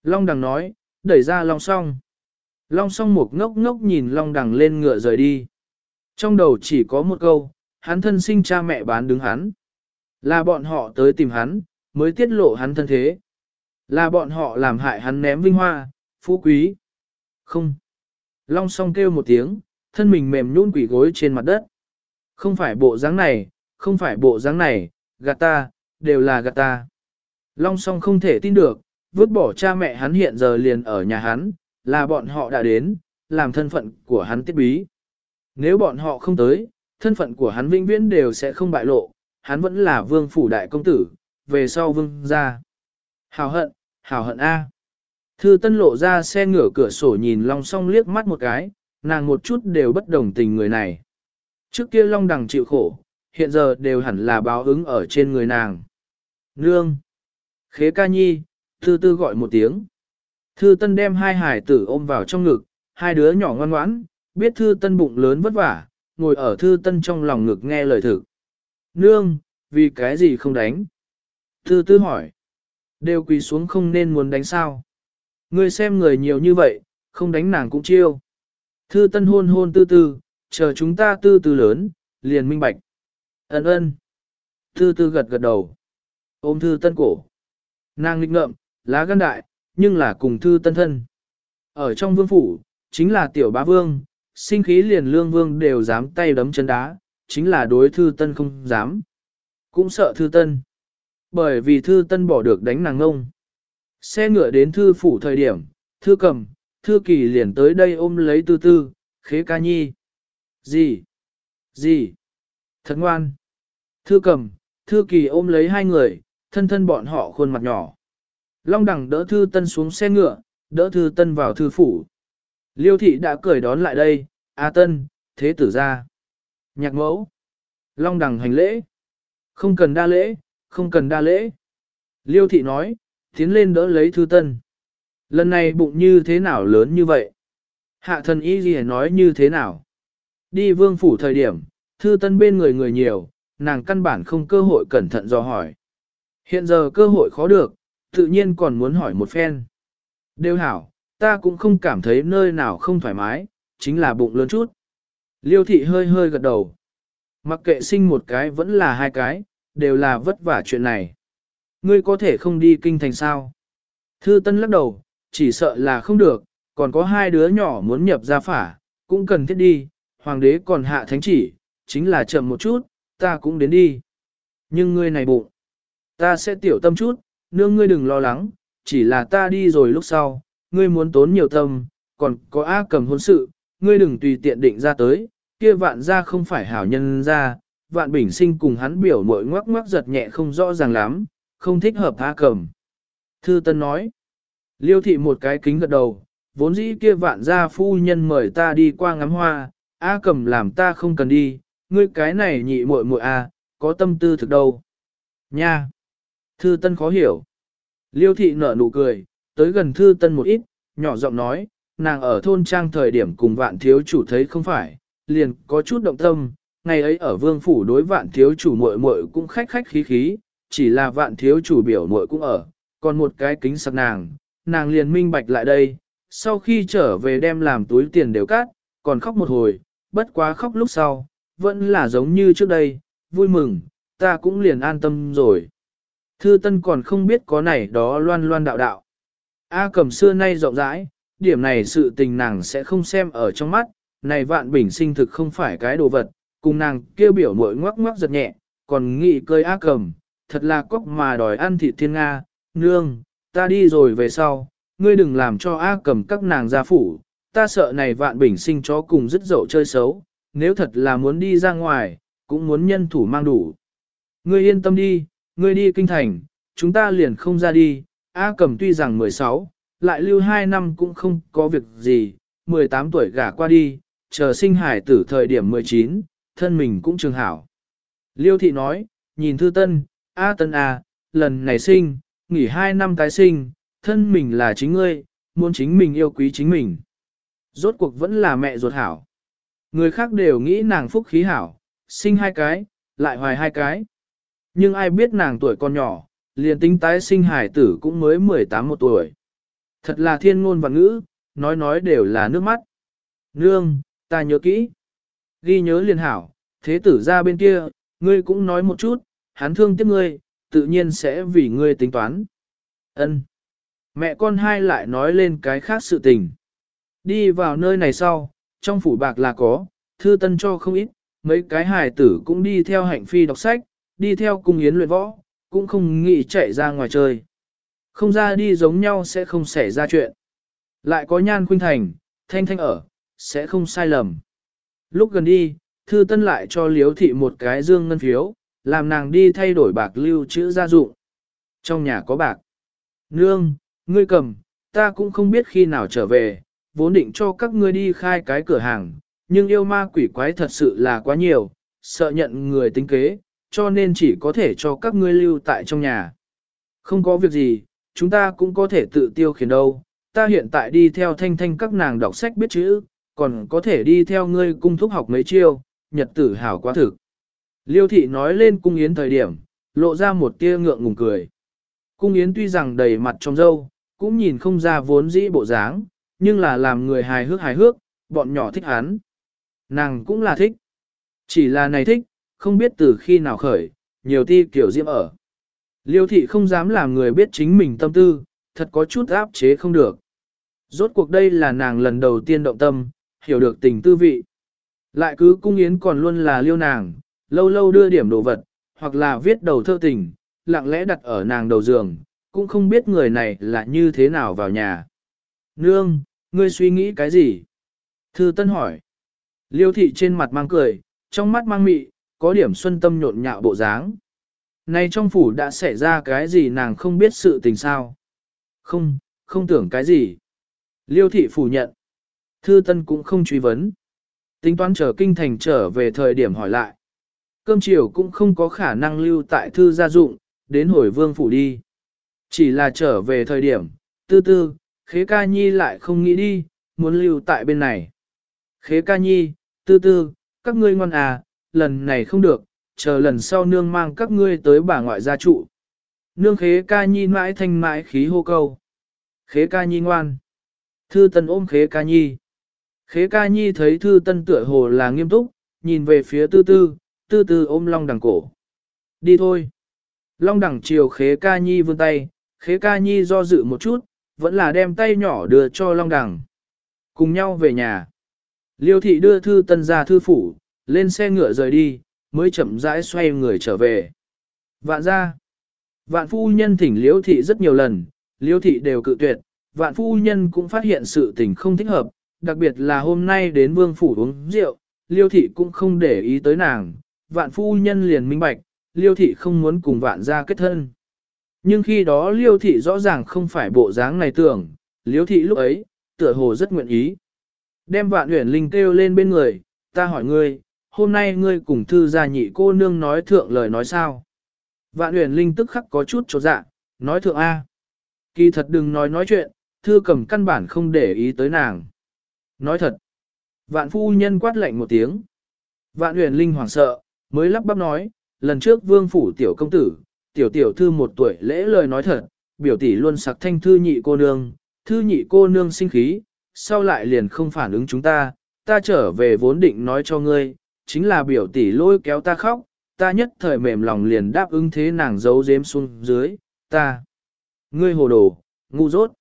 Long đằng nói, đẩy ra long song. Long song một ngốc ngốc nhìn long đằng lên ngựa rời đi. Trong đầu chỉ có một câu, hắn thân sinh cha mẹ bán đứng hắn. Là bọn họ tới tìm hắn, mới tiết lộ hắn thân thế. Là bọn họ làm hại hắn ném vinh hoa, phú quý. Không. Long song kêu một tiếng, thân mình mềm nhún quỷ gối trên mặt đất. Không phải bộ dáng này, không phải bộ dáng này, gạt ta, đều là gạt ta. Long song không thể tin được, vứt bỏ cha mẹ hắn hiện giờ liền ở nhà hắn, là bọn họ đã đến, làm thân phận của hắn tiết bí. Nếu bọn họ không tới, thân phận của hắn vĩnh viễn đều sẽ không bại lộ, hắn vẫn là vương phủ đại công tử, về sau vương ra. Hào hận, hào hận A. Thư tân lộ ra xe ngửa cửa sổ nhìn Long song liếc mắt một cái, nàng một chút đều bất đồng tình người này. Trước kia Long đằng chịu khổ, hiện giờ đều hẳn là báo ứng ở trên người nàng. Nương! Khế ca nhi, thư tư gọi một tiếng. Thư tân đem hai hải tử ôm vào trong ngực, hai đứa nhỏ ngoan ngoãn, biết thư tân bụng lớn vất vả, ngồi ở thư tân trong lòng ngực nghe lời thực. Nương, vì cái gì không đánh? Thư tư hỏi. Đều quỳ xuống không nên muốn đánh sao? Ngươi xem người nhiều như vậy, không đánh nàng cũng chiêu. Thư tân hôn hôn tư tư, chờ chúng ta tư tư lớn, liền minh bạch. Ấn ơn. Tư tư gật gật đầu. Ôm thư tân cổ. Nàng lịch ngợm, lá gan đại, nhưng là cùng thư tân thân. Ở trong vương phủ, chính là tiểu bá vương, sinh khí liền lương vương đều dám tay đấm chân đá, chính là đối thư tân không dám. Cũng sợ thư tân. Bởi vì thư tân bỏ được đánh nàng ngông. Xe ngựa đến thư phủ thời điểm, thư cầm, thư kỳ liền tới đây ôm lấy tư tư, khế ca nhi. Gì? Gì? Thật ngoan. Thư cầm, thư kỳ ôm lấy hai người, thân thân bọn họ khuôn mặt nhỏ. Long đẳng đỡ thư tân xuống xe ngựa, đỡ thư tân vào thư phủ. Liêu thị đã cười đón lại đây, A tân, thế tử ra. Nhạc mẫu. Long đẳng hành lễ. Không cần đa lễ, không cần đa lễ. Liêu thị nói, tiến lên đỡ lấy thư tân. Lần này bụng như thế nào lớn như vậy? Hạ thần y gì nói như thế nào? Đi vương phủ thời điểm, thư tân bên người người nhiều, nàng căn bản không cơ hội cẩn thận dò hỏi. Hiện giờ cơ hội khó được, tự nhiên còn muốn hỏi một phen. Đều hảo, ta cũng không cảm thấy nơi nào không thoải mái, chính là bụng lớn chút. Liêu thị hơi hơi gật đầu. Mặc kệ sinh một cái vẫn là hai cái, đều là vất vả chuyện này. Ngươi có thể không đi kinh thành sao? Thư Tân lắc đầu, chỉ sợ là không được, còn có hai đứa nhỏ muốn nhập gia phả, cũng cần thiết đi, hoàng đế còn hạ thánh chỉ, chính là chậm một chút, ta cũng đến đi. Nhưng ngươi này bụng, ta sẽ tiểu tâm chút, nương ngươi đừng lo lắng, chỉ là ta đi rồi lúc sau, ngươi muốn tốn nhiều tâm, còn có A cầm hôn sự, ngươi đừng tùy tiện định ra tới, kia vạn ra không phải hảo nhân ra, vạn bình sinh cùng hắn biểu mội ngoắc ngoắc giật nhẹ không rõ ràng lắm, không thích hợp A cầm. Thư Tân nói, liêu thị một cái kính gật đầu, vốn dĩ kia vạn gia phu nhân mời ta đi qua ngắm hoa, A cầm làm ta không cần đi, ngươi cái này nhị muội muội A, có tâm tư thực đâu. Nha! Thư Tân khó hiểu. Liêu thị nở nụ cười, tới gần Thư Tân một ít, nhỏ giọng nói, nàng ở thôn trang thời điểm cùng vạn thiếu chủ thấy không phải, liền có chút động tâm, ngày ấy ở vương phủ đối vạn thiếu chủ muội muội cũng khách khách khí khí, chỉ là vạn thiếu chủ biểu muội cũng ở, còn một cái kính sặc nàng, nàng liền minh bạch lại đây, sau khi trở về đem làm túi tiền đều cắt, còn khóc một hồi, bất quá khóc lúc sau, vẫn là giống như trước đây, vui mừng, ta cũng liền an tâm rồi. Thư Tân còn không biết có này đó loan loan đạo đạo. A cầm xưa nay rộng rãi, điểm này sự tình nàng sẽ không xem ở trong mắt, này vạn bình sinh thực không phải cái đồ vật, cùng nàng kêu biểu mội ngoắc ngoắc giật nhẹ, còn nghĩ cơi A cầm, thật là cóc mà đòi ăn thịt thiên Nga, nương, ta đi rồi về sau, ngươi đừng làm cho A cầm các nàng ra phủ, ta sợ này vạn bình sinh chó cùng dứt dậu chơi xấu, nếu thật là muốn đi ra ngoài, cũng muốn nhân thủ mang đủ. Ngươi yên tâm đi, ngươi đi kinh thành, chúng ta liền không ra đi, A cầm tuy rằng 16, lại lưu 2 năm cũng không có việc gì, 18 tuổi gả qua đi, chờ sinh hải tử thời điểm 19, thân mình cũng trường hảo. Liêu thị nói, nhìn thư tân, A tân A, lần này sinh, nghỉ hai năm tái sinh, thân mình là chính ngươi, muốn chính mình yêu quý chính mình. Rốt cuộc vẫn là mẹ ruột hảo. Người khác đều nghĩ nàng phúc khí hảo, sinh hai cái, lại hoài hai cái. Nhưng ai biết nàng tuổi còn nhỏ, liền tính tái sinh hải tử cũng mới 18 một tuổi. Thật là thiên ngôn và ngữ, nói nói đều là nước mắt. Nương, ta nhớ kỹ. Ghi nhớ liền hảo, thế tử ra bên kia, ngươi cũng nói một chút, hắn thương tiếc ngươi, tự nhiên sẽ vì ngươi tính toán. Ân. Mẹ con hai lại nói lên cái khác sự tình. Đi vào nơi này sau, trong phủ bạc là có, thư tân cho không ít, mấy cái hài tử cũng đi theo hạnh phi đọc sách, đi theo cung yến luyện võ, cũng không nghĩ chạy ra ngoài chơi. Không ra đi giống nhau sẽ không xảy ra chuyện. Lại có nhan khuynh thành, thanh thanh ở, sẽ không sai lầm. Lúc gần đi, thư tân lại cho liếu thị một cái dương ngân phiếu, làm nàng đi thay đổi bạc lưu chữ gia dụng. Trong nhà có bạc. Nương, ngươi cầm, ta cũng không biết khi nào trở về, vốn định cho các ngươi đi khai cái cửa hàng, nhưng yêu ma quỷ quái thật sự là quá nhiều, sợ nhận người tính kế, cho nên chỉ có thể cho các ngươi lưu tại trong nhà. Không có việc gì, chúng ta cũng có thể tự tiêu khiển đâu, ta hiện tại đi theo thanh thanh các nàng đọc sách biết chữ, còn có thể đi theo ngươi cung thúc học mấy chiêu, nhật tử hảo quá thực. Liêu thị nói lên cung yến thời điểm, lộ ra một tia ngượng ngùng cười. Cung yến tuy rằng đầy mặt trong dâu, cũng nhìn không ra vốn dĩ bộ dáng, nhưng là làm người hài hước hài hước, bọn nhỏ thích hắn. Nàng cũng là thích. Chỉ là này thích, không biết từ khi nào khởi, nhiều ti kiểu diễm ở. Liêu thị không dám làm người biết chính mình tâm tư, thật có chút áp chế không được. Rốt cuộc đây là nàng lần đầu tiên động tâm, hiểu được tình tư vị. Lại cứ cung yến còn luôn là liêu nàng, lâu lâu đưa điểm đồ vật, hoặc là viết đầu thơ tình, lặng lẽ đặt ở nàng đầu giường, cũng không biết người này là như thế nào vào nhà. Nương, ngươi suy nghĩ cái gì? Thư Tân hỏi. Liêu thị trên mặt mang cười, trong mắt mang mị, có điểm xuân tâm nhộn nhạo bộ dáng. Này trong phủ đã xảy ra cái gì nàng không biết sự tình sao? Không, không tưởng cái gì. Liêu thị phủ nhận. Thư Tân cũng không truy vấn. Tính toán chờ kinh thành trở về thời điểm hỏi lại. Cơm chiều cũng không có khả năng lưu tại thư gia dụng, đến hồi vương phủ đi. Chỉ là trở về thời điểm, tư tư, khế ca nhi lại không nghĩ đi, muốn lưu tại bên này. Khế ca nhi, tư tư, các ngươi ngoan à, lần này không được, chờ lần sau nương mang các ngươi tới bà ngoại gia trụ. Nương khế ca nhi mãi thanh mãi khí hô câu. Khế ca nhi ngoan. Thư tân ôm khế ca nhi. Khế ca nhi thấy thư tân tựa hồ là nghiêm túc, nhìn về phía tư tư, tư tư ôm long đằng cổ. Đi thôi. Long đẳng chiều khế ca nhi vươn tay, khế ca nhi do dự một chút, vẫn là đem tay nhỏ đưa cho long đẳng. Cùng nhau về nhà. Liêu thị đưa thư tân ra thư phủ, lên xe ngựa rời đi, mới chậm rãi xoay người trở về. Vạn ra. Vạn phu nhân thỉnh liêu thị rất nhiều lần, liêu thị đều cự tuyệt, vạn phu nhân cũng phát hiện sự tình không thích hợp, đặc biệt là hôm nay đến vương phủ uống rượu, liêu thị cũng không để ý tới nàng, vạn phu nhân liền minh bạch, liêu thị không muốn cùng vạn gia kết thân. Nhưng khi đó liêu thị rõ ràng không phải bộ dáng này tưởng, liêu thị lúc ấy, tựa hồ rất nguyện ý. Đem vạn uyển linh kêu lên bên người, ta hỏi ngươi, hôm nay ngươi cùng thư gia nhị cô nương nói thượng lời nói sao? Vạn uyển linh tức khắc có chút chột dạ, nói thượng A. Kỳ thật đừng nói nói chuyện, thư cầm căn bản không để ý tới nàng. Nói thật. Vạn phu nhân quát lạnh một tiếng. Vạn uyển linh hoảng sợ, mới lắp bắp nói, lần trước vương phủ tiểu công tử, tiểu tiểu thư một tuổi lễ lời nói thật, biểu tỷ luôn sặc thanh thư nhị cô nương, thư nhị cô nương sinh khí, sau lại liền không phản ứng chúng ta, ta trở về vốn định nói cho ngươi, chính là biểu tỷ lôi kéo ta khóc, ta nhất thời mềm lòng liền đáp ứng thế nàng giấu giếm xuống dưới, ta. Ngươi hồ đồ, ngu dốt.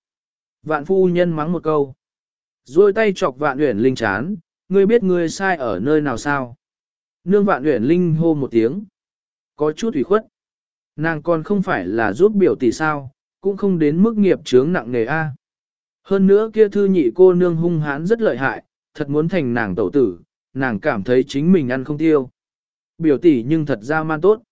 Vạn phu nhân mắng một câu. Rồi tay chọc vạn uyển linh chán, ngươi biết ngươi sai ở nơi nào sao? Nương vạn uyển linh hô một tiếng. Có chút ủy khuất. Nàng còn không phải là giúp biểu tỷ sao, cũng không đến mức nghiệp chướng nặng nề a. Hơn nữa kia thư nhị cô nương hung hãn rất lợi hại, thật muốn thành nàng tẩu tử, nàng cảm thấy chính mình ăn không tiêu. Biểu tỷ nhưng thật ra man tốt.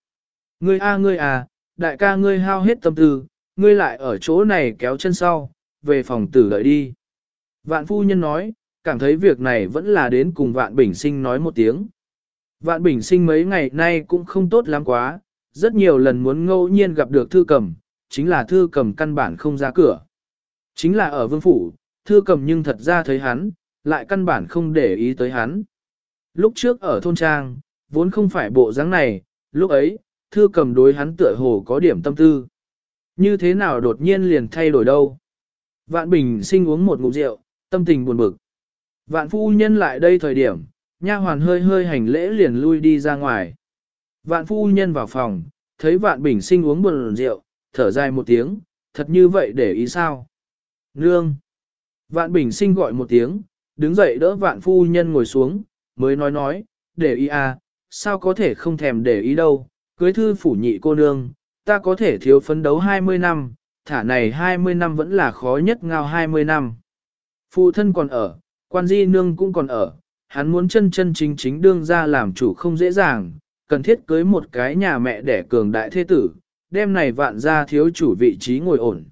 Ngươi a ngươi à, đại ca ngươi hao hết tâm tư, ngươi lại ở chỗ này kéo chân sau, về phòng tử đợi đi. Vạn phu nhân nói, cảm thấy việc này vẫn là đến cùng vạn bình sinh nói một tiếng. Vạn bình sinh mấy ngày nay cũng không tốt lắm quá, rất nhiều lần muốn ngẫu nhiên gặp được thư cầm, chính là thư cầm căn bản không ra cửa. Chính là ở vương phủ, thư cầm nhưng thật ra thấy hắn, lại căn bản không để ý tới hắn. Lúc trước ở thôn trang, vốn không phải bộ dáng này, lúc ấy, thư cầm đối hắn tựa hồ có điểm tâm tư. Như thế nào đột nhiên liền thay đổi đâu? Vạn Bình sinh uống một ngụm rượu, tâm tình buồn bực. Vạn phu nhân lại đây thời điểm, nha hoàn hơi hơi hành lễ liền lui đi ra ngoài. Vạn phu nhân vào phòng, thấy vạn bình sinh uống buồn rượu, thở dài một tiếng, thật như vậy để ý sao? Nương! Vạn bình sinh gọi một tiếng, đứng dậy đỡ vạn phu nhân ngồi xuống, mới nói nói, để ý à, sao có thể không thèm để ý đâu, cưới thư phủ nhị cô nương, ta có thể thiếu phấn đấu 20 năm, thả này 20 năm vẫn là khó nhất ngao 20 năm. Phụ thân còn ở, quan di nương cũng còn ở, hắn muốn chân chân chính chính đương ra làm chủ không dễ dàng, cần thiết cưới một cái nhà mẹ đẻ cường đại thế tử, đêm này vạn ra thiếu chủ vị trí ngồi ổn.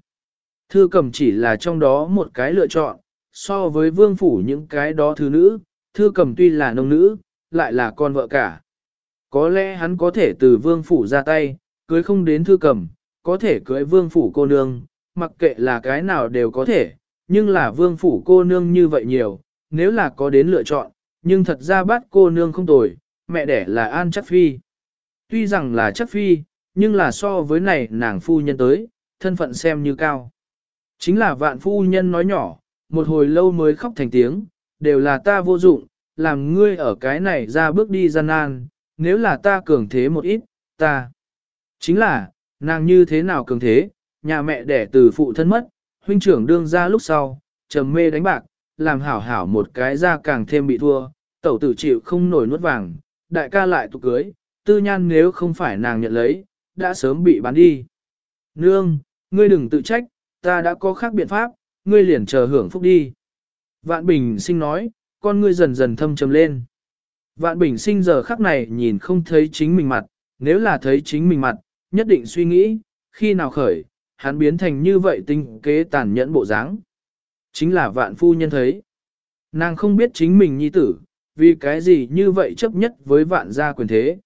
Thư cầm chỉ là trong đó một cái lựa chọn, so với vương phủ những cái đó thứ nữ, thư cầm tuy là nông nữ, lại là con vợ cả. Có lẽ hắn có thể từ vương phủ ra tay, cưới không đến thư cầm, có thể cưới vương phủ cô nương, mặc kệ là cái nào đều có thể, nhưng là vương phủ cô nương như vậy nhiều, nếu là có đến lựa chọn, nhưng thật ra bắt cô nương không tồi, mẹ đẻ là An Chắc Phi. Tuy rằng là Chắc Phi, nhưng là so với này nàng phu nhân tới, thân phận xem như cao. Chính là vạn phu nhân nói nhỏ, một hồi lâu mới khóc thành tiếng, đều là ta vô dụng, làm ngươi ở cái này ra bước đi gian nan, nếu là ta cường thế một ít, ta. Chính là, nàng như thế nào cường thế, nhà mẹ đẻ từ phụ thân mất, huynh trưởng đương ra lúc sau, trầm mê đánh bạc, làm hảo hảo một cái ra càng thêm bị thua, tẩu tử chịu không nổi nuốt vàng, đại ca lại tụ cưới, tư nhan nếu không phải nàng nhận lấy, đã sớm bị bán đi. Nương, ngươi đừng tự trách, ta đã có khác biện pháp, ngươi liền chờ hưởng phúc đi. Vạn Bình sinh nói, con ngươi dần dần thâm trầm lên. Vạn Bình sinh giờ khắc này nhìn không thấy chính mình mặt, nếu là thấy chính mình mặt, nhất định suy nghĩ, khi nào khởi, hắn biến thành như vậy tinh kế tàn nhẫn bộ dáng. Chính là vạn phu nhân thấy. Nàng không biết chính mình nhi tử, vì cái gì như vậy chấp nhất với vạn gia quyền thế.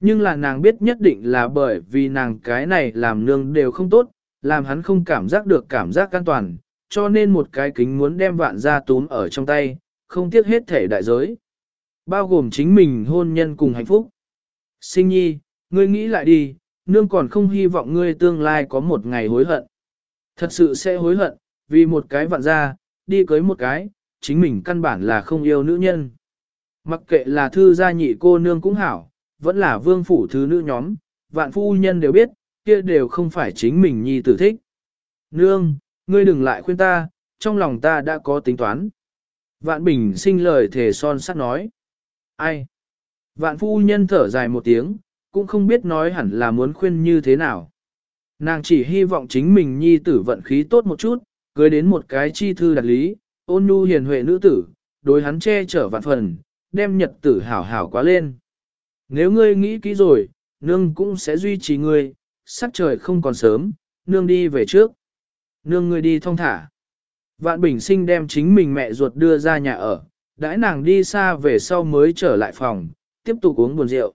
Nhưng là nàng biết nhất định là bởi vì nàng cái này làm nương đều không tốt, làm hắn không cảm giác được cảm giác an toàn, cho nên một cái kính muốn đem vạn gia túm ở trong tay, không tiếc hết thể đại giới. Bao gồm chính mình hôn nhân cùng hạnh phúc. Sinh nhi, ngươi nghĩ lại đi, nương còn không hy vọng ngươi tương lai có một ngày hối hận. Thật sự sẽ hối hận, vì một cái vạn gia, đi cưới một cái, chính mình căn bản là không yêu nữ nhân. Mặc kệ là thư gia nhị cô nương cũng hảo, vẫn là vương phủ thứ nữ nhóm, vạn phu nhân đều biết, kia đều không phải chính mình nhi tử thích. Nương, ngươi đừng lại khuyên ta, trong lòng ta đã có tính toán. Vạn bình sinh lời thề son sắt nói. Ai? Vạn phu nhân thở dài một tiếng, cũng không biết nói hẳn là muốn khuyên như thế nào. Nàng chỉ hy vọng chính mình nhi tử vận khí tốt một chút, cưới đến một cái chi thư đặc lý, ôn nhu hiền huệ nữ tử, đối hắn che chở vạn phần, đem nhật tử hảo hảo quá lên. Nếu ngươi nghĩ kỹ rồi, nương cũng sẽ duy trì ngươi, sắc trời không còn sớm, nương đi về trước. Nương ngươi đi thong thả. Vạn Bình Sinh đem chính mình mẹ ruột đưa ra nhà ở, đãi nàng đi xa về sau mới trở lại phòng, tiếp tục uống buồn rượu.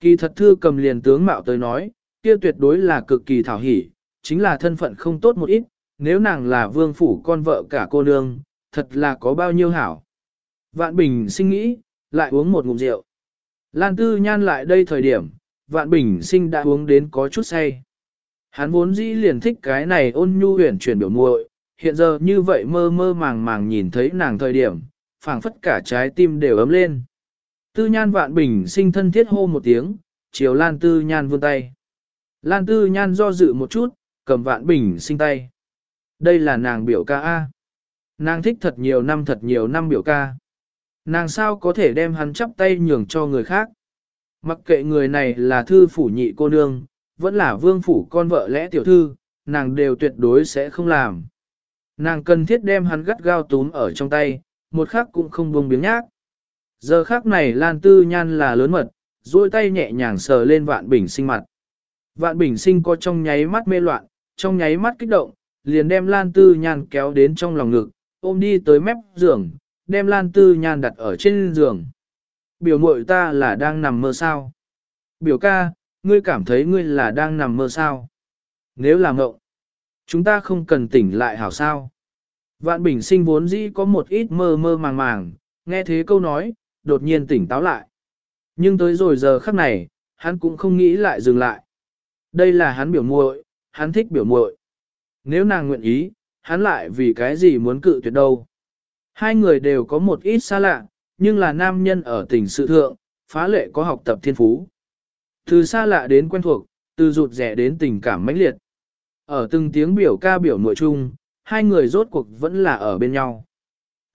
Kỳ thật thư cầm liền tướng mạo tới nói, kia tuyệt đối là cực kỳ thảo hỉ, chính là thân phận không tốt một ít, nếu nàng là vương phủ con vợ cả cô nương, thật là có bao nhiêu hảo. Vạn Bình sinh nghĩ, lại uống một ngụm rượu. Lan Tư Nhan lại đây thời điểm, Vạn Bình sinh đã uống đến có chút say. Hắn vốn dĩ liền thích cái này ôn nhu huyền chuyển biểu muội, hiện giờ như vậy mơ mơ màng màng nhìn thấy nàng thời điểm, phảng phất cả trái tim đều ấm lên. Tư Nhan Vạn Bình sinh thân thiết hô một tiếng, chiều Lan Tư Nhan vươn tay. Lan Tư Nhan do dự một chút, cầm Vạn Bình sinh tay. Đây là nàng biểu ca A. Nàng thích thật nhiều năm thật nhiều năm biểu ca. Nàng sao có thể đem hắn chắp tay nhường cho người khác. Mặc kệ người này là thư phủ nhị cô nương, vẫn là vương phủ con vợ lẽ tiểu thư, nàng đều tuyệt đối sẽ không làm. Nàng cần thiết đem hắn gắt gao túm ở trong tay, một khắc cũng không buông biếng nhác. Giờ khắc này Lan Tư Nhan là lớn mật, duỗi tay nhẹ nhàng sờ lên vạn bình sinh mặt. Vạn bình sinh có trong nháy mắt mê loạn, trong nháy mắt kích động, liền đem Lan Tư Nhan kéo đến trong lòng ngực, ôm đi tới mép giường, đem Lan Tư Nhan đặt ở trên giường. Biểu muội ta là đang nằm mơ sao? Biểu ca, ngươi cảm thấy ngươi là đang nằm mơ sao? Nếu là ngộng, chúng ta không cần tỉnh lại hảo sao? Vạn Bình sinh vốn dĩ có một ít mơ mơ màng màng, nghe thế câu nói, đột nhiên tỉnh táo lại. Nhưng tới rồi giờ khắc này, hắn cũng không nghĩ lại dừng lại. Đây là hắn biểu muội, hắn thích biểu muội. Nếu nàng nguyện ý, hắn lại vì cái gì muốn cự tuyệt đâu. Hai người đều có một ít xa lạ, nhưng là nam nhân ở tình sự thượng, phá lệ có học tập thiên phú. Từ xa lạ đến quen thuộc, từ rụt rẻ đến tình cảm mãnh liệt. Ở từng tiếng biểu ca biểu nội chung, hai người rốt cuộc vẫn là ở bên nhau.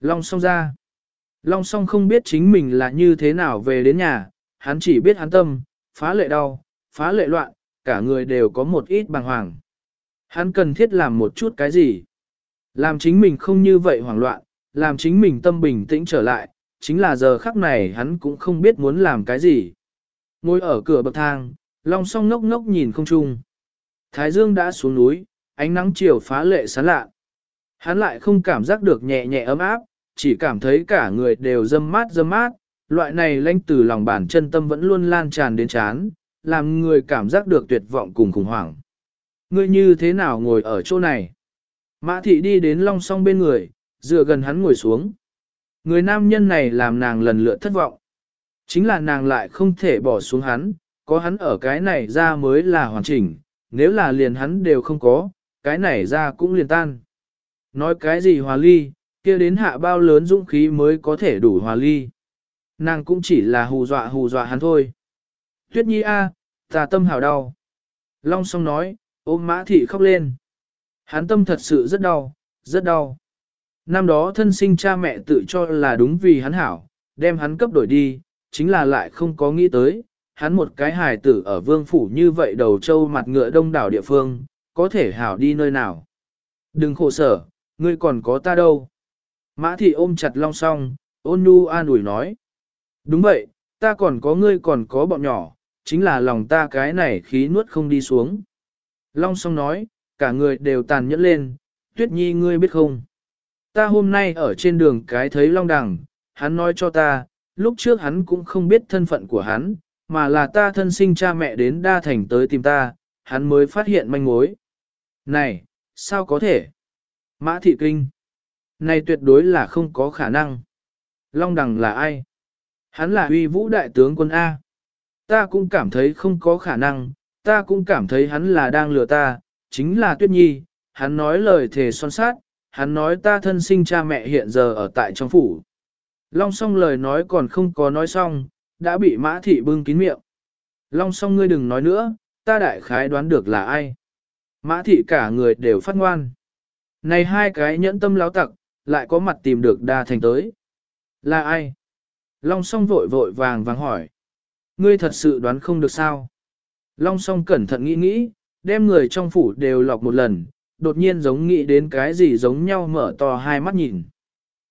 Long song ra. Long song không biết chính mình là như thế nào về đến nhà, hắn chỉ biết hắn tâm, phá lệ đau, phá lệ loạn, cả người đều có một ít bàng hoàng. Hắn cần thiết làm một chút cái gì? Làm chính mình không như vậy hoảng loạn, làm chính mình tâm bình tĩnh trở lại, chính là giờ khắc này hắn cũng không biết muốn làm cái gì. Ngồi ở cửa bậc thang, Long song ngốc ngốc nhìn không trung. Thái dương đã xuống núi, ánh nắng chiều phá lệ sáng lạ. Hắn lại không cảm giác được nhẹ nhẹ ấm áp, chỉ cảm thấy cả người đều dâm mát dâm mát, loại này lanh từ lòng bàn chân tâm vẫn luôn lan tràn đến chán, làm người cảm giác được tuyệt vọng cùng khủng hoảng. Ngươi như thế nào ngồi ở chỗ này? Mã thị đi đến long song bên người, dựa gần hắn ngồi xuống. Người nam nhân này làm nàng lần lượt thất vọng. Chính là nàng lại không thể bỏ xuống hắn, có hắn ở cái này ra mới là hoàn chỉnh, nếu là liền hắn đều không có, cái này ra cũng liền tan. Nói cái gì hòa ly, kia đến hạ bao lớn dũng khí mới có thể đủ hòa ly. Nàng cũng chỉ là hù dọa hù dọa hắn thôi. Tuyết nhi a, ta tâm hào đau. Long song nói, ôm mã thị khóc lên. Hắn tâm thật sự rất đau, rất đau. Năm đó thân sinh cha mẹ tự cho là đúng vì hắn hảo, đem hắn cấp đổi đi, chính là lại không có nghĩ tới, hắn một cái hài tử ở vương phủ như vậy đầu châu mặt ngựa đông đảo địa phương, có thể hảo đi nơi nào. Đừng khổ sở, ngươi còn có ta đâu. Mã thị ôm chặt long song, ôn nhu an ủi nói. Đúng vậy, ta còn có ngươi còn có bọn nhỏ, chính là lòng ta cái này khí nuốt không đi xuống. Long song nói, cả người đều tàn nhẫn lên, tuyết nhi ngươi biết không. Ta hôm nay ở trên đường cái thấy long đằng, hắn nói cho ta, lúc trước hắn cũng không biết thân phận của hắn, mà là ta thân sinh cha mẹ đến đa thành tới tìm ta, hắn mới phát hiện manh mối. Này, sao có thể? Mã thị kinh. Này tuyệt đối là không có khả năng. Long đằng là ai? Hắn là uy vũ đại tướng quân A. Ta cũng cảm thấy không có khả năng, ta cũng cảm thấy hắn là đang lừa ta, chính là tuyết nhi, hắn nói lời thề son sát, hắn nói ta thân sinh cha mẹ hiện giờ ở tại trong phủ. Long song lời nói còn không có nói xong, đã bị mã thị bưng kín miệng. Long song ngươi đừng nói nữa, ta đại khái đoán được là ai. Mã thị cả người đều phát ngoan. Này hai cái nhẫn tâm láo tặc, lại có mặt tìm được đa thành tới. Là ai? Long song vội vội vàng vàng hỏi. Ngươi thật sự đoán không được sao? Long song cẩn thận nghĩ nghĩ, đem người trong phủ đều lọc một lần, đột nhiên giống nghĩ đến cái gì giống nhau mở to hai mắt nhìn.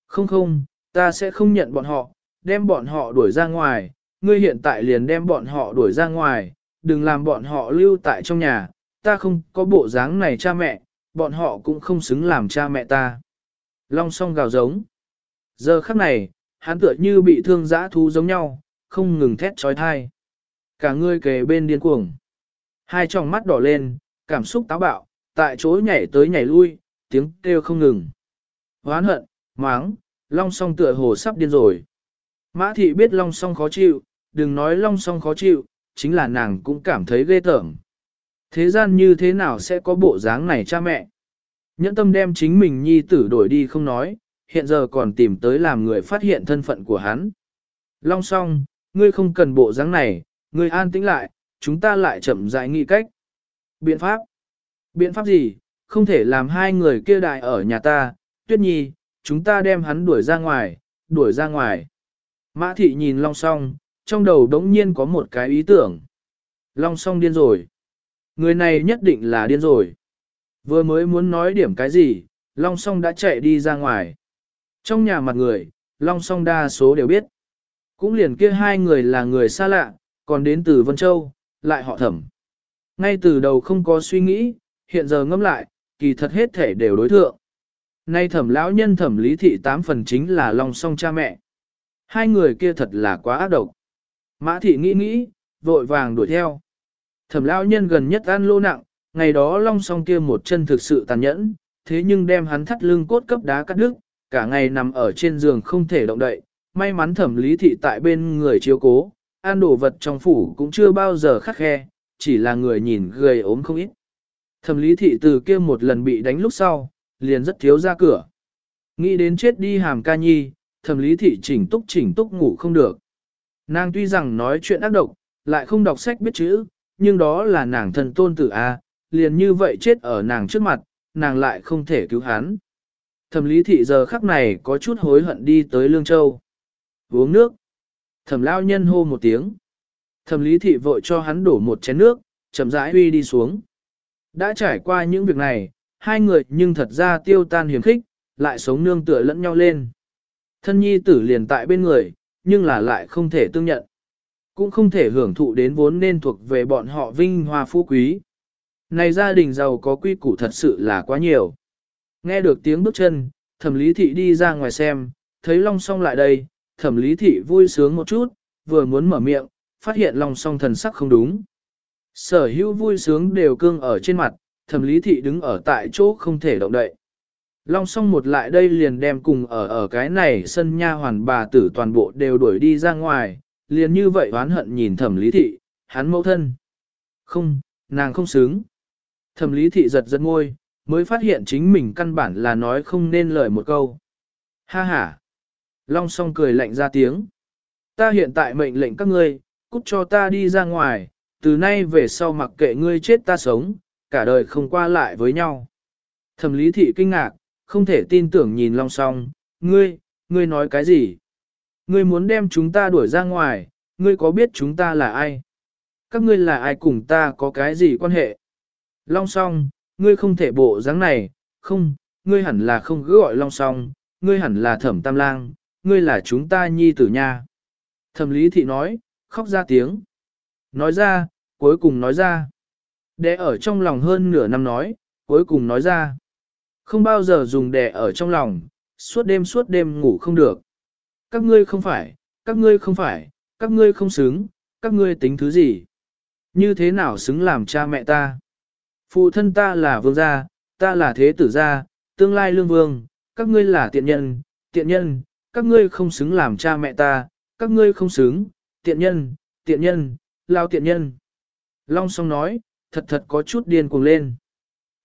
Không không, ta sẽ không nhận bọn họ, đem bọn họ đuổi ra ngoài, ngươi hiện tại liền đem bọn họ đuổi ra ngoài, đừng làm bọn họ lưu tại trong nhà, ta không có bộ dáng này cha mẹ, bọn họ cũng không xứng làm cha mẹ ta. Long song gào giống. Giờ khắc này, hắn tựa như bị thương dã thú giống nhau, không ngừng thét trói thai. Cả người kề bên điên cuồng. Hai tròng mắt đỏ lên, cảm xúc táo bạo, tại chỗ nhảy tới nhảy lui, tiếng kêu không ngừng. Hoán hận, máng, long song tựa hồ sắp điên rồi. Mã thị biết long song khó chịu, đừng nói long song khó chịu, chính là nàng cũng cảm thấy ghê tởm. Thế gian như thế nào sẽ có bộ dáng này cha mẹ? Nhẫn tâm đem chính mình nhi tử đổi đi không nói, hiện giờ còn tìm tới làm người phát hiện thân phận của hắn. Long song, ngươi không cần bộ dáng này, ngươi an tĩnh lại, chúng ta lại chậm rãi nghĩ cách. Biện pháp? Biện pháp gì? Không thể làm hai người kia đại ở nhà ta, tuyết nhi, chúng ta đem hắn đuổi ra ngoài, đuổi ra ngoài. Mã thị nhìn long song, trong đầu đống nhiên có một cái ý tưởng. Long song điên rồi. Người này nhất định là điên rồi. Vừa mới muốn nói điểm cái gì, long song đã chạy đi ra ngoài. Trong nhà mặt người, long song đa số đều biết. Cũng liền kia hai người là người xa lạ, còn đến từ Vân Châu, lại họ thẩm. Ngay từ đầu không có suy nghĩ, hiện giờ ngẫm lại, kỳ thật hết thể đều đối thượng. Nay thẩm lão nhân thẩm lý thị tám phần chính là long song cha mẹ. Hai người kia thật là quá ác độc. Mã thị nghĩ nghĩ, vội vàng đuổi theo. Thẩm lão nhân gần nhất ăn lô nặng, ngày đó long song kia một chân thực sự tàn nhẫn, thế nhưng đem hắn thắt lưng cốt cấp đá cắt đứt, cả ngày nằm ở trên giường không thể động đậy. May mắn thẩm lý thị tại bên người chiếu cố, ăn đồ vật trong phủ cũng chưa bao giờ khắc khe, chỉ là người nhìn gầy ốm không ít. Thẩm lý thị từ kia một lần bị đánh lúc sau, liền rất thiếu ra cửa. Nghĩ đến chết đi hàm ca nhi, thẩm lý thị chỉnh túc chỉnh túc ngủ không được. Nàng tuy rằng nói chuyện ác độc, lại không đọc sách biết chữ, nhưng đó là nàng thần tôn tử A, liền như vậy chết ở nàng trước mặt, nàng lại không thể cứu hắn. Thẩm lý thị giờ khắc này có chút hối hận đi tới Lương Châu. Uống nước. Thẩm lao nhân hô một tiếng. Thẩm lý thị vội cho hắn đổ một chén nước, chậm rãi uy đi xuống. Đã trải qua những việc này, hai người nhưng thật ra tiêu tan hiểm khích, lại sống nương tựa lẫn nhau lên. Thân nhi tử liền tại bên người, nhưng là lại không thể tương nhận. Cũng không thể hưởng thụ đến vốn nên thuộc về bọn họ vinh hoa phú quý. Này gia đình giàu có quy củ thật sự là quá nhiều. Nghe được tiếng bước chân, thẩm lý thị đi ra ngoài xem, thấy long song lại đây, thẩm lý thị vui sướng một chút, vừa muốn mở miệng, phát hiện long song thần sắc không đúng. Sở hữu vui sướng đều cương ở trên mặt, thẩm lý thị đứng ở tại chỗ không thể động đậy. Long song một lại đây liền đem cùng ở ở cái này sân nha hoàn bà tử toàn bộ đều đuổi đi ra ngoài, liền như vậy oán hận nhìn thẩm lý thị, hắn mẫu thân. Không, nàng không xứng. Thẩm lý thị giật giật ngôi, mới phát hiện chính mình căn bản là nói không nên lời một câu. Ha ha. Long song cười lạnh ra tiếng. Ta hiện tại mệnh lệnh các ngươi, cút cho ta đi ra ngoài, từ nay về sau mặc kệ ngươi chết ta sống, cả đời không qua lại với nhau. Thẩm lý thị kinh ngạc, không thể tin tưởng nhìn long song, ngươi, ngươi nói cái gì? Ngươi muốn đem chúng ta đuổi ra ngoài, ngươi có biết chúng ta là ai? Các ngươi là ai cùng ta có cái gì quan hệ? Long song, ngươi không thể bộ dáng này, không, ngươi hẳn là không cứ gọi long song, ngươi hẳn là thẩm tam lang, ngươi là chúng ta nhi tử nha. Thẩm lý thị nói, khóc ra tiếng. Nói ra, cuối cùng nói ra. Để ở trong lòng hơn nửa năm nói, cuối cùng nói ra. Không bao giờ dùng đẻ ở trong lòng, suốt đêm suốt đêm ngủ không được. Các ngươi không phải, các ngươi không phải, các ngươi không xứng, các ngươi tính thứ gì? Như thế nào xứng làm cha mẹ ta? Phụ thân ta là vương gia, ta là thế tử gia, tương lai lương vương, các ngươi là tiện nhân, tiện nhân, các ngươi không xứng làm cha mẹ ta, các ngươi không xứng, tiện nhân, tiện nhân, lao tiện nhân. Long song nói, thật thật có chút điên cuồng lên.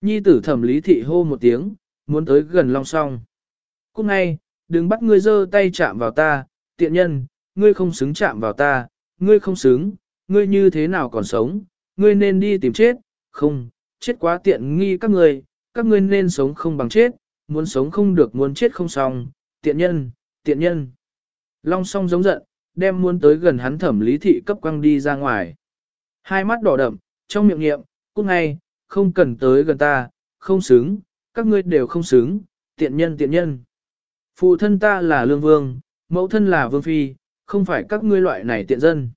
Nhi tử thẩm lý thị hô một tiếng, muốn tới gần long song. Cúc ngay, đừng bắt ngươi giơ tay chạm vào ta, tiện nhân, ngươi không xứng chạm vào ta, ngươi không xứng, ngươi như thế nào còn sống, ngươi nên đi tìm chết, không, chết quá tiện nghi các ngươi, các ngươi nên sống không bằng chết, muốn sống không được muốn chết không xong, tiện nhân, tiện nhân. Long song giống giận, đem muốn tới gần hắn thẩm lý thị cấp quăng đi ra ngoài. Hai mắt đỏ đậm, trong miệng nghiệm, cút ngay, không cần tới gần ta, không xứng, các ngươi đều không xứng, tiện nhân tiện nhân. Phụ thân ta là lương vương, mẫu thân là vương phi, không phải các ngươi loại này tiện dân.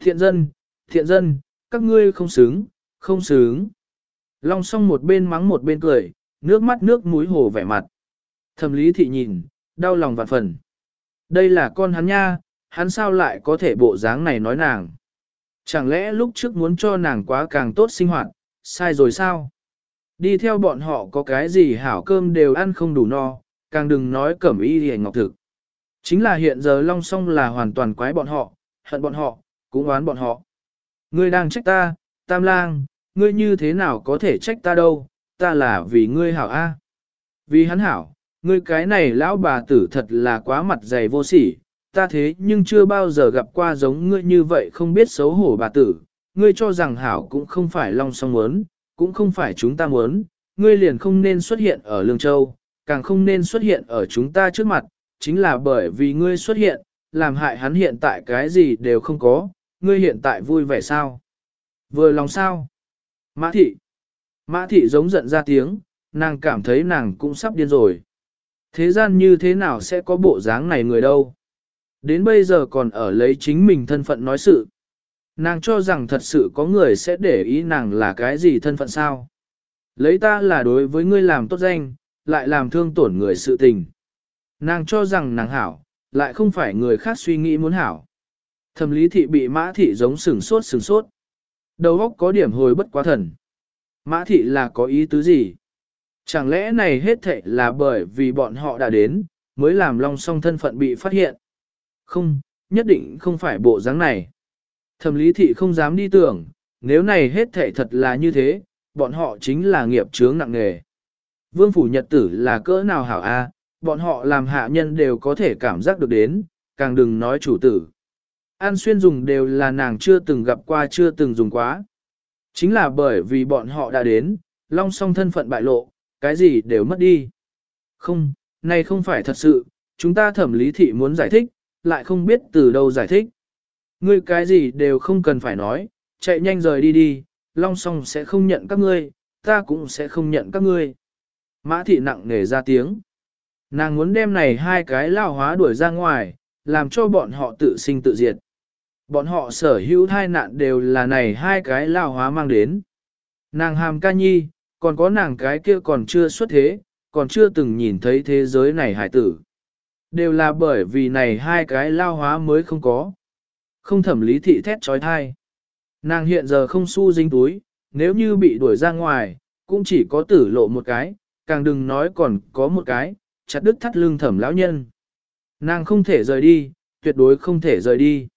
Thiện dân, thiện dân, các ngươi không xứng, không xứng. Long song một bên mắng một bên cười, nước mắt nước mũi hồ vẻ mặt. Thẩm lý thị nhìn, đau lòng vạn phần. Đây là con hắn nha, hắn sao lại có thể bộ dáng này nói nàng. Chẳng lẽ lúc trước muốn cho nàng quá càng tốt sinh hoạt, sai rồi sao? Đi theo bọn họ có cái gì hảo cơm đều ăn không đủ no, càng đừng nói cẩm y hề ngọc thực. Chính là hiện giờ long song là hoàn toàn quái bọn họ, hận bọn họ, cũng oán bọn họ. Ngươi đang trách ta, tam lang, ngươi như thế nào có thể trách ta đâu, ta là vì ngươi hảo a. Vì hắn hảo, ngươi cái này lão bà tử thật là quá mặt dày vô sỉ, ta thế nhưng chưa bao giờ gặp qua giống ngươi như vậy không biết xấu hổ bà tử, ngươi cho rằng hảo cũng không phải long song muốn, cũng không phải chúng ta muốn, ngươi liền không nên xuất hiện ở Lương Châu, càng không nên xuất hiện ở chúng ta trước mặt, chính là bởi vì ngươi xuất hiện, làm hại hắn hiện tại cái gì đều không có, ngươi hiện tại vui vẻ sao? Vừa lòng sao? Mã thị. Mã thị giống giận ra tiếng, nàng cảm thấy nàng cũng sắp điên rồi. Thế gian như thế nào sẽ có bộ dáng này người đâu? Đến bây giờ còn ở lấy chính mình thân phận nói sự. Nàng cho rằng thật sự có người sẽ để ý nàng là cái gì thân phận sao. Lấy ta là đối với ngươi làm tốt danh, lại làm thương tổn người sự tình. Nàng cho rằng nàng hảo, lại không phải người khác suy nghĩ muốn hảo. Thẩm lý thị bị mã thị giống sừng sốt sừng sốt. Đầu óc có điểm hồi bất quá thần. Mã thị là có ý tứ gì? Chẳng lẽ này hết thệ là bởi vì bọn họ đã đến, mới làm long song thân phận bị phát hiện? Không, nhất định không phải bộ dáng này. Thẩm lý thị không dám đi tưởng, nếu này hết thệ thật là như thế, bọn họ chính là nghiệp chướng nặng nghề. Vương phủ nhật tử là cỡ nào hảo a, bọn họ làm hạ nhân đều có thể cảm giác được đến, càng đừng nói chủ tử. An xuyên dùng đều là nàng chưa từng gặp qua chưa từng dùng quá. Chính là bởi vì bọn họ đã đến, long song thân phận bại lộ, cái gì đều mất đi. Không, này không phải thật sự, chúng ta thẩm lý thị muốn giải thích, lại không biết từ đâu giải thích. Ngươi cái gì đều không cần phải nói, chạy nhanh rời đi đi, long song sẽ không nhận các ngươi, ta cũng sẽ không nhận các ngươi. Mã thị nặng nề ra tiếng. Nàng muốn đem này hai cái lao hóa đuổi ra ngoài, làm cho bọn họ tự sinh tự diệt. Bọn họ sở hữu thai nạn đều là này hai cái lao hóa mang đến. Nàng hàm ca nhi, còn có nàng cái kia còn chưa xuất thế, còn chưa từng nhìn thấy thế giới này hải tử. Đều là bởi vì này hai cái lao hóa mới không có. Không thẩm lý thị thét trói thai. Nàng hiện giờ không su dính túi, nếu như bị đuổi ra ngoài, cũng chỉ có tử lộ một cái, càng đừng nói còn có một cái, chặt đứt thắt lưng thẩm lão nhân. Nàng không thể rời đi, tuyệt đối không thể rời đi.